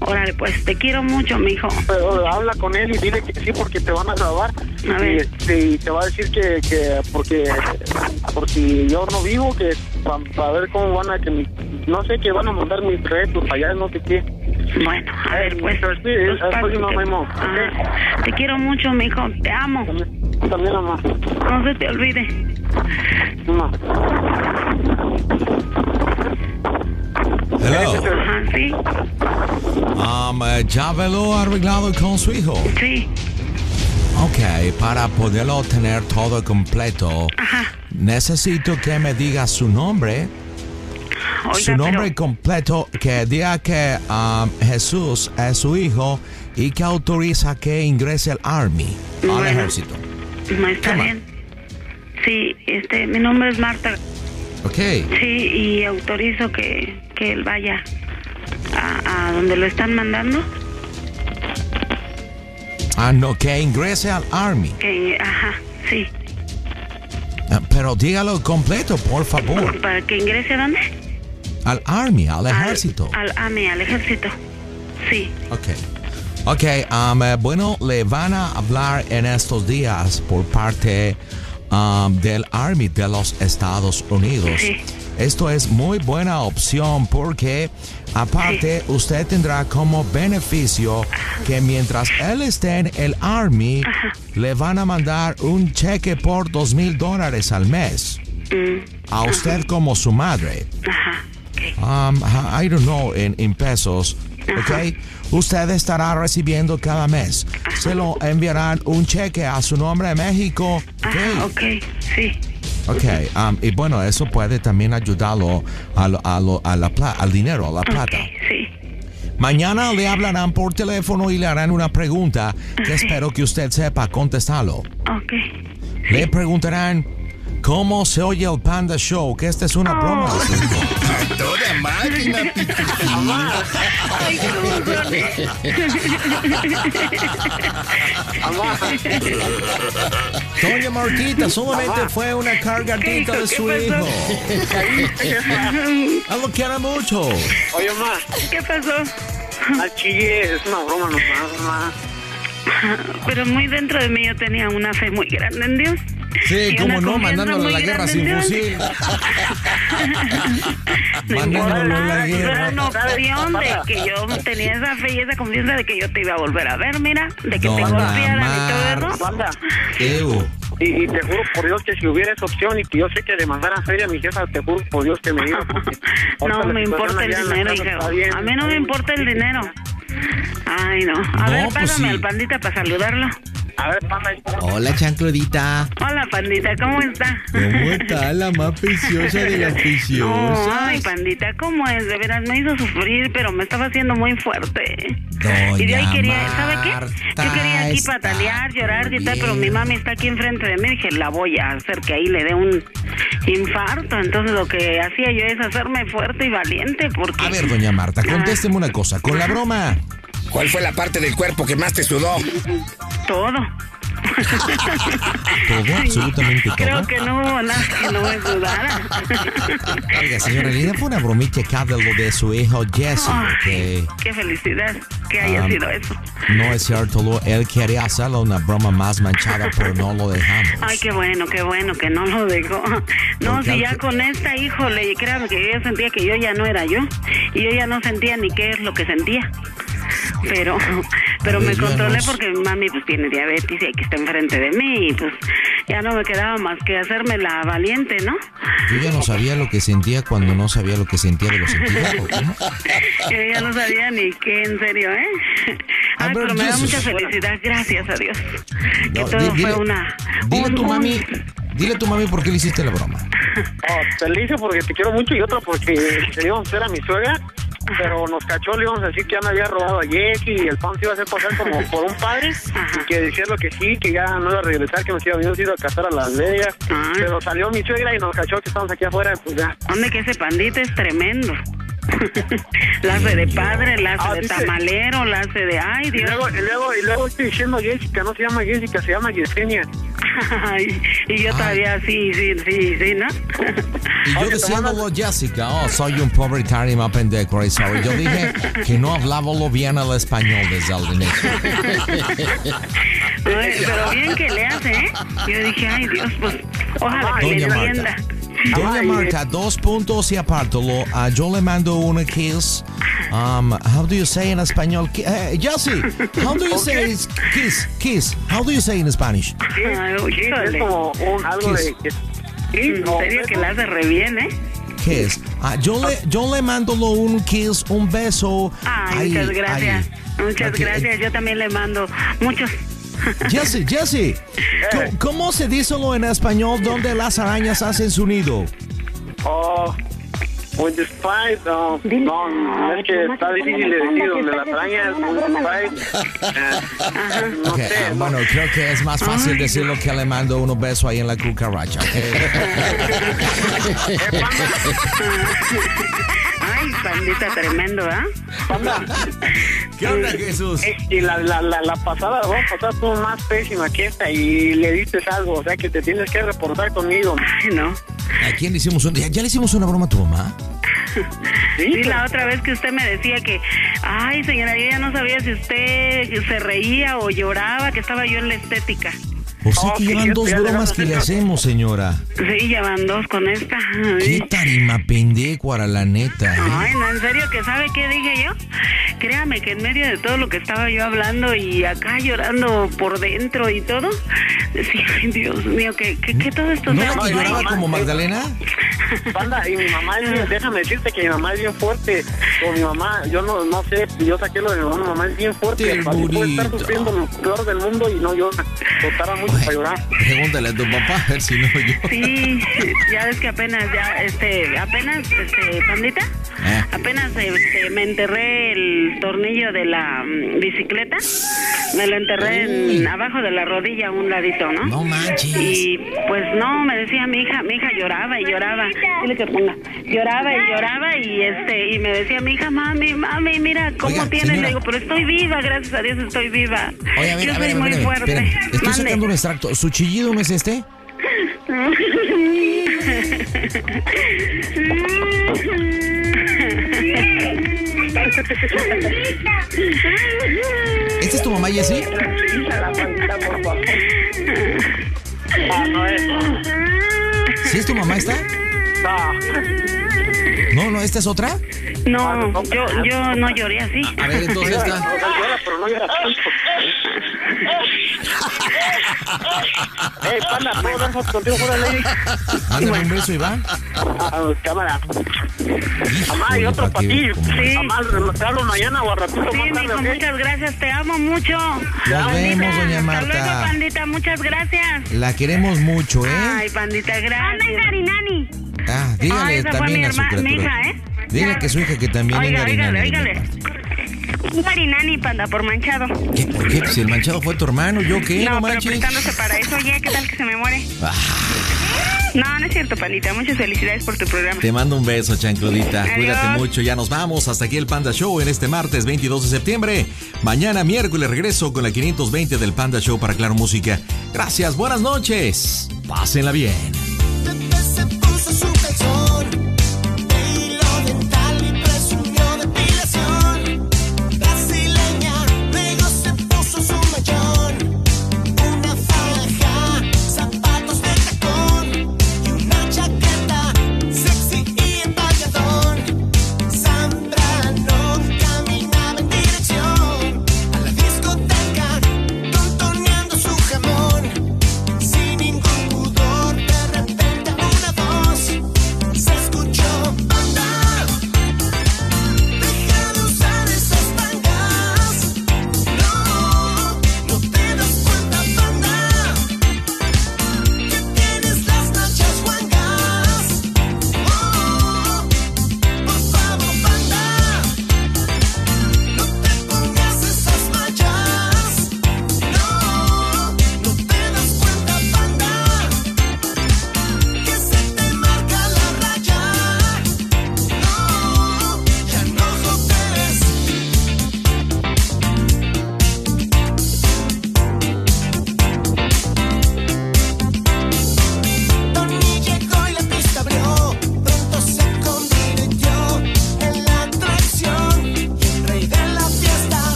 Órale, pues te quiero mucho, mi hijo. Pero habla con él y dile que sí porque te van a grabar. A ver. Y, este, y te va a decir que, que porque por si yo no vivo, que para ver cómo van a que mi- no sé que van a mandar mis retos allá, no sé qué. Bueno, a ver, pues. Pero sí, es- pues, no, te-. Ah, te quiero mucho, mi hijo. Te amo. También, mamá. No se te olvide. Mamá. Hello. Sí. Um, eh, ¿Ya lo arreglado con su hijo? Sí. Ok, para poderlo tener todo completo, necesito que me diga su nombre. Oiga, su nombre pero- completo, que diga que um, Jesús es su hijo y que autoriza que ingrese al Army, al ejército. No está bien. Sí, este, mi nombre es Marta. Ok. Sí, y autorizo que, que él vaya a, a donde lo están mandando. Ah, no, que ingrese al Army. Que, ajá, sí. Ah, Pero dígalo completo, por favor. ¿Para que ingrese a dónde? Al Army, al ejército. Al AME, al ejército. Sí. Ok. Ok, um, eh, bueno, le van a hablar en estos días por parte um, del Army de los Estados Unidos. Sí. Esto es muy buena opción porque aparte usted tendrá como beneficio que mientras él esté en el Army le van a mandar un cheque por dos mil dólares al mes a usted como su madre. Um, I don't know, en, en pesos, ¿ok? Usted estará recibiendo cada mes. Se lo enviarán un cheque a su nombre en México. Ajá, ok, sí. Ok, um, y bueno, eso puede también ayudarlo a lo- a lo- a la al dinero, a la plata. sí. Mañana le hablarán por teléfono y le harán una pregunta que espero que usted sepa contestarlo. Ok. Le preguntarán cómo se oye el Panda Show, que esta es una broma. de su hijo. Toda máquina, Ay, Doña Martita, solamente fue una cargadita de su hijo. Él lo quiere mucho. Oye, mamá. ¿Qué pasó? Al chille es una broma nomás, mamá. Pero muy dentro de mí yo tenía una fe muy grande en Dios. Sí, cómo no, mandándolo a la guerra sin fusil. No Mandándolo a la importa, guerra. Era una opción de que yo tenía esa fe y esa confianza de que yo te iba a volver a ver, mira, de que te golpearan y todo eso. Y, y te juro por Dios que si hubiera esa opción y que yo sé que le mandaran feria a mi jefa, te juro por Dios que me iba. No me importa el dinero, hija. bien. A mí no me importa el dinero. Ay, no. A No, ver, pues pásame sí. al pandita para saludarlo. A ver. Hola, chancludita. Hola, pandita, ¿cómo está? ¿Cómo está la más preciosa de las No, preciosas? ay, pandita, ¿cómo es? De veras, me hizo sufrir, pero me estaba haciendo muy fuerte. Doña y de ahí quería, ¿sabe qué? Yo quería aquí patalear, llorar, gritar, pero mi mami está aquí enfrente de mí. Dije, la voy a hacer que ahí le dé un infarto. Entonces lo que hacía yo es hacerme fuerte y valiente, porque... A ver, doña Marta, contésteme una cosa. Con la broma. ¿Cuál fue la parte del cuerpo que más te sudó? Todo. Todo, absolutamente todo. Creo que no hubo nada que no me ayudara. Oiga, señora, Lina, fue una bromita acá de lo de su hijo Jesse, Ay, que Qué felicidad que haya Ah, sido eso. no es cierto, lo- él quería hacerle una broma más manchada, pero no lo dejamos. Ay, qué bueno, qué bueno que no lo dejó. No, Porque si ya al- con esta, híjole, créame que yo sentía que yo ya no era yo. Y yo ya no sentía ni qué es lo que sentía. Pero, pero ver, me controlé no- porque mi mami pues tiene diabetes y aquí está enfrente de mí y pues ya no me quedaba más que hacerme la valiente, ¿no? Yo ya no sabía lo que sentía cuando no sabía lo que sentía de los sentía. ¿o cómo? Yo ya no sabía ni qué, en serio, ¿eh? A Ay, ver, pero me da mucha felicidad, gracias a Dios. Que No, todo dile- fue una... Dile a un- tu mami, dile a tu mami por qué le hiciste la broma. Oh, te lo hice porque te quiero mucho y otra porque le íbamos a hacer a mi suegra, pero nos cachó, le íbamos a decir que ya me había robado a Jackie y el pan se iba a hacer pasar como por un padre y que decía lo que sí, que ya no iba a regresar, que nos iba a ir a casar a Las Vegas, pero salió mi suegra y nos cachó que estamos aquí afuera, pues ya. Hombre, que ese pandita es tremendo. La hace de padre, la hace Ah, de dice- tamalero, la hace de... Ay, Y Dios. luego, y luego, y luego estoy diciendo Jessica, no se llama Jessica, se llama Yesenia. Ay, y yo todavía sí, sí, sí, sí, ¿no? Y yo diciéndolo, Jessica, oh, soy un pobre tarima pendejo, right, sorry. Yo dije que no hablaba lo bien el español desde el inicio. Pero bien que le hace, ¿eh? Yo dije, ay, Dios, pues, ojalá que le Marta. Doña Marta, dos puntos y apártalo. Ah, yo le mando una kiss. Um, how do you say in español? Ki- eh, Jesse, how do you say is kiss? Kiss. How do you say in Spanish? Sí, es como un, algo de... que- Sí, En no, serio que la hace re bien, ¿eh? Kiss. Ah, yo le yo le mando lo un kiss, un beso. Ay, Ahí, muchas gracias. ahí. Muchas Ok, gracias. Yo también le mando muchos. Jesse, Jesse, ¿cómo, cómo se dice lo en español donde las arañas hacen su nido? Oh, with the spice, no, es que está difícil de decir, donde las arañas, with the eh, no Ok, sé, ah, bueno, creo que es más fácil decirlo que le mando unos besos ahí en la cucaracha. Ay, pandita tremendo, ¿ah? ¿Qué onda, Jesús? Y la, la, la, la pasada, la vez pasada estuvo más pésima que esta y le dices algo, o sea que te tienes que reportar conmigo. Ay, no. ¿A quién le hicimos un, ya, ya le hicimos una broma a tu mamá? Sí, la otra vez que usted me decía que, ay, señora, yo ya no sabía si usted se reía o lloraba, que estaba yo en la estética. O sea Oh, que llevan dos bromas que le hacemos, señora. Sí, ya van dos con esta. Qué tarima pendecuara, la neta. ¿eh? Ay, no, en serio, que sabe qué dije yo. Créame que en medio de todo lo que estaba yo hablando y acá llorando por dentro y todo, decía, ay, Dios mío, que, que, que todo esto ¿No sea era que lloraba ahí. como Magdalena? Panda, y mi mamá es bien, déjame decirte que mi mamá es bien fuerte. Con mi mamá, yo no, no sé, yo saqué lo de mi mamá, mi mamá es bien fuerte. Puede estar sufriendo lo peor del mundo y no llora. Mucho para llorar. Pregúntale a tu papá a ver si no yo. Sí, ya ves que apenas, ya, este, apenas, este, pandita, Eh. apenas este, me enterré el tornillo de la mm, bicicleta, me lo enterré en- abajo de la rodilla un ladito, ¿no? No manches. Y pues no, me decía mi hija, mi hija lloraba y lloraba, dile que ponga, lloraba y lloraba y este, y me decía mi hija, mami, mami, mira cómo Oiga, tienes, señora. le digo, pero estoy viva, gracias a Dios estoy viva. Oye, a ver, Yo a soy ver, a muy ver, a ver, fuerte. Estoy Mande. sacando extracto. ¿Su chillido no es este? ¿Esta es tu mamá, Jessie? Ah. ¿Sí es tu mamá esta? No, no, ¿esta es otra? No, yo, yo no lloré así. A ver, entonces esta. Llora, pero no llora tanto. Ey, panda, ¿puedo dar contigo fuera de ley? Mándame un beso, Iván. Ah, cámara. Mamá, y otro para ti. Sí. Mamá, te hablo mañana o a ratito Sí, muchas gracias, te amo mucho. Nos vemos, doña Hasta luego, Marta. pandita, muchas gracias. La queremos mucho, ¿eh? Ay, pandita, gracias. Garinani. Dígale también a su hija. ¿eh? Dígale que su hija que también es oígale, oígale. Marinani, panda, por manchado. ¿Por qué? Si el manchado fue tu hermano, ¿yo qué? No, no pero para eso, oye, ¿qué tal que se me muere? Ah. No, no es cierto, pandita. Muchas felicidades por tu programa. Te mando un beso, chancludita. Cuídate mucho. Ya nos vamos. Hasta aquí el Panda Show en este martes 22 de septiembre. Mañana, miércoles, regreso con la 520 del Panda Show para Claro Música. Gracias, buenas noches. Pásenla bien.